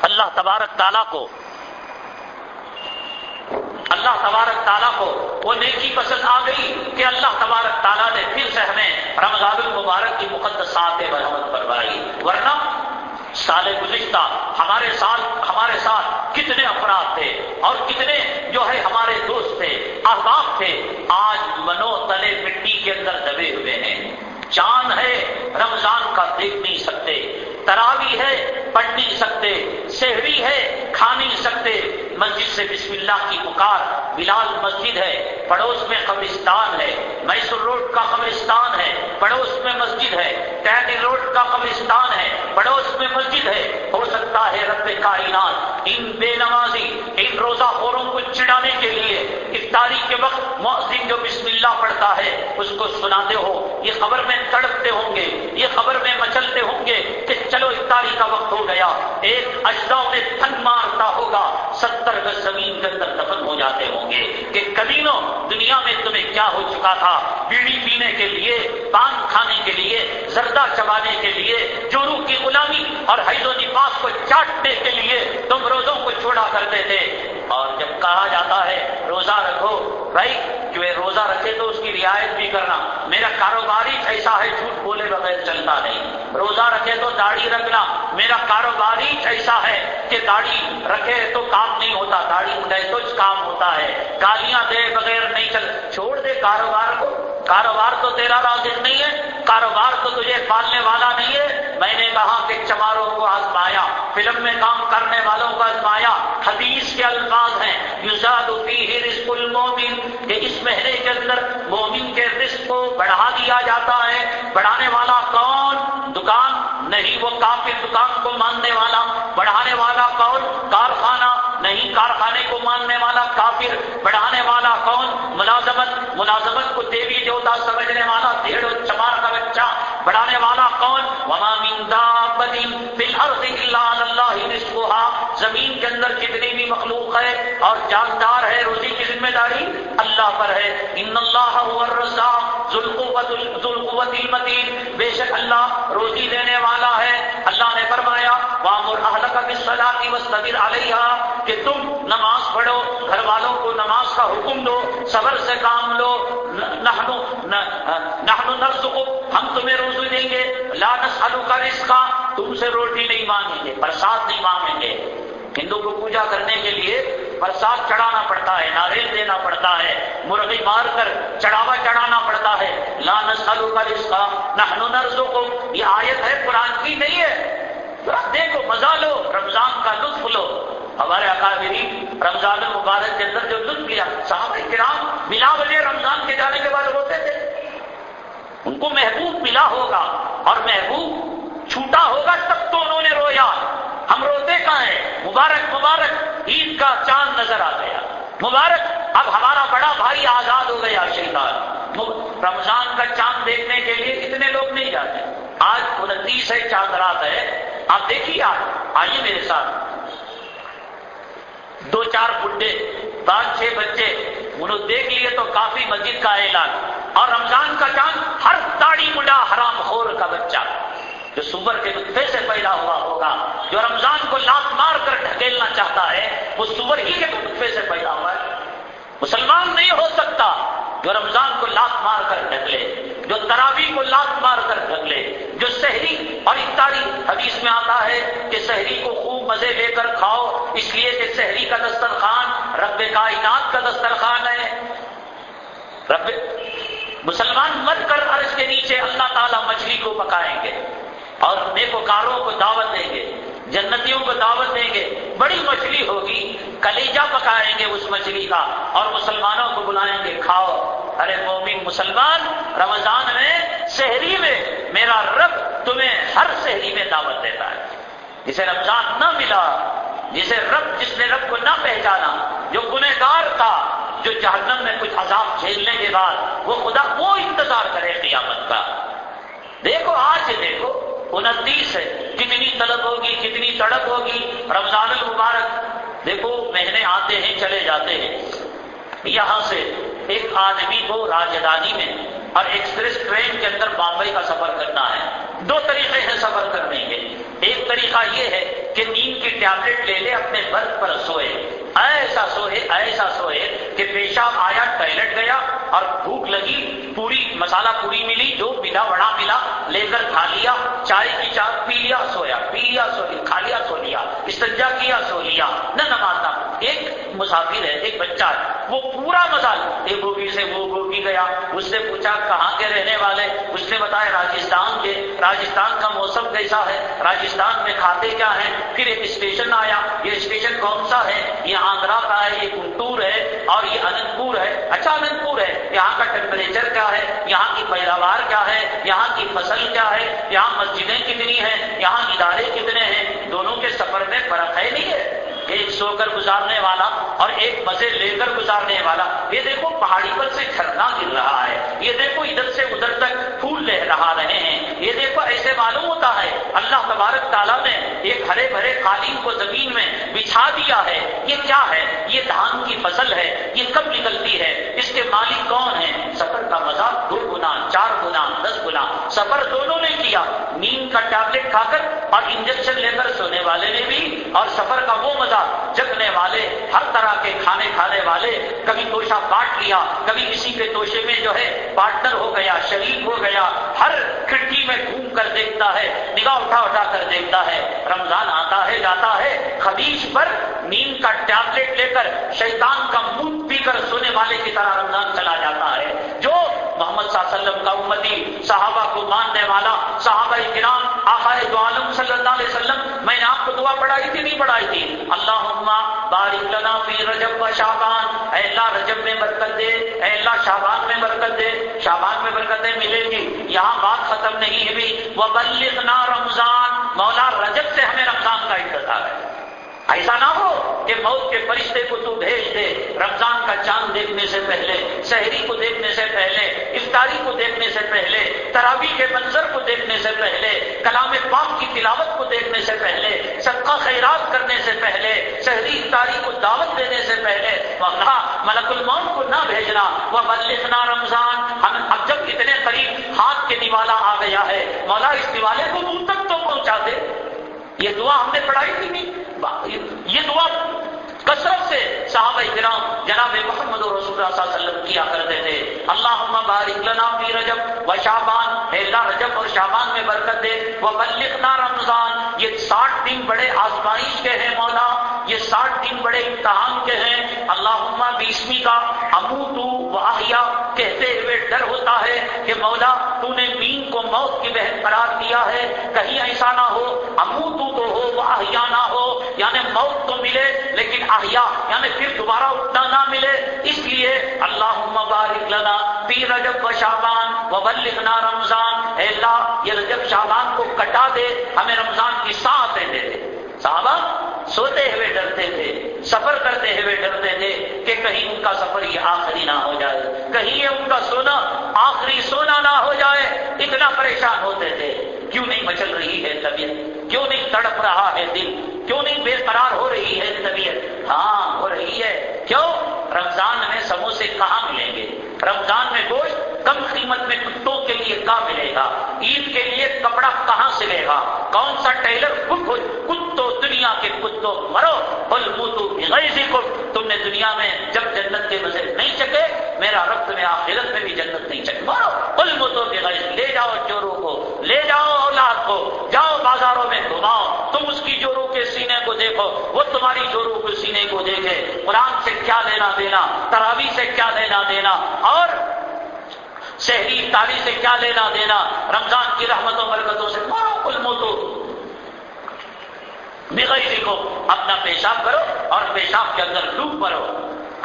Speaker 1: اللہ تبارک تعالیٰ کو اللہ تبارک تعالیٰ کو وہ نیکی پسند آ گئی کہ اللہ تبارک تعالیٰ نے پھر سے ہمیں رمضان المبارک کی مقدسات برحمت فرمائی۔ ورنہ سال گزشتہ ہمارے ساتھ ہمارے ساتھ کتنے افراد تھے اور کتنے جو ہے ہمارے دوست تھے، احباب تھے، آج منو تلے مٹی کے اندر دبے ہوئے ہیں۔ چاند ہے رمضان کا دیکھ نہیں سکتے۔ تراوی ہے، پڑھ نہیں سکتے سہری ہے، کھا نہیں سکتے۔ مسجد سے بسم اللہ کی پکار، بلال مسجد ہے، پڑوس میں قبرستان ہے۔ میسور روڈ کا قبرستان ہے، پڑوس میں مسجد ہے۔ ٹینی روڈ کا قبرستان ہے، پڑوس میں مسجد ہے۔ ہو سکتا ہے رب کائنات۔ ان بے نمازی، ان روزہ خوروں کو چڑھانے کے لیے افطاری کے وقت مؤذن جو بسم اللہ پڑھتا ہے، اس کو سناتے ہو۔ یہ خبر میں تڑپتے ہوں گے، یہ خبر میں مچلتے ہوں گے کہ چلو افطاری کا وقت ہو گیا۔ ایک اجدا میں تھن مارتا ہوگا۔ ستر گز زمین کے اندر دفن ہو جاتے ہوں گے کہ کبینوں دنیا میں تمہیں کیا ہو چکا تھا؟ بیڑی پینے کے لیے، پان کھانے کے لیے، زردہ چبانے کے لیے چورو کی غلامی اور حید و نفاس کو چاٹنے کے لیے تم روزوں کو چھوڑا کرتے تھے اور جب کہا جاتا ہے، روزہ رکھو، بھائی، جو روزہ رکھے تو اس کی رعایت بھی کرنا۔ میرا کاروبار ہی ایسا ہے، جھوٹ بولے بغیر چلتا نہیں۔ روزہ رکھے تو داڑھی رکھنا۔ میرا کاروبار ہی ایسا ہے کہ داڑھی رکھے تو کام نہیں ہوتا۔ داڑھی اٹھائے تو کام ہوتا ہے۔ گالیاں دے بغیر نہیں چل چھوڑ دے کاروبار کو۔ کاروبار تو تیرا رازق نہیں ہے، کاروبار تو تجھے پالنے والا نہیں ہے۔ میں نے کہا کہ چماروں کو آزمایا، فلم میں کام کرنے والوں کو آزمایا۔ حدیث کے الفاظ ہیں یوزاد رزق المومن، کہ اس مہینے کے اندر مومن کے رزق کو بڑھا دیا جاتا ہے۔ بڑھانے والا کون؟ دکان، نہیں، وہ کافی دکان کو ماننے والا، بڑھانے والا کون؟ کارخانہ نہیں، کارخانے کو ماننے والا کافر، بڑھانے والا کون؟ ملازمت ملازمت کو دیوی دیوتا سمجھنے والا ڈیڑھ چمار کا بچہ، بڑھانے والا کون؟ وما من دابت فی الارض الا اللہ رزقها زمین کے اندر جتنی بھی مخلوق ہے اور جاندار ہے، روزی ذمہ داری اللہ پر ہے۔ ان اللہ هو الرزاق ذو المتین بے شک اللہ روزی دینے والا ہے۔ اللہ نے فرمایا وامر اهلک بالصلاۃ واستبر علیہا کہ تم نماز پڑھو گھر والوں کو نماز کا حکم دو، صبر سے کام لو نحنو نحنو نرزقو، ہم تمہیں روزی دیں گے۔ لا نسالو کا رزقا، تم سے روٹی نہیں مانگیں گے، برسات نہیں مانگیں گے۔ ہندو کو پوجا کرنے کے لیے برسات چڑھانا پڑتا ہے، ناریل دینا پڑتا ہے، مرغی مار کر چڑھاوا چڑھانا پڑتا ہے۔ لا نسالو کا رزقا نحنو نرزقو یہ آیت ہے، قرآن کی نہیں ہے۔ دیکھو، مزہ لو۔ رمضان کا لطف لو۔ ہمارے اکابری رمضان المبارک کے اندر جو لطف لیا، صحابہ کرام بلا وجہ رمضان کے جانے کے بعد روتے تھے۔ ان کو محبوب ملا ہوگا اور محبوب چھوٹا ہوگا تب تو انہوں نے رویا۔ ہم روتے کہاں ہیں؟ مبارک مبارک، عید کا چاند نظر آ گیا۔ مبارک، اب ہمارا بڑا بھائی آزاد ہو گیا شیطان۔ رمضان کا چاند دیکھنے کے لیے کتنے لوگ نہیں جاتے۔ آج انتیس ہے، چاند رات ہے۔ آپ دیکھیے آپ آئیے میرے ساتھ۔ دو چار بڈے پانچ چھ بچے، انہوں دیکھ لیے تو کافی مسجد کا اعلان۔ اور رمضان کا چاند، ہر داڑھی مڈا حرام خور کا بچہ۔ جو سور کے نطفے سے پیدا ہوا ہوگا، جو رمضان کو لات مار کر ڈھکیلنا چاہتا ہے، وہ سور ہی کے نطفے سے پیدا ہوا ہے۔ مسلمان نہیں ہو سکتا جو رمضان کو لات مار کر ڈھکلے، جو تراوی کو لات مار کر ڈھکلے، جو شہری اور افطاری حدیث میں آتا ہے کہ شہری کو خوب مزے لے کر کھاؤ، اس لیے کہ شہری کا دسترخوان رب کائنات کا دسترخوان ہے۔ رب مسلمان مر کر عرض کے نیچے اللہ تعالیٰ مچھلی کو پکائیں گے۔ اور نیکوکاروں کو دعوت دیں گے، جنتیوں کو دعوت دیں گے، بڑی مچھلی ہوگی کلیجا پکائیں گے اس مچھلی کا اور مسلمانوں کو بلائیں گے، کھاؤ۔ ارے مومن مسلمان، رمضان میں شہری میں، میرا رب تمہیں ہر شہری میں دعوت دیتا ہے۔ جسے رمضان نہ ملا، جسے رب، جس نے رب کو نہ پہچانا، جو گنہگار تھا، جو جہنم میں کچھ عذاب جھیلنے کے بعد، وہ خدا وہ انتظار کرے قیامت کا۔ دیکھو، آج دیکھو انتیس ہے۔ کتنی طلب ہوگی کتنی تڑپ ہوگی، رمضان المبارک، دیکھو، مہینے آتے ہیں، چلے جاتے ہیں۔ یہاں سے ایک آدمی کو راجدھانی میں اور ایکسپریس ٹرین کے اندر بامبئی کا سفر کرنا ہے۔ دو طریقے ہیں سفر کرنے کے۔ ایک طریقہ یہ ہے کہ نیند کی ٹیبلٹ لے لے، اپنے برتھ پر سوئے۔ ایسا سوئے ایسا سوئے کہ پیشاب آیا ٹوائلٹ گیا اور بھوک لگی، پوری مسالہ پوری ملی، جو ملا بڑا ملا لے کر کھا لیا، چائے کی چائے پی لیا، سویا، پی لیا، سو لیا، کھا لیا، سو لیا، استنجا کیا، سو لیا، نہ نماز ایک مسافر ہے، ایک بچہ ہے، وہ پورا مسال، ایک گوبھی سے وہ گوبھی گیا، اس سے پوچھا کہاں کے رہنے والے، اس نے بتایا راجستھان کے راجستھان کا موسم کیسا ہے؟ راجستھان میں کھاتے کیا ہیں؟ پھر ایک اسٹیشن آیا۔ یہ اسٹیشن کون سا ہے؟ یہ آندرا کا ہے، یہ گنٹور ہے اور یہ اننت پور ہے۔ اچھا اننت پور ہے۔ یہاں کا ٹیمپریچر کیا ہے؟ یہاں کی پیداوار کیا ہے؟ یہاں کی فصل کیا ہے؟ یہاں مسجدیں کتنی ہیں؟ یہاں ادارے کتنے ہیں؟ دونوں کے سفر میں فرق ہے نہیں ہے؟ ایک سو کر گزارنے والا اور ایک مزے لے کر گزارنے والا، یہ دیکھو پہاڑی پر سے جھرنا گر رہا ہے، یہ دیکھو ادھر سے ادھر تک پھول لہ رہا رہے ہیں، یہ دیکھو ایسے معلوم ہوتا ہے، اللہ تبارک تعالیٰ نے ایک ہرے بھرے قالین کو زمین میں بچھا دیا ہے، یہ کیا ہے؟ یہ دھان کی فصل ہے، یہ کب نکلتی ہے؟ اس کے مالک کون ہیں؟ سفر کا مزہ دو گنا، چار گنا، دس گنا سفر دونوں نے کیا۔ نیند کا ٹیبلٹ کھا کر اور انجیکشن لے کر سونے والے نے بھی۔ اور سفر کا وہ مزہ، جگنے والے، ہر طرح کے کھانے کھانے والے، کبھی توشا کاٹ لیا، کبھی کسی کے توشے میں جو ہے پارٹنر ہو گیا، شریک ہو گیا، ہر کھڑکی میں گھوم کر دیکھتا ہے، نگاہ اٹھا اٹھا کر دیکھتا ہے۔ رمضان آتا ہے، جاتا ہے، خدیش پر نیند کا ٹیبلٹ لے کر شیطان کا منہ پی کر سونے والے کی طرح رمضان چلا جاتا ہے۔ جو محمد صلی اللہ علیہ وسلم کا امتی صحابہ کو ماننے والا صحابہ کرام آخائے دو عالم صلی اللہ علیہ وسلم، میں نے آپ کو دعا پڑھائی تھی، نہیں پڑھائی تھی؟ اللہ بارک لنا فی رجب و شابان اے اللہ، رجب میں برکت دے، اے اللہ شابان میں برکت دے۔ شابان میں برکتیں ملے گی، یہاں بات ختم نہیں ہوئی۔ وہ بلغنا رمضان۔ مولا، رجب سے ہمیں رمضان کا انتظار ہے۔ ایسا نہ ہو کہ موت کے فرشتے کو تو بھیج دے، رمضان کا چاند دیکھنے سے پہلے، شہری کو دیکھنے سے پہلے، افطاری کو دیکھنے سے پہلے تراوی کے منظر کو دیکھنے سے پہلے، کلام پاک کی تلاوت کو دیکھنے سے پہلے، صدقہ خیرات کرنے سے پہلے، شہری افطاری کو دعوت دینے سے پہلے اللہ ملک الموت کو نہ بھیجنا وہ ملکنا رمضان، ہم اب جب اتنے قریب ہاتھ کے دیوالا آ گیا ہے مولا اس دیوالے کو دور تک تو پہنچا دے۔ یہ دعا ہم نے پڑھائی تھی نہیں۔ یہ دعا کثرت سے صحابہ کرام جناب محمد و رسول اللہ صلی اللہ علیہ وسلم کیا کرتے تھے۔ اللہ بارک لنا فی رجب و شابان اللہ، رجب اور شعبان میں برکت دے۔ وہ بلکنا رمضان۔ یہ ساٹھ دن بڑے آزمائش کے ہیں مولا یہ ساٹھ دن بڑے امتحان کے ہیں۔ اللہ بیسویں کا امو تو واہیا کہتے ہوئے ڈر ہوتا ہے کہ مولا تو نے مین کو موت کی بہن قرار دیا ہے۔ کہیں ایسا نہ ہو امو تو تو ہو واہیا نہ ہو۔ یعنی موت تو ملے لیکن احیا یعنی پھر دوبارہ اٹھنا نہ ملے۔ اس لیے اللہ بارک لنا پی رجب و شابان و بلغنا رمضان۔ اے اللہ، یہ رجب شابان کو کٹا دے، ہمیں رمضان کی ساتھ دے دے۔ صحابہ سوتے ہوئے ڈرتے تھے، سفر کرتے ہوئے ڈرتے تھے کہ کہیں ان کا سفر یہ آخری نہ ہو جائے، کہیں یہ ان کا سونا آخری سونا نہ ہو جائے، اتنا پریشان ہوتے تھے۔ کیوں نہیں مچل رہی ہے طبیعت؟ کیوں نہیں تڑپ رہا ہے دل؟ کیوں نہیں بے قرار ہو رہی ہے طبیعت؟ ہاں ہو رہی ہے۔ کیوں؟ رمضان میں سموسے کہاں ملیں گے؟ رمضان میں گوشت کم قیمت میں کتوں کے لیے کہاں ملے گا؟ عید کے لیے کپڑا کہاں سے لے گا؟ کون سا ٹیلر کتوں دنیا کے کتوں مرو؟ بل موتو غیزی کو تم نے دنیا میں جب جنت کے مزے نہیں چکے، میرا رقت میں آخرت میں بھی جنت نہیں چکے۔ مرو بل موتو کے لے جاؤ چوروں کو۔ لے جاؤ۔ اولاد کو، جاؤ بازاروں میں گھماؤ، تم اس کی جورو کے سینے کو دیکھو، وہ تمہاری جورو کے سینے کو دیکھے۔ قرآن سے کیا لینا دینا تراوی سے کیا لینا دینا، اور شہری تاری سے کیا لینا دینا، رمضان کی رحمتوں برکتوں سے مارو تو بغیر کو اپنا پیشاب کرو اور پیشاب کے اندر ڈوب کرو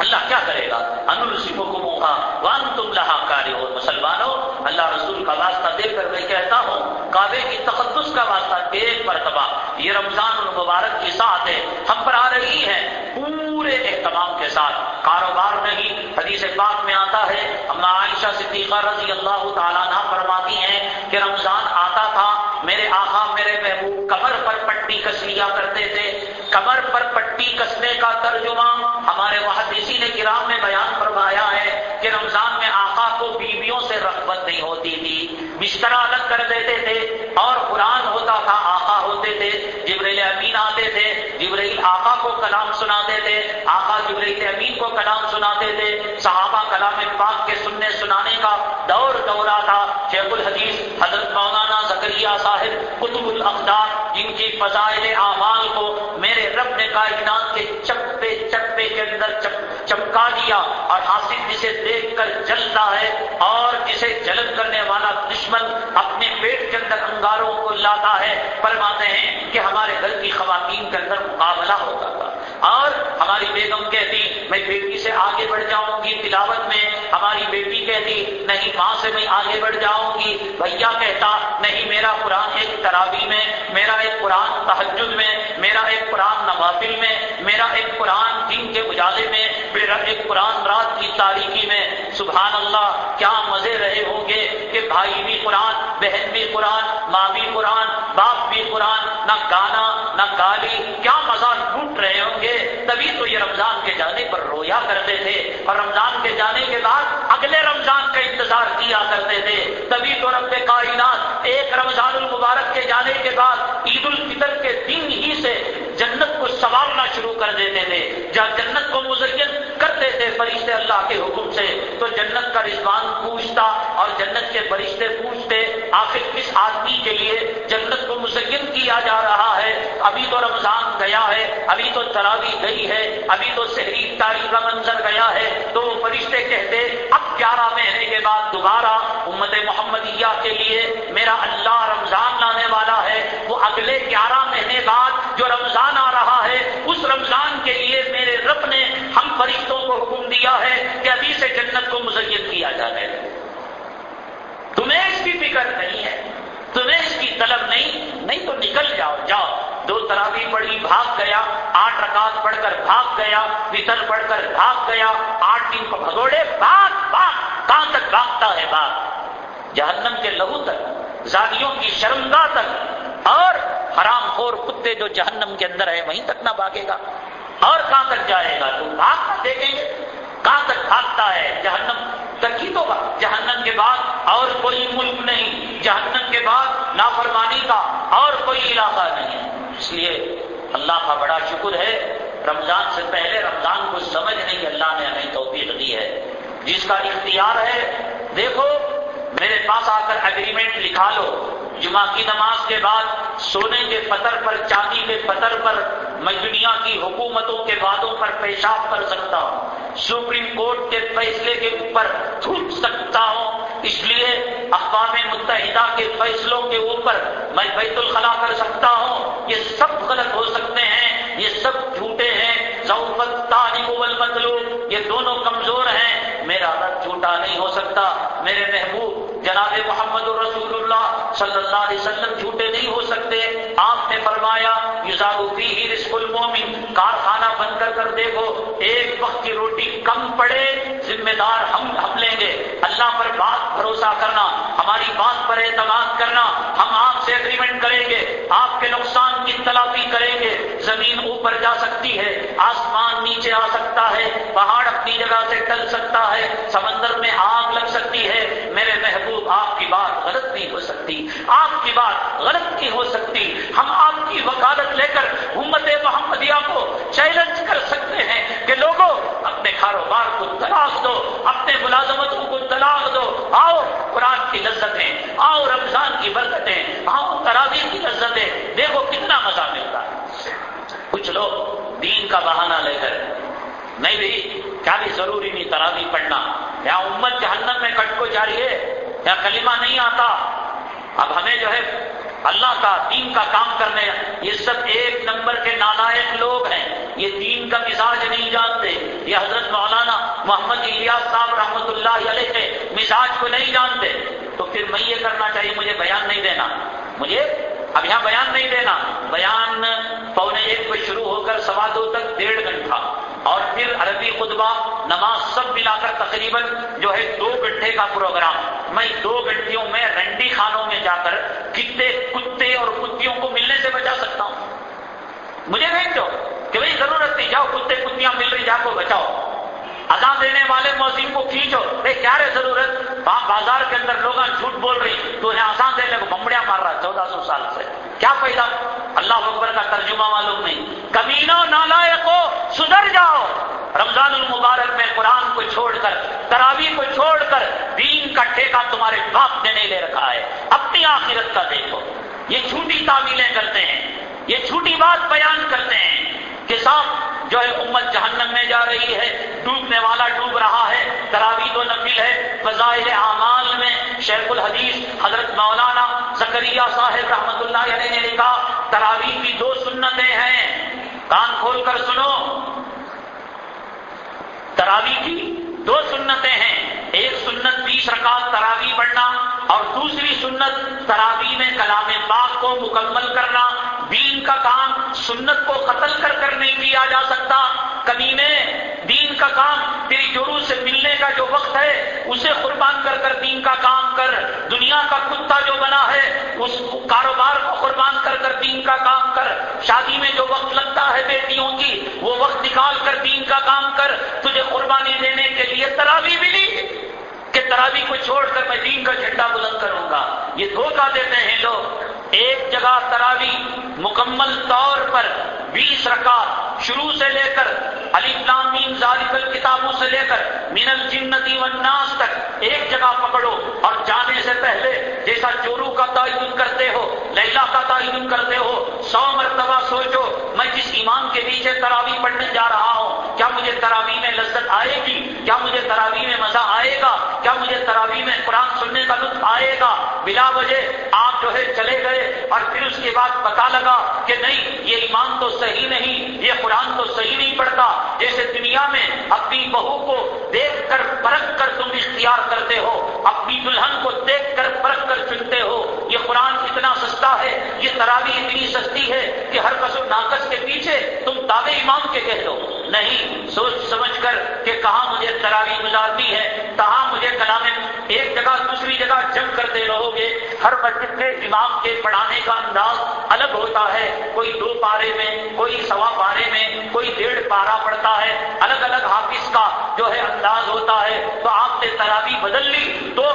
Speaker 1: اللہ کیا کرے گا؟ انل سکھوں کو موقع وان تم لہا کاری ہو مسلمانوں، اللہ رسول کا واسطہ دے کر میں کہتا ہوں، کعبے کی تقدس کا واسطہ ایک مرتبہ، یہ رمضان المبارک کی ساتھ ہے، ہم پر آ رہی ہے پورے اہتمام کے ساتھ۔ کاروبار نہیں، حدیث پاک میں آتا ہے، اما عائشہ صدیقہ رضی اللہ تعالیٰ نہ فرماتی ہیں کہ رمضان آتا تھا میرے آقا، میرے محبوب کمر پر پٹی کس لیا کرتے تھے۔ کمر پر پٹی کسنے کا ترجمہ ہمارے محدثی نے گرام میں بیان فرمایا ہے کہ رمضان میں آقا کو بیویوں سے رغبت نہیں ہوتی تھی۔ بستر الگ کر دیتے تھے اور قرآن ہوتا تھا، آقا ہوتے تھے۔ جبریل امین آتے تھے، جبریل آقا کو کلام سناتے تھے۔ آقا جبریل امین کو کلام سناتے تھے۔ صحابہ کلام پاک کے سننے سنانے کا دور دورہ تھا۔ شیخ الحدیث حضرت مولانا زکریہ صاحب قطب الاقدار، جن کی فضائل اعمال کو میرے رب نے کائنات کے چپے چپے کے اندر چمکا دیا اور حاصل جسے دیکھ کر جلتا ہے اور جسے جلن کرنے والا دشمن اپنے پیٹ کے اندر انگاروں کو لاتا ہے، فرماتے ہیں کہ ہمارے گھر کی خواتین کے اندر مقابلہ ہوتا تھا۔ اور ہماری بیگم کہتی، میں بیٹی سے آگے بڑھ جاؤں گی تلاوت میں. ہماری بیٹی کہتی، نہیں ماں سے میں آگے بڑھ جاؤں گی بھیا کہتا، نہیں میرا قرآن ایک ترابی میں، میرا ایک قرآن تحجد میں، میرا ایک قرآن نوافل میں، میرا ایک قرآن دین کے اجالے میں میرا ایک قرآن رات کی تاریخی میں. سبحان اللہ کیا مزے رہے ہوں گے کہ بھائی بھی قرآن، بہن بھی قرآن، ماں بھی قرآن، باپ بھی قرآن، نہ گانا، نہ گالی، کیا مزہ ٹوٹ رہے ہوں گے تبھی تو یہ رمضان کے جانے پر رویا کرتے تھے۔ اور رمضان کے جانے کے بعد اگلے رمضان کا انتظار کیا کرتے تھے۔ تبھی تو رب کائنات ایک رمضان المبارک کے جانے کے بعد عید الفطر کے دن ہی سے جنت کو سنوارنا شروع کر دیتے تھے۔ جہاں جنت کو مزین کرتے تھے فرشتے اللہ کے حکم سے، تو جنت کا رضوان پوچھتا اور جنت کے فرشتے پوچھتے، آخر کس آدمی کے لیے جنت کو مزین کیا جا رہا ہے؟ ابھی تو رمضان گیا ہے، ابھی تو تراوی گئی ہے، ابھی تو شہری تاریخ کا منظر گیا ہے۔ تو وہ فرشتے کہتے، اب گیارہ مہینے کے بعد دوبارہ امت محمدیہ کے لیے میرا اللہ رمضان لانے والا ہے۔ وہ اگلے گیارہ مہینے بعد جو رمضان آ رہا ہے، اس رمضان کے لیے میرے رب نے فرشتوں کو حکم دیا ہے کہ ابھی سے جنت کو مزین کیا جائے تمہیں اس کی فکر نہیں ہے، تمہیں اس کی طلب نہیں نہیں تو نکل جاؤ جاؤ۔ دو تراوی پڑھی، بھاگ گیا، آٹھ رکعت پڑھ کر بھاگ گیا، وطر پڑھ کر بھاگ گیا، آٹھ دن کو بھگوڑے، بھاگ بھاگ، کہاں تک بھاگتا ہے باغ جہنم کے لہو تک زادیوں کی شرمگاہ تک، اور حرام خور کتے جو جہنم کے اندر ہے وہیں تک نہ بھاگے گا۔ اور کہاں تک جائے گا؟ تم بھاگ دیکھیں گے۔ کہاں تک بھاگتا ہے؟ جہنم۔ تک ہی تو جہنم کے بعد اور کوئی ملک نہیں۔ جہنم کے بعد نافرمانی کا اور کوئی علاقہ نہیں۔ اس لیے اللہ کا بڑا شکر ہے۔ رمضان سے پہلے رمضان کو سمجھنے کی اللہ نے ہمیں توفیق دی ہے۔ جس کا اختیار ہے، دیکھو میرے پاس آ کر اگریمنٹ لکھا لو۔ جمعہ کی نماز کے بعد سونے کے پتھر پر، چاندی کے پتھر پر میں دنیا کی حکومتوں کے وعدوں پر پیشاب کر سکتا ہوں۔ سپریم کورٹ کے فیصلے کے اوپر تھوک سکتا ہوں۔ اس لیے اقوام متحدہ کے فیصلوں کے اوپر میں بیت الخلا کر سکتا ہوں۔ یہ سب غلط ہو سکتے ہیں، یہ سب جھوٹے ہیں۔ ضعفت تعلیم مطلوب یہ دونوں کمزور ارادہ جھوٹا نہیں ہو سکتا۔ میرے محبوب، جناب محمد الرسول اللہ صلی اللہ علیہ وسلم جھوٹے نہیں ہو سکتے۔ آپ نے فرمایا یوزاغی ہی المومن۔ کارخانہ بند کر کر دیکھو، ایک وقت کی روٹی کم پڑے، ذمہ دار ہم ہم لیں گے۔ اللہ پر بات بھروسہ کرنا۔ ہماری بات پر اعتماد کرنا ہم آپ سے اگریمنٹ کریں گے، آپ کے نقصان کی تلافی کریں گے۔ زمین اوپر جا سکتی ہے، آسمان نیچے آ سکتا ہے، پہاڑ اپنی جگہ سے ٹل سکتا ہے، سمندر میں آگ لگ سکتی ہے۔ میرے محبوب، آپ کی بات غلط نہیں ہو سکتی۔ آپ کی بات غلط نہیں ہو سکتی۔ ہم آپ کی وکالت لے کر امت محمدیہ کو چیلنج کر سکتے ہیں کہ لوگوں کاروبار کو تلاش دو، اپنے ملازمتوں کو تلاش دو۔ آؤ، قرآن کی لذتیں، آؤ، رمضان کی برکتیں، آؤ تراوی کی لذتیں۔ دیکھو کتنا مزہ ملتا ہے۔ کچھ لوگ دین کا بہانہ لے کر، نہیں بھی، کیا بھی ضروری نہیں تراوی پڑھنا۔ یا امت جہنم میں کٹ کو جاری ہے؟ یا کلمہ نہیں آتا؟ اب ہمیں جو ہے اللہ کا دین کا کام کرنے، یہ سب ایک نمبر کے نالائق لوگ ہیں۔ یہ دین کا مزاج نہیں جانتے۔ یہ حضرت مولانا محمد الیاس صاحب رحمۃ اللہ علیہ کے مزاج کو نہیں جانتے۔ تو پھر میں یہ کرنا چاہیے، مجھے بیان نہیں دینا۔ مجھے اب یہاں بیان نہیں دینا۔ بیان پونے ایک کو شروع ہو کر سوا دو تک، ڈیڑھ گھنٹہ۔ اور پھر عربی خطبہ نماز سب ملا کر تقریباً جو ہے دو گھنٹے کا پروگرام میں دو گھنٹیوں میں رنڈی خانوں میں جا کر کتے کتے اور کتوں کو ملنے سے بچا سکتا ہوں۔ مجھے بھیج دو کہ بھائی ضرورت نہیں، جاؤ کتے، کتیاں مل رہی، جا کو بچاؤ۔ اذان دینے والے موسم کو کھینچو۔ بھائی کیا رہے ضرورت؟ وہاں بازار کے اندر لوگ جھوٹ بول رہی تو انہیں آسان دینے کو بمبڑیاں مار رہا ہے چودہ سو سال سے۔ کیا فائدہ؟ اللہ اکبر کا ترجمہ معلوم نہیں۔ کمینوں نالائق کو سدھر جاؤ۔ رمضان المبارک میں قرآن کو چھوڑ کر، تراوی کو چھوڑ کر دین کا ٹھیکہ تمہارے باپ نے نہیں لے رکھا ہے۔ اپنی آخرت کا دیکھو۔ یہ چھوٹی تعمیلیں کرتے ہیں۔ یہ چھوٹی بات بیان کرتے ہیں کہ صاحب جو ہے امت جہنم میں جا رہی ہے، ڈوبنے والا ڈوب رہا ہے تراوی تو نفل ہے، فضائل اعمال میں شیخ الحدیث حضرت مولانا زکریہ صاحب رحمت اللہ علیہ نے لکھا تراوی کی دو سنتیں ہیں۔ کان کھول کر سنو۔ تراوی کی دو سنتیں ہیں، ایک سنت بیس رکعت تراوی پڑھنا اور دوسری سنت تراوی میں کلام پاک کو مکمل کرنا۔ دین کا کام سنت کو قتل کر کر نہیں کیا جا سکتا۔ کمی میں دین کا کام تیری جرو سے ملنے کا جو وقت ہے، اسے قربان کر کر دین کا کام کر۔ دنیا کا کتا جو بنا ہے، اس کاروبار کو قربان کر کر دین کا کام کر۔ شادی میں جو وقت لگتا ہے بیٹیوں کی، وہ وقت نکال کر دین کا کام کر۔ تجھے قربانی دینے کے لیے تراوی ملی کہ تراوی کو چھوڑ کر میں دین کا جھنڈا بلند کروں گا۔ یہ دھوکہ دیتے ہیں لوگ۔ ایک جگہ تراوی مکمل طور پر بیس رکعت شروع سے لے کر علی مین ذالک کتابوں سے لے کر من الجنتی والناس تک ایک جگہ پکڑو اور جانے سے پہلے جیسا چورو کا تعین کرتے ہو لیلا کا تعین کرتے ہو، سو مرتبہ سوچو، میں جس ایمان کے نیچے تراوی پڑھنے جا رہا ہوں کیا مجھے تراوی میں لذت آئے گی؟ کیا مجھے تراوی میں مزہ آئے گا؟ کیا مجھے تراوی میں قرآن سننے کا لطف آئے گا؟ بلا وجہ آپ جو ہے چلے گئے اور پھر اس کے بعد پتا لگا کہ نہیں، یہ ایمان تو صحیح نہیں، یہ قرآن تو صحیح نہیں پڑتا جیسے دنیا میں اپنی بہو کو دیکھ کر پرکھ کر تم اختیار کرتے ہو، اپنی دلہن کو دیکھ کر پرکھ کر چنتے ہو، یہ قرآن اتنا سستا ہے، یہ تراوی اتنی سستی ہے کہ ہر قصر ناقص کے پیچھے تم دعوے امام کے کہہ دو۔ نہیں، سوچ سمجھ کر کہ کہاں مجھے تراوی گزارنی ہے، کہاں مجھے کلام ایک جگہ دوسری جگہ جم کرتے رہو گے۔ ہر مسجد میں امام کے پڑھانے کا انداز الگ ہوتا ہے۔ کوئی دو پارے میں، کوئی سوا پارے میں، کوئی ڈیڑھ پارا پڑتا ہے۔ الگ الگ حافظ کا جو ہے انداز ہوتا ہے۔ تو آپ نے تراوی بدل لی تو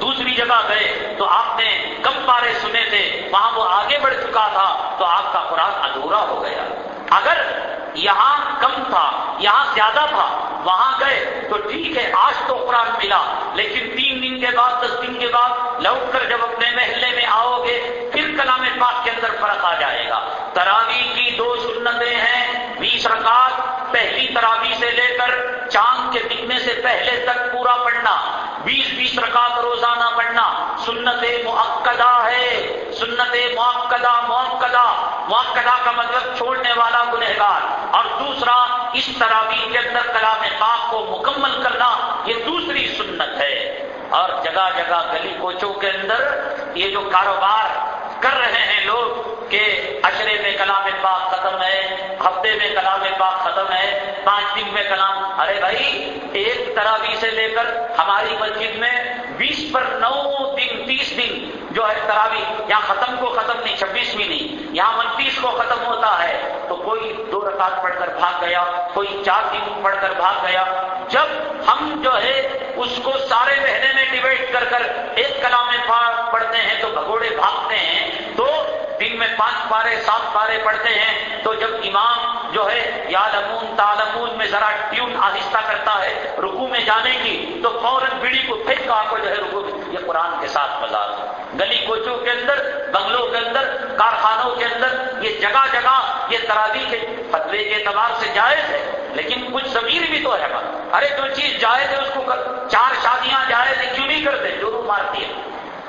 Speaker 1: دوسری جگہ گئے۔ تو آپ نے کم پارے سنے تھے، وہاں وہ آگے بڑھ چکا تھا۔ تو آپ کا خوراک ادھورا ہو گیا۔ اگر یہاں کم تھا، یہاں زیادہ تھا، وہاں گئے تو ٹھیک ہے، آج تو قرآن ملا۔ لیکن تین دن کے بعد، دس دن کے بعد لوٹ کر جب اپنے محلے میں آؤ گے، پھر کلام پاک کے اندر فرق آ جائے گا۔ تراوی کی دو سنتیں ہیں بیس رکعت پہلی تراوی سے لے کر چاند کے دکھنے سے پہلے تک پورا پڑھنا، بیس بیس رکعت روزانہ پڑھنا، سنت معقدہ ہے، سنت معقدہ معقدہ معقدہ کا مطلب چھوڑنے والا گنہگار۔ اور دوسرا، اس تراویح کے اندر کلام پاک کو مکمل کرنا، یہ دوسری سنت ہے۔ اور جگہ جگہ گلی کوچوں کے اندر یہ جو کاروبار کر رہے ہیں لوگ کہ اشرے میں کلام پاک ختم ہے، ہفتے میں کلام پاک ختم ہے، پانچ دن میں کلام ارے بھائی، ایک تراوی سے لے کر ہماری مسجد میں بیس پر نو دن، تیس دن جو ہے تراوی یہاں ختم کو ختم نہیں چھبیس بھی نہیں، یہاں انتیس کو ختم ہوتا ہے۔ تو کوئی دو رکعت پڑھ کر بھاگ گیا، کوئی چار دن پڑھ کر بھاگ گیا، جب ہم جو ہے اس کو سارے مہینے میں ڈیوائڈ کر کر ایک کلام پڑھتے ہیں تو بھگوڑے بھاگتے ہیں۔ تو دن میں پانچ پارے، سات پارے پڑھتے ہیں۔ تو جب امام جو ہے یا لمون تالمون میں ذرا ٹیون آہستہ کرتا ہے رکو میں جانے کی، تو فوراً بیڑی کو پھینک کہا کو جو ہے رکو یہ قرآن کے ساتھ بازار گلی کوچوں کے اندر، بنگلوں کے اندر، کارخانوں کے اندر، یہ جگہ جگہ، یہ تراوی کے فتوے کے اعتبار سے جائز ہے، لیکن کچھ ضمیر بھی تو ہے۔ بات ارے جو چیز جائز ہے، اس کو چار شادیاں جائز ہے کیوں نہیں کرتے؟ جو مارتی ہے۔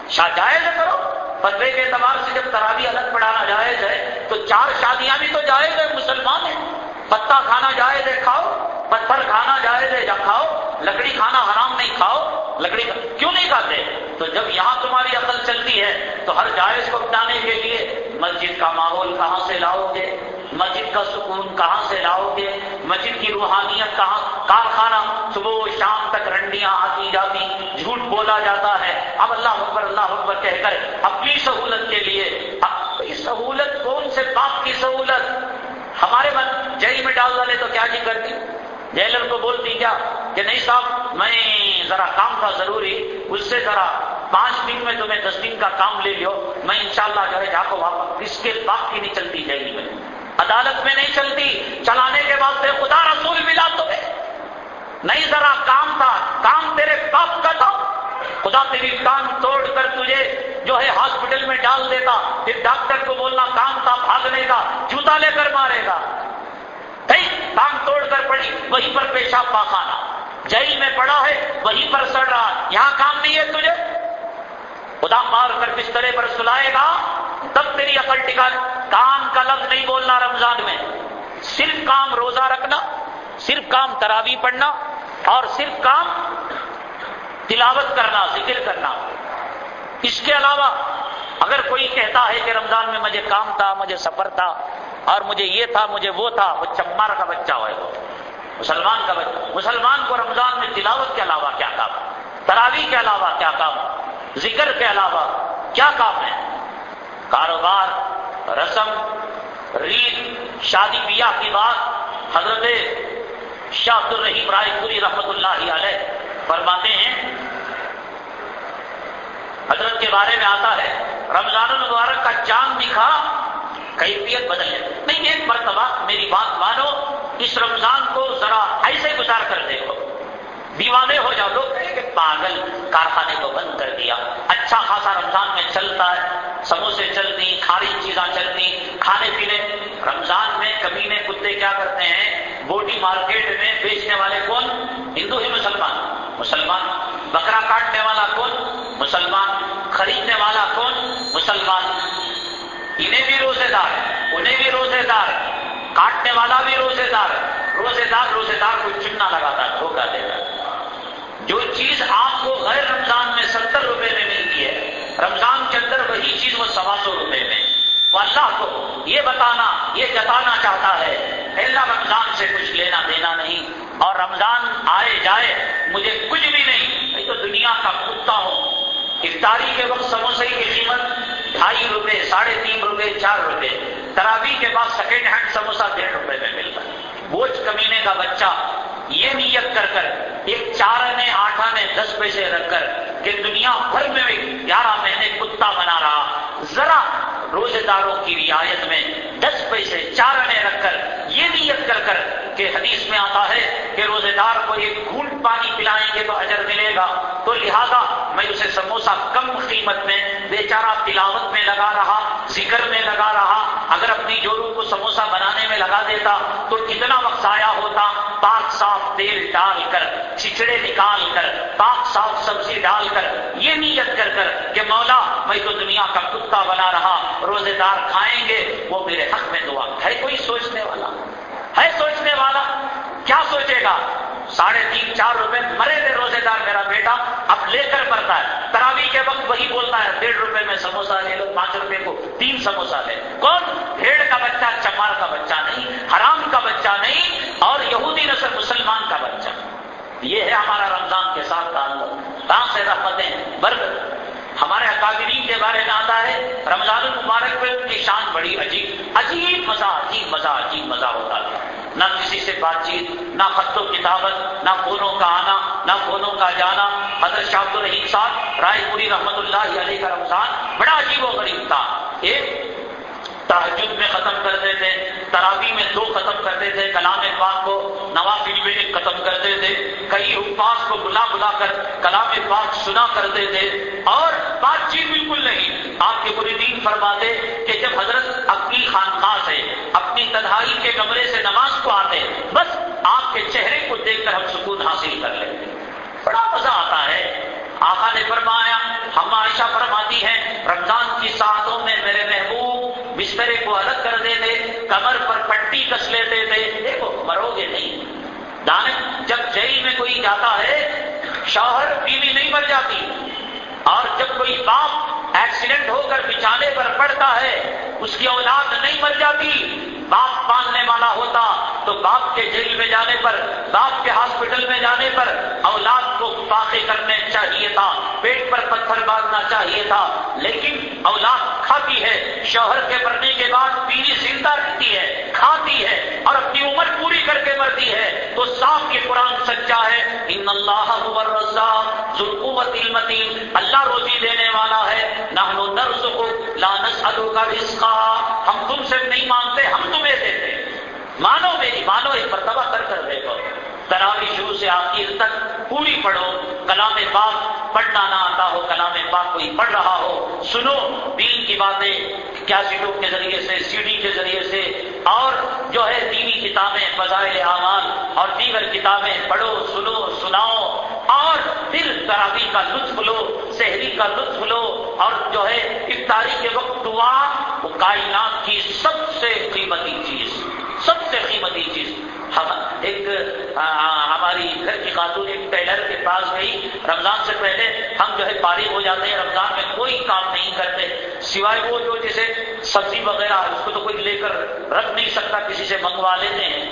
Speaker 1: شاہ جائز کرو۔ فتوے کے اعتبار سے جب تراوی الگ پڑھانا جائز ہے تو چار شادیاں بھی تو جائز ہے مسلمان ہیں۔ پتا کھانا جائز ہے کھاؤ پتھر کھانا جائز ہے یا کھاؤ، لکڑی کھانا حرام نہیں کھاؤ، لکڑی کیوں نہیں کھاتے؟ تو جب یہاں تمہاری عقل چلتی ہے، تو ہر جائز کو اپنانے کے لیے مسجد کا ماحول کہاں سے لاؤ گے؟ مسجد کا سکون کہاں سے لاؤ گے؟ مسجد کی روحانیت کہاں؟ کارخانہ، صبح و شام تک رنڈیاں آتی جاتی، جھوٹ بولا جاتا ہے۔ اب اللہ اکبر اللہ اکبر کہہ کر اپنی سہولت کے لیے سہولت کون سے باپ کی سہولت؟ ہمارے من جیل میں ڈال ڈالے تو کیا جی کرتی جیلر کو بولتی کیا کہ نہیں صاحب، میں ذرا کام تھا ضروری، اس سے ذرا پانچ دن میں تمہیں دس دن کا کام لے لو میں انشاءاللہ جو ہے جا کو واپس کس کے باپ کی نہیں چلتی جیل میں۔ عدالت میں نہیں چلتی، چلانے کے بعد سے خدا رسول ملا تمہیں۔ نہیں ذرا کام تھا، کام تیرے باپ کا تھا۔ خدا تیری کان توڑ کر تجھے جو ہے ہاسپٹل میں ڈال دیتا، پھر ڈاکٹر کو بولنا کام تھا بھاگنے کا، جوتا لے کر مارے گا۔ کام توڑ کر پڑی، وہیں پر پیشاب پاخانا جیل میں پڑا ہے، وہیں پر سڑ رہا۔ یہاں کام نہیں ہے تجھے؟ خدا مار کر بسترے پر سلائے گا، تب تیری عقل ٹکا کام کا لفظ نہیں بولنا رمضان میں۔ صرف کام روزہ رکھنا، صرف کام تراوی پڑھنا، اور صرف کام تلاوت کرنا، ذکر کرنا۔ اس کے علاوہ اگر کوئی کہتا ہے کہ رمضان میں مجھے کام تھا، مجھے سفر تھا، اور مجھے یہ تھا، مجھے وہ تھا، وہ چمار کا بچہ ہوئے مسلمان کا بچہ، مسلمان کو رمضان میں تلاوت کے علاوہ کیا کام؟ تراوی کے علاوہ کیا کام؟ ذکر کے علاوہ کیا کام ہے؟ کاروبار، رسم ریت شادی بیاہ کی بات، حضرت شاہ عبد الرحیم رائے پوری رحمت اللہ علیہ فرماتے ہیں۔ حضرت کے بارے میں آتا ہے، رمضان المبارک کا چاند دکھا کیفیت بدل ہے نہیں، ایک مرتبہ میری بات مانو، اس رمضان کو ذرا ایسے گزار کر دیکھو۔ دیوانے ہو جاؤ، لوگ کہ پاگل، کارخانے کو بند کر دیا۔ اچھا خاصا رمضان میں چلتا ہے، سموسے چلتی، کھاری چیزاں چلتی، کھانے پینے۔ رمضان میں کمینے کتے کیا کرتے ہیں؟ بوٹی مارکیٹ میں بیچنے والے کون؟ ہندو ہی مسلمان۔ مسلمان بکرا کاٹنے والا کون؟ مسلمان خریدنے والا کون؟ مسلمان۔ انہیں بھی روزے دار، انہیں بھی روزے دار۔ کاٹنے والا بھی روزے دار۔ روزے دار روزے دار کو چننا لگاتا وہ اللہ کو یہ بتانا، یہ جتانا چاہتا ہے، اللہ رمضان سے کچھ لینا دینا نہیں، اور رمضان آئے جائے، مجھے کچھ بھی نہیں میں تو دنیا کا کتا ہوں۔ افطاری کے وقت سموسے کی قیمت ڈھائی روپے، ساڑھے تین روپے، چار روپے۔ تراوی کے بعد سیکنڈ ہینڈ سموسا ڈیڑھ روپے میں ملتا ہے۔ بوجھ کمینے کا بچہ یہ نیت کر کر ایک چار آنے آٹھ آنے دس پیسے رکھ کر کہ دنیا بھر میں گیارہ مہینے کتا بنا رہا۔ ذرا روزے داروں کی رعایت میں دس پیسے چار آنے رکھ کر یہ نیت کر کر کہ حدیث میں آتا ہے کہ روزے دار کو ایک گھونٹ پانی پلائیں گے تو اجر ملے گا۔ تو لہذا میں اسے سموسا کم قیمت میں، بیچارہ تلاوت میں لگا رہا، ذکر میں لگا رہا، اگر اپنی جورو کو سموسا بنانے میں لگا دیتا تو کتنا وقت ضائع ہوتا؟ پاک صاف تیل ڈال کر چچڑے نکال کر، پاک صاف سبزی ڈال کر، یہ نیت کر کر کہ مولا میں تو دنیا کا کتا بنا رہا روزے دار کھائیں گے، وہ میرے حق میں دعا۔ ہے کوئی سوچنے والا؟ ہے سوچنے والا؟ کیا سوچے گا؟ ساڑھے تین، چار روپے مرے تھے روزے دار میرا بیٹا، اب لے کر پڑتا ہے۔ تراوی کے وقت وہی بولتا ہے، ڈیڑھ روپے میں سموسا لے لو، پانچ روپے کو تین سموسا لے۔ کون؟ بھیڑ کا بچہ، چمار کا بچہ نہیں، حرام کا بچہ نہیں، اور یہودی نسل، مسلمان کا بچہ۔ یہ ہے ہمارا رمضان کے ساتھ تعلق۔ کہاں سے رحمتیں، برکت۔ ہمارے اکابرین کے بارے میں آتا ہے، رمضان المبارک میں ان کی شان بڑی عجیب عجیب مزہ عجیب مزہ عجیب مزہ ہوتا ہے۔ نہ کسی سے بات چیت، نہ خط و کتابت نہ فونوں کا آنا، نہ فونوں کا جانا۔ حضرت شاہد الرحیم صاحب، رائے پوری رحمت اللہ علیہ کا رمضان بڑا عجیب و غریب تھا۔ ایک تحجد میں ختم کرتے تھے تراوی میں دو ختم کرتے تھے کلام پاک کو نوافل میں ایک ختم کرتے تھے کئی حفاظ کو بلا بلا کر کلام پاک سنا کرتے تھے اور بات چیت بالکل نہیں۔ آپ کے پورے دین فرماتے کہ جب حضرت اپنی خانقاہ سے اپنی تنہائی کے کمرے سے نماز کو آتے، بس آپ کے چہرے کو دیکھ کر ہم سکون حاصل کر لیتے بڑا مزہ آتا ہے۔ آقا نے فرمایا، ہم عائشہ فرماتی ہیں، رمضان کی ساتھوں میں میرے محبوب بسترے کو الگ کر دیتے، کمر پر پٹی کس لیتے تھے۔ دیکھو، مرو گے نہیں۔ دانے جب جیل میں کوئی جاتا ہے، شوہر بیوی نہیں مر جاتی۔ اور جب کوئی باپ ایکسیڈنٹ ہو کر بچانے پر پڑتا ہے، اس کی اولاد نہیں مر جاتی، باپ پالنے والا ہوتا، تو باپ کے جیل میں جانے پر، باپ کے ہاسپٹل میں جانے پر اولاد کو پاخے کرنے چاہیے تھا، پیٹ پر پتھر باندھنا چاہیے تھا۔ لیکن اولاد کھاتی ہے، شوہر کے مرنے کے بعد بیوی زندہ رہتی ہے، کھاتی ہے اور اپنی عمر پوری کر کے مرتی ہے۔ تو صاف کے قرآن سچا ہے، ان اللہ ضلقوت علمتی اللہ روزی دینے والا ہے۔ نہ نرس کو لانس کا رسخا ہم تم سے نہیں مانتے ہم تمہیں دیتے مانو میری، مانو، ایک مرتبہ کر کر دیکھو۔ تراوی شروع سے آخر تک پوری پڑھو۔ کلام پاک پڑھنا نہ آتا ہو، کلام پاک کوئی پڑھ رہا ہو، سنو۔ دین کی باتیں کیا سیٹوں کے ذریعے سے، سی ڈی کے ذریعے سے، اور جو ہے دینی کتابیں، فضائل اعمال اور دیگر کتابیں پڑھو، سنو، سناؤ۔ اور پھر تراوی کا لطف لو شہری کا لطف لو، اور جو ہے افطاری کے وقت دعا کائنات کی سب سے قیمتی چیز، سب سے قیمتی چیز۔ ہم ایک ہماری گھر کی خاتون ایک ٹیلر کے پاس گئی۔ رمضان سے پہلے ہم جو ہے فارغ ہو جاتے ہیں، رمضان میں کوئی کام نہیں کرتے۔ سوائے وہ جو جیسے سبزی وغیرہ، اس کو تو کوئی لے کر رکھ نہیں سکتا، کسی سے منگوا لیتے ہیں۔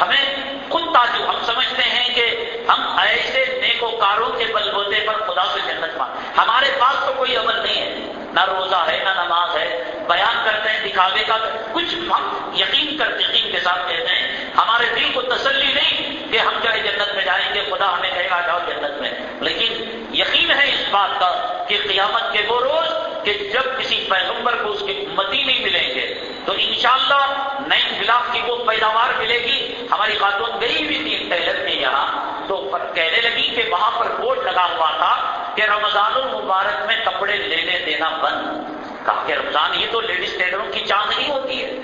Speaker 1: ہمیں خود تعجب، ہم سمجھتے ہیں کہ ہم ایسے نیکوکاروں کے بل بوتے پر خدا سے جنت مانگ ہمارے پاس تو کوئی عمل نہیں ہے، نہ روزہ ہے، نہ نماز ہے۔ بیان کرتے ہیں، دکھاوے کا کچھ ہم یقین کرتے یقین کے ساتھ کہتے ہیں۔ ہمارے دل کو تسلی نہیں کہ ہم چاہے جنت میں جائیں گے، خدا ہمیں کہے گا جاؤ جنت میں۔ لیکن یقین ہے اس بات کا کہ قیامت کے وہ روز کہ جب کسی پیغمبر کو اس کی امتی نہیں ملیں گے تو انشاءاللہ نئی بلاک کی وہ پیداوار ملے گی۔ ہماری خاتون گئی بھی تھی ٹیلر میں یہاں تو کہنے لگی کہ وہاں پر بورڈ لگا ہوا تھا کہ رمضان المبارک میں کپڑے لینے دینا بند۔ کہا کہ رمضان یہ تو لیڈیز ٹیلروں کی چاند نہیں ہوتی ہے۔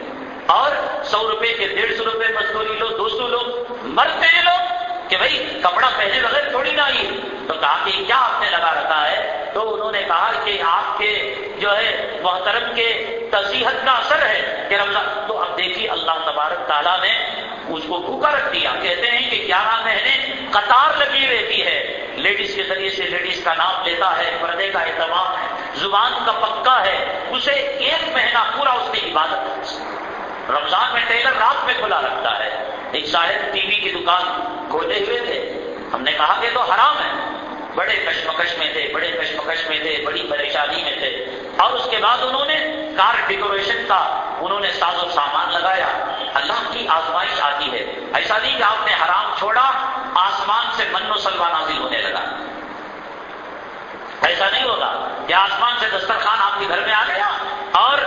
Speaker 1: اور سو روپے کے ڈیڑھ سو روپے مزدوری لو دو سو لو مرتے ہیں لوگ۔ کہ بھائی کپڑا پہنے بغیر تھوڑی نہ آئی۔ تو کہا کہ کیا آپ نے لگا رکھا ہے؟ تو انہوں نے کہا کہ آپ کے جو ہے محترم کے تصیحت کا اثر ہے کہ رمضان تو اب دیکھیے اللہ تبارک تعالیٰ نے اس کو بھوکا رکھ دیا۔ کہتے ہیں کہ گیارہ مہینے قطار لگی رہتی ہے۔ لیڈیز کے ذریعے سے لیڈیز کا نام لیتا ہے، پردے کا اہتمام ہے، زبان کا پکا ہے، اسے ایک مہینہ پورا اس کی عبادت رمضان میں ٹیلر رات میں کھلا رکھتا ہے۔ ایک شاید ٹی وی کی دکان کھولے ہوئے تھے۔ ہم نے کہا کہ تو حرام ہے۔ بڑے کشمکش میں تھے، بڑے کشمکش میں تھے، بڑی پریشانی میں تھے۔ اور اس کے بعد انہوں نے کار ڈیکوریشن کا انہوں نے ساز و سامان لگایا۔ اللہ کی آزمائش آتی ہے۔ ایسا نہیں کہ آپ نے حرام چھوڑا، آسمان سے من و سلوا نازل ہونے لگا۔ ایسا نہیں ہوگا کہ آسمان سے دسترخوان آپ کے گھر میں آ گیا اور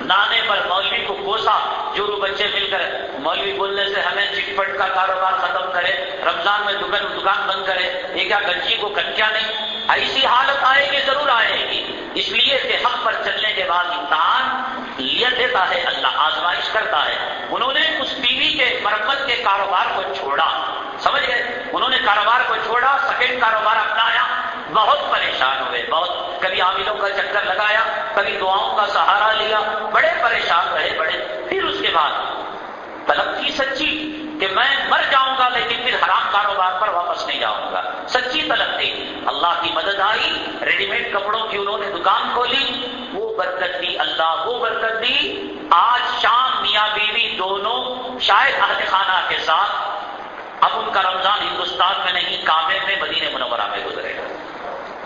Speaker 1: نانے پر مولوی کو کوسا جو بچے مل کر مولوی بولنے سے ہمیں چٹ پٹ کا کاروبار ختم کرے، رمضان میں دکان دکان بند کرے، یہ کیا گنجی کو کنکیا نہیں؟ ایسی حالت آئے گی، ضرور آئے گی۔ اس لیے کہ حق پر چلنے کے بعد امتحان لیا دیتا ہے، اللہ آزمائش کرتا ہے۔ انہوں نے اس ٹی وی کے مرمت کے کاروبار کو چھوڑا۔ سمجھ گئے؟ انہوں نے کاروبار کو چھوڑا، سیکنڈ کاروبار اپنایا۔ بہت پریشان ہوئے، بہت کبھی عاملوں کا چکر لگایا، کبھی دعاؤں کا سہارا لیا، بڑے پریشان رہے، بڑے۔ پھر اس کے بعد طلب کی سچی کہ میں مر جاؤں گا لیکن پھر حرام کاروبار پر واپس نہیں جاؤں گا۔ سچی طلب تھی۔ اللہ کی مدد آئی ریڈی میڈ کپڑوں کی انہوں نے دکان کھولی، وہ برکت دی، اللہ وہ برکت دی۔ آج شام میاں بیوی دونوں شاید اہل خانہ کے ساتھ، اب ان کا رمضان ہندوستان میں نہیں کامے میں مدینہ منورہ میں گزرے۔ گا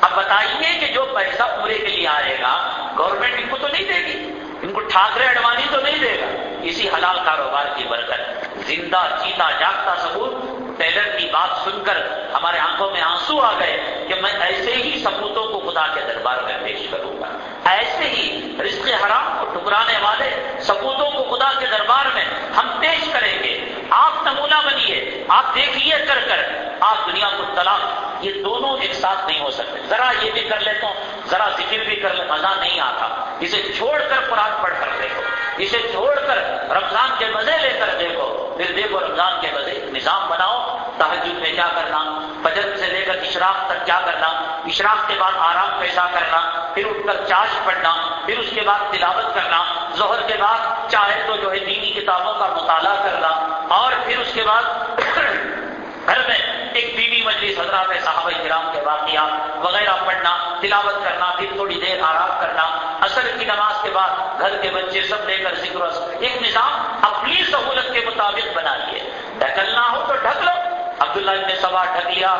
Speaker 1: اب بتائیے کہ جو پیسہ پورے کے لیے آئے گا گورنمنٹ ان کو تو نہیں دے گی؟ ان کو ٹھاکرے اڈوانی تو نہیں دے گا؟ اسی حلال کاروبار کی برکت، زندہ، چیتا، جاگتا ثبوت ٹیلر کی بات سن کر ہمارے آنکھوں میں آنسو آ گئے کہ میں ایسے ہی ثبوتوں کو خدا کے دربار میں پیش کروں گا۔ ایسے ہی رزق حرام کو ٹکرانے والے ثبوتوں کو خدا کے دربار میں ہم پیش کریں گے۔ آپ نمونہ بنیے، آپ دیکھیے کر کر۔ آپ دنیا کو طلاق یہ دونوں ایک ساتھ نہیں ہو سکتے۔ ذرا یہ بھی کر لیتا ہوں، ذرا ذکر بھی کر لے، مزہ نہیں آتا۔ اسے چھوڑ کر قرآن پڑھ کر دیکھو۔ اسے چھوڑ کر رمضان کے مزے لے کر دیکھو۔ پھر دیکھو رمضان کے مزے نظام بناؤ۔ تحجد میں کیا کرنا؟ فجر سے لے کر اشراق تک کیا کرنا؟ اشراق کے بعد آرام پیشہ کرنا، پھر اٹھ کر چارج پڑھنا، پھر اس کے بعد تلاوت کرنا، ظہر کے بعد چاہے تو جو ہے دینی کتابوں کا مطالعہ کرنا، اور پھر اس کے بعد گھر میں ایک بیوی مجلس حضرات صحابہ کرام کے واقعات وغیرہ پڑھنا، تلاوت کرنا، پھر تھوڑی دیر آرام کرنا اثر کی نماز کے بعد گھر کے بچے سب لے کر ذکر ایک نظام اپنی سہولت کے مطابق بنا لیے۔ ڈھکلنا ہو تو ڈھک لو عبداللہ ابن سوا ڈھک لیا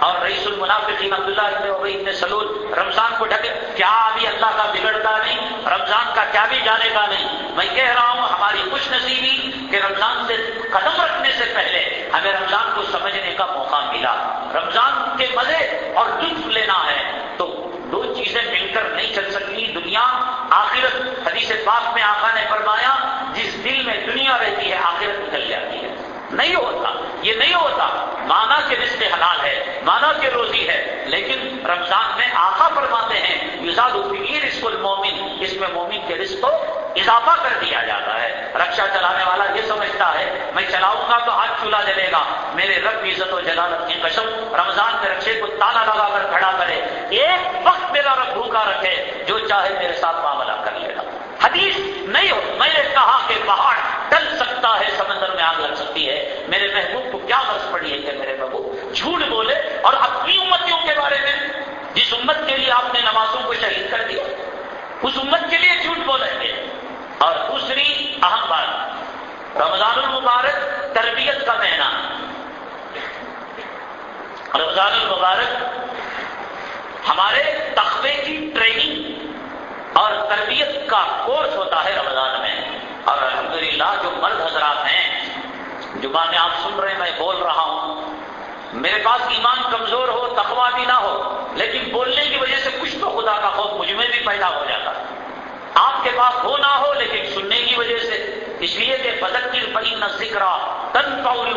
Speaker 1: اور رئیس المنافقین عبداللہ ابن عبی ابن سلول رمضان کو ڈھکے۔ کیا ابھی اللہ کا بگڑتا نہیں؟ رمضان کا کیا بھی جانے کا نہیں؟ میں کہہ رہا ہوں ہماری خوش نصیبی کہ رمضان سے قدم رکھنے سے پہلے ہمیں رمضان کو سمجھنے کا موقع ملا۔ رمضان کے مزے اور لطف لینا ہے۔ تو دو چیزیں مل کر نہیں چل سکتی۔ دنیا، آخرت۔ حدیث پاک میں آقا نے فرمایا، جس دل میں دنیا رہتی ہے، آخرت نکل جاتی ہے۔ نہیں ہوتا، یہ نہیں ہوتا۔ مانا کے رشتے حلال ہے، مانا کے روزی ہے، لیکن رمضان میں آقا فرماتے ہیں، یزاد رزق المومن، اس میں مومن کے رزق کو اضافہ کر دیا جاتا ہے۔ رکشا چلانے والا یہ سمجھتا ہے، میں چلاؤں گا تو آج چولہا جلے گا۔ میرے رب عزت و جلالت کی قسم، رمضان کے رکشے کو تالا لگا کر کھڑا کرے۔ ایک وقت میرا رب بھوکا رکھے، جو چاہے میرے ساتھ معاملہ کر لے گا۔ حدیث نہیں ہو۔ میں نے کہا کہ پہاڑ ٹل سکتا ہے، سمندر میں آگ لگ سکتی ہے۔ میرے محبوب کو کیا غرض پڑی ہے کہ میرے محبوب جھوٹ بولے اور اپنی امتیوں کے بارے میں؟ جس امت کے لیے آپ نے نمازوں کو شہید کر دیا، اس امت کے لیے جھوٹ بولیں گے اور دوسری اہم بات، رمضان المبارک تربیت کا مہینہ۔ رمضان المبارک ہمارے تخبے کی ٹریننگ اور تربیت کا کورس ہوتا ہے رمضان میں۔ اور الحمدللہ جو مرد حضرات ہیں جو باتیں آپ سن رہے ہیں، میں بول رہا ہوں۔ میرے پاس ایمان کمزور ہو تخوا بھی نہ ہو، لیکن بولنے کی وجہ سے کچھ تو خدا کا خوف مجھ میں بھی پیدا ہو جاتا۔ آپ کے پاس ہو نہ ہو، لیکن سننے کی وجہ سے۔ اس لیے کہ بدل کی پڑی نہ ذکر تن پاؤل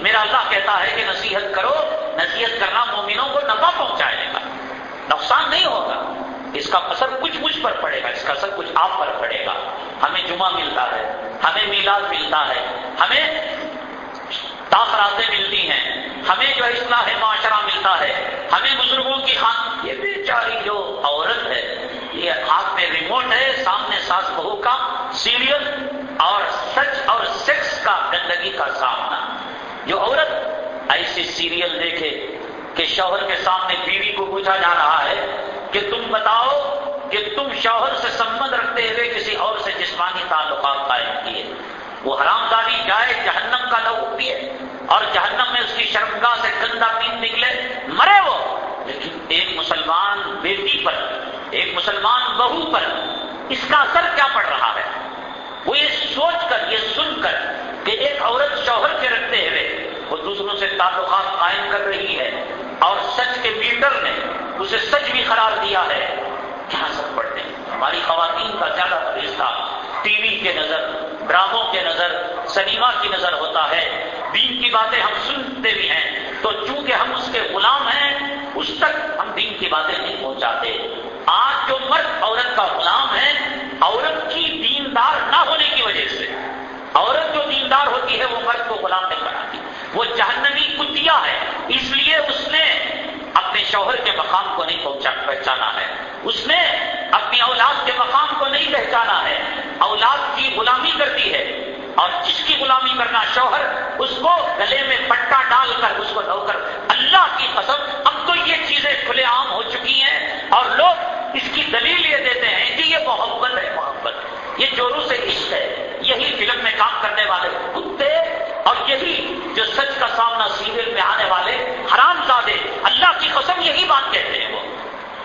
Speaker 1: میرا اللہ کہتا ہے کہ نصیحت کرو، نصیحت کرنا مومنوں کو نفع پہنچائے گا۔ نقصان نہیں ہوگا۔ اس کا اثر کچھ مجھ پر پڑے گا، اس کا اثر کچھ آپ پر پڑے گا۔ ہمیں جمعہ ملتا ہے، ہمیں میلاد ملتا ہے، ہمیں تاثراتیں ملتی ہیں، ہمیں جو اصلاح معاشرہ ملتا ہے، ہمیں بزرگوں کی خان، یہ بیچاری جو عورت ہے، یہ ہاتھ میں ریموٹ ہے، سامنے ساس بہو کا سیریل اور سچ اور سیکس کا گندگی کا سامنا۔ جو عورت ایسی سیریل دیکھے کہ شوہر کے سامنے بیوی کو پوچھا جا رہا ہے کہ تم بتاؤ کہ تم شوہر سے سمبند رکھتے ہوئے کسی اور سے جسمانی تعلقات قائم کیے وہ حرام داری جائے، جہنم کا لو پیے اور جہنم میں اس کی شرمگاہ سے گندا پین نکلے، مرے وہ۔ لیکن ایک مسلمان بیٹی پر، ایک مسلمان بہو پر اس کا اثر کیا پڑ رہا ہے؟ وہ یہ سوچ کر، یہ سن کر کہ ایک عورت شوہر کے رکھتے ہوئے وہ دوسروں سے تعلقات قائم کر رہی ہے اور سچ کے میٹر نے اسے سچ بھی قرار دیا ہے۔ کیا اثر پڑتے ہیں۔ ہماری خواتین کا زیادہ تھا ٹی وی کے نظر، ڈراموں کے نظر، سنیما کی نظر ہوتا ہے۔ دین کی باتیں ہم سنتے بھی ہیں۔ تو چونکہ ہم اس کے غلام ہیں، اس تک ہم دین کی باتیں نہیں پہنچاتے۔ آج جو مرد عورت کا غلام ہے، عورت کی دیندار نہ ہونے کی وجہ سے، عورت جو دیندار ہوتی ہے، وہ مرد کو غلام نہیں بناتی۔ وہ جہنمی کتیا ہے اس لیے اس نے اپنے شوہر کے مقام کو نہیں پہنچا پہچانا ہے۔ اس نے اپنی اولاد کے مقام کو نہیں پہچانا ہے۔ اولاد کی غلامی کرتی ہے۔ اور جس کی غلامی کرنا شوہر، اس کو گلے میں پٹا ڈال کر اس کو لو کر اللہ کی قسم، اب تو یہ چیزیں کھلے عام ہو چکی ہیں اور لوگ اس کی دلیل یہ دیتے ہیں کہ یہ محبت ہے محبت۔ ہے یہ جورو سے عشق ہے، یہی فلم میں کام کرنے والے کتے اور یہی جو سچ کا سامنا سیریل میں آنے والے حرام زادے، اللہ کی قسم یہی بات کہتے ہیں وہ،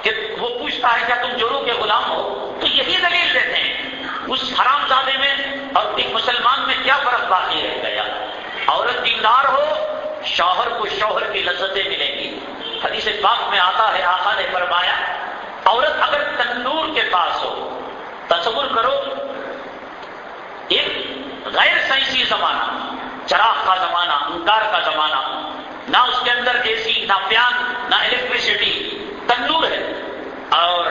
Speaker 1: کہ وہ پوچھتا ہے، کیا تم جورو کے غلام ہو؟ تو یہی دلیل دیتے ہیں۔ اس حرام زادے میں اور ایک مسلمان میں کیا فرق باقی رہ گیا؟ عورت دیندار ہو، شوہر کو شوہر کی لذتیں ملیں گی۔ حدیث پاک میں آتا ہے، آقا نے فرمایا، عورت اگر تندور کے پاس ہو تصور کرو، ایک غیر سائنسی زمانہ، چراغ کا زمانہ انکار کا زمانہ، نہ اس کے اندر اے سی، نہ پیان نہ الیکٹریسٹی تندور ہے اور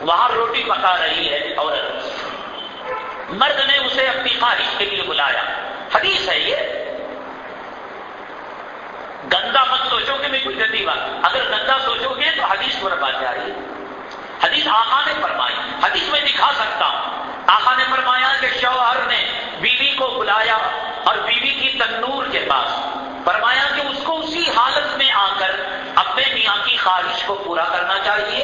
Speaker 1: وہاں روٹی پکا رہی ہے عورت۔ مرد نے اسے اپنی خواہش کے لیے بلایا۔ حدیث ہے یہ۔ گندا مت سوچو کہ میں کوئی گندی بات۔ اگر گندا سوچو گے تو حدیث پر بات جا رہی ہے حدیث آقا نے فرمائی، حدیث میں دکھا سکتا ہوں۔ آقا نے فرمایا کہ شوہر نے بیوی کو بلایا اور بیوی کی تنور کے پاس فرمایا کہ اس کو اسی حالت میں آ کر اپنے میاں کی خواہش کو پورا کرنا چاہیے،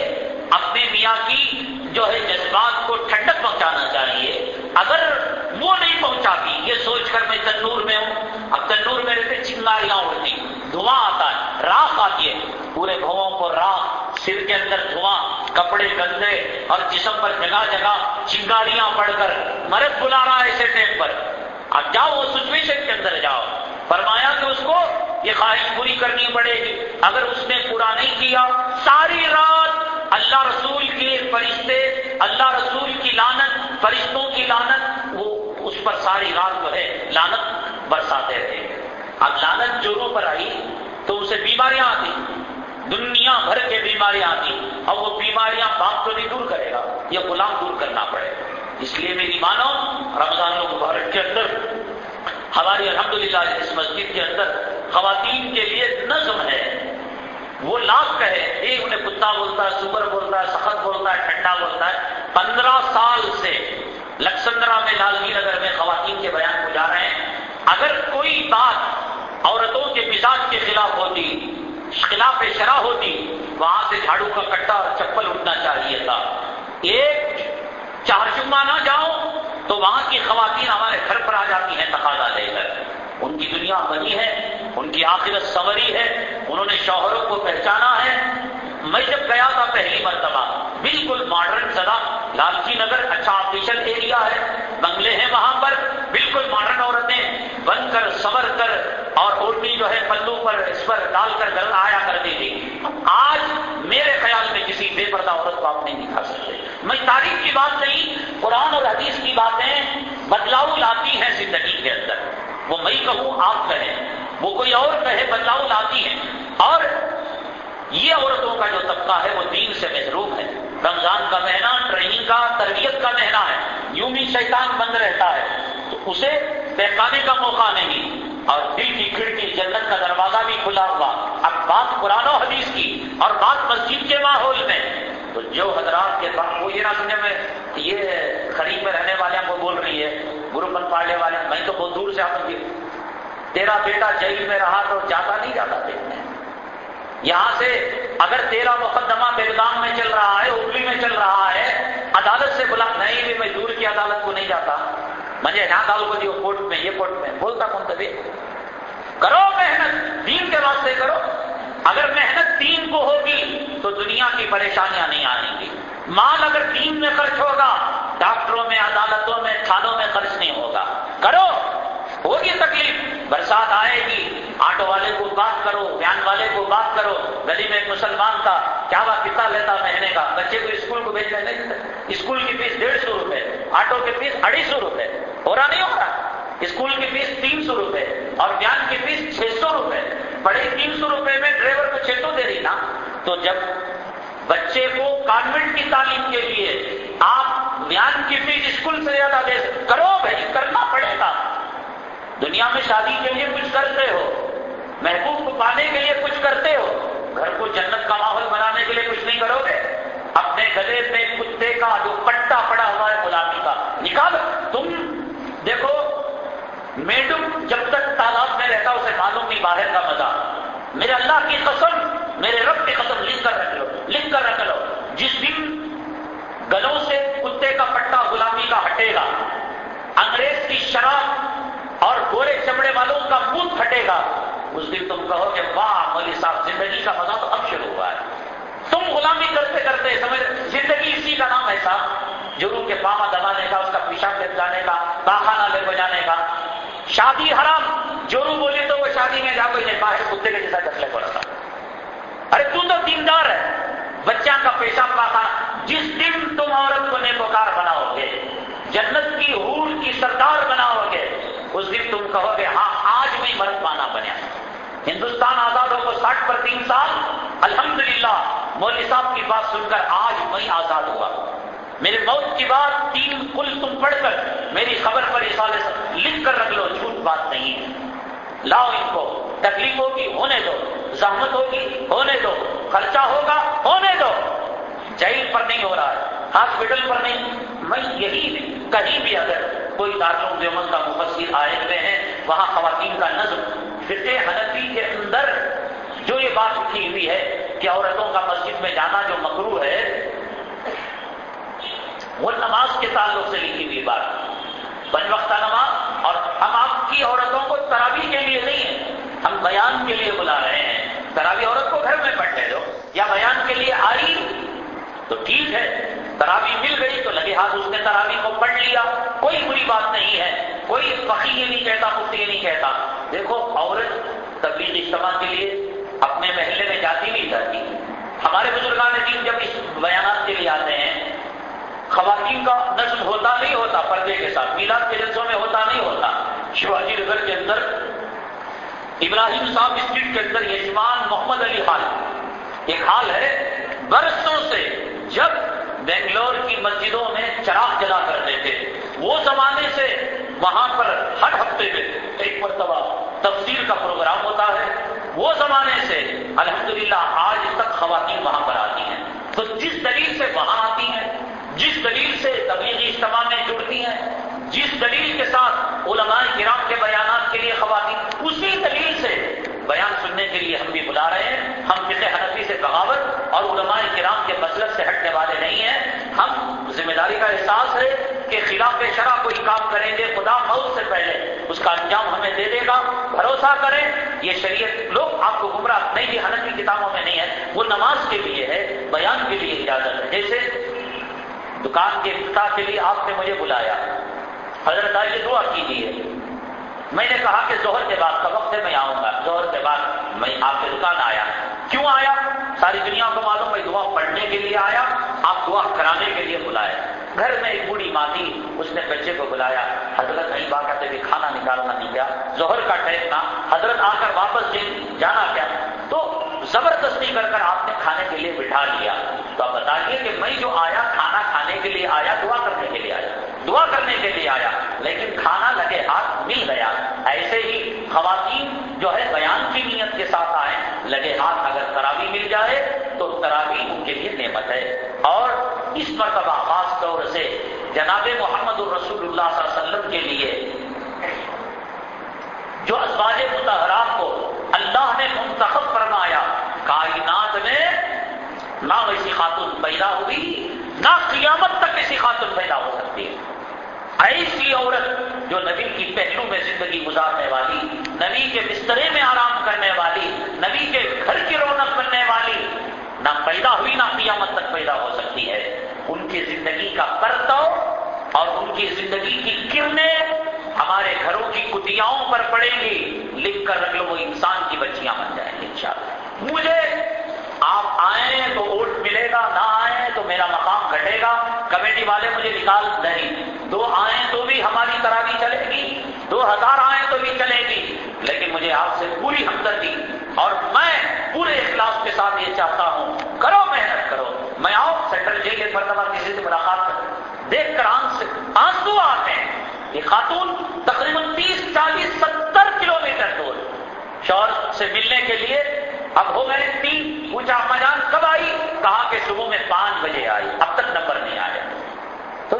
Speaker 1: اپنے میاں کی جو ہے جذبات کو ٹھنڈک پہنچانا چاہیے۔ اگر وہ نہیں پہنچاتی، یہ سوچ کر میں تندور میں ہوں۔ اب تندور میں رہتے چنگاریاں اڑتی دھواں آتا ہے راکھ آتی ہے۔ پورے بھووں کو راکھ سر کے اندر دھواں، کپڑے گندے اور جسم پر جگہ جگہ چنگاریاں پڑ کر مرد بلا رہا ہے ایسے ٹائم پر۔ اب جاؤ سچویشن کے اندر جاؤ۔ فرمایا کہ اس کو یہ خواہش پوری کرنی پڑے گی۔ اگر اس نے پورا نہیں کیا، ساری رات اللہ رسول کے فرشتے، اللہ رسول کی لانت فرشتوں کی لانت وہ اس پر ساری رات جو ہے لانت برساتے رہے۔ اب لانت جوروں پر آئی تو اسے بیماریاں آتی۔ دنیا بھر کے بیماریاں آتی اور وہ بیماریاں باپ کو نہیں دور کرے گا یہ غلام دور کرنا پڑے گا۔ اس لیے میری مانو، رمضان المبارک کے اندر، ہماری الحمدللہ اس مسجد کے اندر خواتین کے لیے نظم ہے۔ وہ لاکھ کہے، ایک انہیں کتا بولتا ہے سور بولتا ہے، سخت بولتا ہے، ٹھنڈا بولتا ہے۔ پندرہ سال سے لکسندرا میں لالمی نگر میں خواتین کے بیان کو جا رہے ہیں۔ اگر کوئی بات عورتوں کے مزاج کے خلاف ہوتی خلاف شرح ہوتی، وہاں سے جھاڑو کا کٹا اور چپل اٹھنا چاہیے تھا۔ ایک چار چما نہ جاؤ تو وہاں کی خواتین ہمارے گھر پر آ جاتی ہیں تقاضا لے کر۔ ان کی دنیا بنی ہے، ان کی آخرت سوری ہے، انہوں نے شوہروں کو پہچانا ہے۔ میں جب گیا تھا پہلی مرتبہ، بالکل ماڈرن سدا، لالچی نگر اچھا آفیشل ایریا ہے، بنگلے ہیں وہاں پر، بالکل ماڈرن عورتیں۔ بن کر سور کر، اور اوٹنی جو ہے پلو پر، اس پر ڈال کر گل آیا کرتی تھی۔ آج میرے خیال میں کسی بے پردہ عورت کو آپ نہیں دکھا سکتے۔ میں تاریخ کی بات نہیں، قرآن اور حدیث کی باتیں بدلاؤ لاتی ہیں زندگی کے اندر۔ وہ میں کہوں آپ کہیں وہ کوئی اور کہے بدلاؤ لاتی ہیں۔ اور یہ عورتوں کا جو طبقہ ہے، وہ دین سے محروم ہے۔ رمضان کا مہینہ، ٹریننگ کا، تربیت کا مہینہ ہے۔ یوں بھی شیطان بند رہتا ہے۔ تو اسے بہکانے کا موقع نہیں۔ اور دل کی کھڑکی جنت کا دروازہ بھی کھلا ہوا۔ اب بات قرآن و حدیث کی اور بات مسجد کے ماحول میں۔ تو جو حضرات کے پاس وہ یہ نہ سمجھے میں، یہ خرید میں رہنے والے کو بول رہی ہے۔ گرو پن پالنے والے، میں تو بہت دور سے آپ تیرا بیٹا جیل میں رہا تو جاتا نہیں جاتا دیکھنے یہاں سے اگر تیرا مقدمہ بیلگام میں چل رہا ہے، اگلی میں چل رہا ہے، عدالت سے بلا نہیں بھی میں دور کی عدالت کو نہیں جاتا۔ مجھے یہاں ڈال کو دیو کورٹ میں، یہ کورٹ میں۔ بولتا کون تبھی کرو محنت، دین کے واسطے کرو۔ اگر محنت دین کو ہوگی تو دنیا کی پریشانیاں نہیں آئیں گی۔ مال اگر دین میں خرچ ہوگا ڈاکٹروں میں، عدالتوں میں، تھانوں میں خرچ نہیں ہوگا۔ کرو، ہوگی تکلیف۔ برسات آئے گی۔ آٹو والے کو بات کرو بیان والے کو بات کرو۔ گلی میں ایک مسلمان تھا، کیا وہ کتنا لیتا مہینے کا؟ بچے کو اسکول کو بھیجنے نہیں اسکول کی فیس ڈیڑھ سو روپے، آٹو کی فیس اڑھی سو روپے۔ ہو رہا نہیں ہو رہا؟ اسکول کی فیس تین سو روپے اور بیان کی فیس چھ سو روپے۔ پڑے تین سو روپے میں ڈرائیور کو چھ سو دے رہی نا؟ تو جب بچے کو کانوینٹ کی تعلیم کے لیے آپ بیان کی فیس اسکول سے زیادہ دے کرو بھائی، کرنا پڑے گا۔ دنیا میں شادی کے لیے کچھ کرتے ہو، محبوب کو پانے کے لیے کچھ کرتے ہو، گھر کو جنت کا ماحول بنانے کے لیے کچھ نہیں کرو گے اپنے گلے میں کتے کا جو پٹا پڑا ہوا ہے غلامی کا نکال تم دیکھو، میڈم جب تک تالاب میں رہتا اسے معلوم نہیں باہر کا مزہ۔ میرے اللہ کی قسم، میرے رب کی قسم لکھ کر رکھ لو، لکھ کر رکھ لو۔ جس دن گلوں سے کتے کا پٹا غلامی کا ہٹے گا انگریز کی شراب اور گورے چمڑے والوں کا منہ پھٹے گا اس دن تم کہو کہ واہ مولی صاحب، زندگی کا مزہ تو اب شروع ہوا ہے۔ تم غلامی کرتے کرتے سمجھ، زندگی اسی کا نام ہے صاحب جرو کے پاما دبانے کا، اس کا پیشاب لے جانے کا پاخانہ لے کو جانے کا۔ شادی حرام جورو بولی تو وہ شادی میں جا کوئی نہیں، باہر کتے کے جیسا چکلے کو رکھا ارے تو تو دیندار ہے، بچہ کا پیشاب پاخانہ جس دن تم عورت کو نیکوکار بناؤ گے، جنت کی حور کی سردار بناؤ گے، اس دن تم کہو گے ہاں آج بھی مرد مانا بنیا۔ ہندوستان آزاد ہو کو ساٹھ پر تین سال، الحمدللہ، مولوی صاحب کی بات سن کر آج میں آزاد ہوا۔ میرے موت کی بات تین کل تم پڑھ کر میری خبر پر اس لکھ کر رکھ لو، جھوٹ بات نہیں ہے۔ لاؤ ان کو، تکلیف ہوگی، ہونے دو۔ زحمت ہوگی، ہونے دو۔ خرچہ ہوگا، ہونے دو۔ جیل پر نہیں ہو رہا ہے، ہاسپٹل پر نہیں۔ میں یہی کہیں بھی اگر کوئی دارالعلوم دیوبند کا مفسر آئے ہوئے ہیں، وہاں خواتین کا نظم فقہ حنفی کے اندر جو یہ بات لکھی ہوئی ہے کہ عورتوں کا مسجد میں جانا جو مکرو ہے وہ نماز کے تعلق سے لکھی ہوئی بات بن وقتہ نماز اور ہم آپ کی عورتوں کو تراوی کے لیے نہیں ہیں۔ ہم بیان کے لیے بلا رہے ہیں۔ تراوی عورت کو گھر میں پڑھنے دو یا بیان کے لیے آئی۔ تو ٹھیک ہے تراوی مل گئی تو لگے ہاتھ اس نے تراوی کو پڑھ لیا۔ کوئی بری بات نہیں ہے۔ کوئی فقی یہ نہیں کہتا، مفتی یہ نہیں کہتا۔ دیکھو، عورت تبلیغ اجتماع کے لیے اپنے محلے میں جاتی نہیں جاتی ہمارے بزرگان دین جب اس بیانات کے لیے آتے ہیں خواتین کا نظم ہوتا نہیں ہوتا، پردے کے ساتھ، میلاد کے جلسوں میں ہوتا نہیں ہوتا۔ شیواجی نگر کے اندر، ابراہیم صاحب اسٹریٹ کے اندر یجمان محمد علی حال۔ ایک حال ہے، برسوں سے جب بنگلور کی مسجدوں میں چراغ جلا کرتے تھے وہ زمانے سے وہاں پر ہر ہفتے میں ایک مرتبہ تفسیر کا پروگرام ہوتا ہے۔ وہ زمانے سے الحمدللہ آج تک خواتین وہاں پر آتی ہیں۔ تو جس دلیل سے وہاں آتی ہیں؟ جس دلیل سے تبلیغی اجتماع میں جڑتی ہیں، جس دلیل کے ساتھ علماء کرام کے بیانات کے لیے خواتین، اسی دلیل سے بیان سننے کے لیے ہم بھی بلا رہے ہیں۔ ہم فقہ حنفی سے بغاوت اور علماء کرام کے مسلک سے ہٹنے والے نہیں ہیں۔ ہم ذمہ داری کا احساس ہے کہ خلاف شرح کوئی کام کریں گے، خدا موت سے پہلے اس کا انجام ہمیں دے دے گا۔ بھروسہ کریں، یہ شریعت لوگ آپ کو گمراہ نہیں یہ حنفی کتابوں میں نہیں ہے۔ وہ نماز کے لیے ہے، بیان کے لیے اجازت ہے۔ جیسے دکان کے افتتاح کے لیے آپ نے مجھے بلایا۔ حضرت آئیے دعا کیجیے۔ میں نے کہا کہ زہر کے بعد کا وقت ہے، میں آؤں گا۔ زہر کے بعد میں آپ کے دکان آیا۔ کیوں آیا؟ ساری دنیا کو معلوم میں دعا پڑھنے کے لیے آیا، آپ دعا کرانے کے لیے بلایا گھر میں ایک بوڑھی ماں تھی، اس نے بچے کو بلایا۔ حضرت نہیں با کہتے کہ کھانا نکالنا نہیں کیا۔ زہر کا ٹائم تھا، حضرت آ کر واپس جانا کیا۔ تو زبردستی کر کر آپ نے کھانے کے لیے بٹھا لیا۔ تو آپ بتائیے کہ میں جو آیا کھانا کھانے کے لیے آیا، دعا کرنے کے لیے آیا۔ دعا کرنے کے لیے آیا، لیکن کھانا لگے ہاتھ مل گیا۔ ایسے ہی خواتین جو ہے بیان کی نیت کے ساتھ آئے، لگے ہاتھ اگر تراوی مل جائے تو تراوی ان کے لیے نعمت ہے۔ اور اس مرتبہ خاص طور سے جناب محمد الرسول اللہ صلی اللہ علیہ وسلم کے لیے جو ازواج متحرات کو اللہ نے منتخب فرمایا، کائنات میں نہ ویسی خاتون پیدا ہوئی، نہ قیامت تک ایسی خاتون پیدا ہو سکتی ہے۔ ایسی عورت جو نبی کی پہلو میں زندگی گزارنے والی، نبی کے بسترے میں آرام کرنے والی، نبی کے گھر کی رونق بننے والی، نہ پیدا ہوئی نہ قیامت تک پیدا ہو سکتی ہے۔ ان کی زندگی کا کرتو اور ان کی زندگی کی کرنیں ہمارے گھروں کی کتیاؤں پر پڑیں گی، لکھ کر رکھ لو، وہ انسان کی بچیاں بن جائیں گی ان مجھے آپ آئیں تو ووٹ ملے گا، نہ آئیں تو میرا مقام گھٹے گا۔ کمیٹی والے مجھے نکال نہیں۔ دو آئیں تو بھی ہماری طرح بھی چلے گی، دو ہزار آئیں تو بھی چلے گی۔ لیکن مجھے آپ سے پوری ہمدردی اور میں پورے اخلاص کے ساتھ یہ چاہتا ہوں، کرو محنت کرو۔ میں آؤ سینٹرل جیل ایک مرتبہ کسی سے ملاقات کر دیکھ کر آنکھ سے آنسو آتے ہیں۔ یہ خاتون تقریباً تیس، چالیس، ستر کلو میٹر دور۔ شور سے ملنے کے لیے اب ہو گئے تین۔ پوچھا اما جان کب آئی؟ کہا کہ صبح میں پانچ بجے آئی۔ اب تک نمبر نہیں آیا۔ تو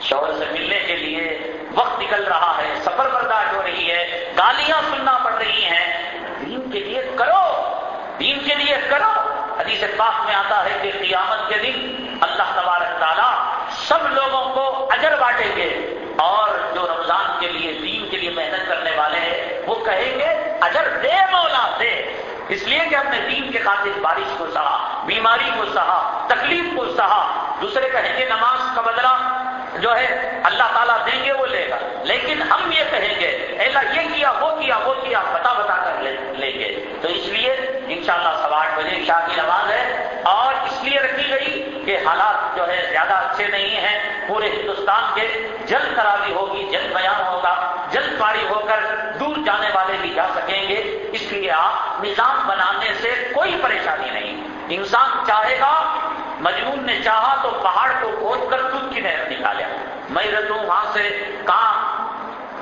Speaker 1: شوہر سے ملنے کے لیے وقت نکل رہا ہے۔ سفر برداشت ہو رہی ہے۔ گالیاں سننا پڑ رہی ہیں۔ دین کے لیے کرو۔ دین کے لیے کرو۔ حدیث پاک میں آتا ہے کہ قیامت کے دن اللہ تبارک تعالیٰ سب لوگوں کو اجر بانٹیں گے اور جو رمضان کے لیے، دین کے لیے محنت کرنے والے ہیں، وہ کہیں گے، اجر دے مولا دے۔ اس لیے کہ ہم نے دین کے خاطر بارش کو سہا، بیماری کو سہا، تکلیف کو سہا۔ دوسرے کہیں گے، نماز کا بدلہ جو ہے، اللہ تعالیٰ دیں گے، وہ لے گا۔ لیکن ہم یہ کہیں گے اللہ، یہ کیا، وہ کیا وہ کیا، بتا بتا کر لیں گے۔ تو اس لیے انشاءاللہ شاء اللہ سوا آٹھ بجے شاہ کی نماز ہے۔ اور اس لیے رکھی گئی کہ حالات جو ہے زیادہ اچھے نہیں ہیں، پورے ہندوستان کے جلد تراوی ہوگی، جلد بیان ہوگا، جلد پاری ہو کر دور جانے والے بھی جا سکیں گے۔ اس لیے آپ نظام بنانے سے کوئی پریشانی نہیں۔ انسان چاہے گا، مجنون نے چاہا تو پہاڑ کو کھود کر دودھ کی نہر نکالیا میں رہتا وہاں سے کہاں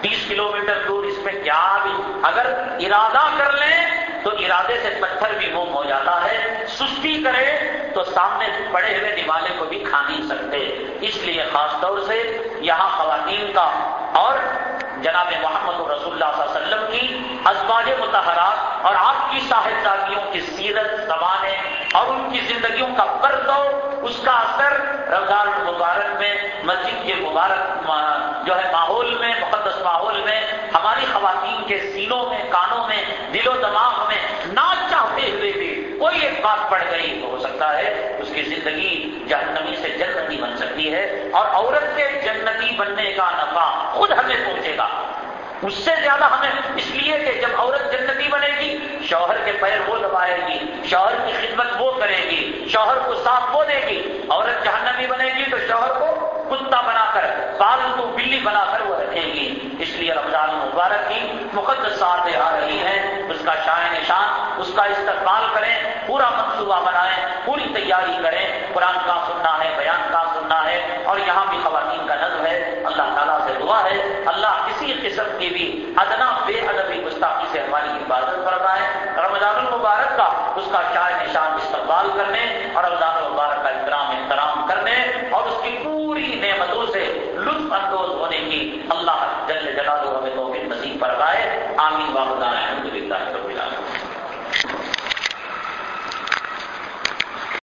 Speaker 1: تیس کلو میٹر دور اس میں کیا بھی اگر ارادہ کر لیں تو ارادے سے پتھر بھی موم ہو جاتا ہے۔ سستی کرے تو سامنے پڑے ہوئے دیوالے کو بھی کھا نہیں سکتے۔ اس لیے خاص طور سے یہاں خواتین کا اور جناب محمد رسول اللہ صلی اللہ علیہ وسلم کی ازواج متحرات اور آپ کی صاحبزادیوں کی سیرت زبانیں اور ان کی زندگیوں کا پردو اس کا اثر رمضان المبارک میں، مسجد کے مبارک جو ہے ماحول میں، مقدس ماحول میں، ہماری خواتین کے سینوں میں، کانوں میں، دل و دماغ میں نہ چاہتے ہوئے بھی کوئی ایک بات پڑ گئی تو ہو سکتا ہے اس کی زندگی جہنمی سے جنتی بن سکتی ہے اور عورت کے جنتی بننے کا نفع خود ہمیں پہنچے گا۔ اس سے زیادہ ہمیں اس لیے کہ جب عورت جنتی بنے گی، شوہر کے پیر وہ دبائے گی، شوہر کی خدمت وہ کرے گی، شوہر کو ساتھ وہ دے گی۔ عورت جہنمی بنے گی تو شوہر کو کتا بنا کر پالتو کو بلی بنا کر وہ رکھے گی۔ اس لیے رمضان مبارک کی مقدس ساتھ آ رہی ہے اس کا شاہ نشان، اس کا استقبال کریں، پورا منصوبہ بنائیں، پوری تیاری کریں۔ قرآن کا سننا ہے، بیان کا سننا ہے اور یہاں بھی خواتین کا نظم ہے اللہ تعالیٰ سے دعا ہے، اللہ کسی قسم کی بھی ادنا، بے ادبی گستاخی سے ہماری حفاظت فرمائے۔ رمضان المبارک کا اس کا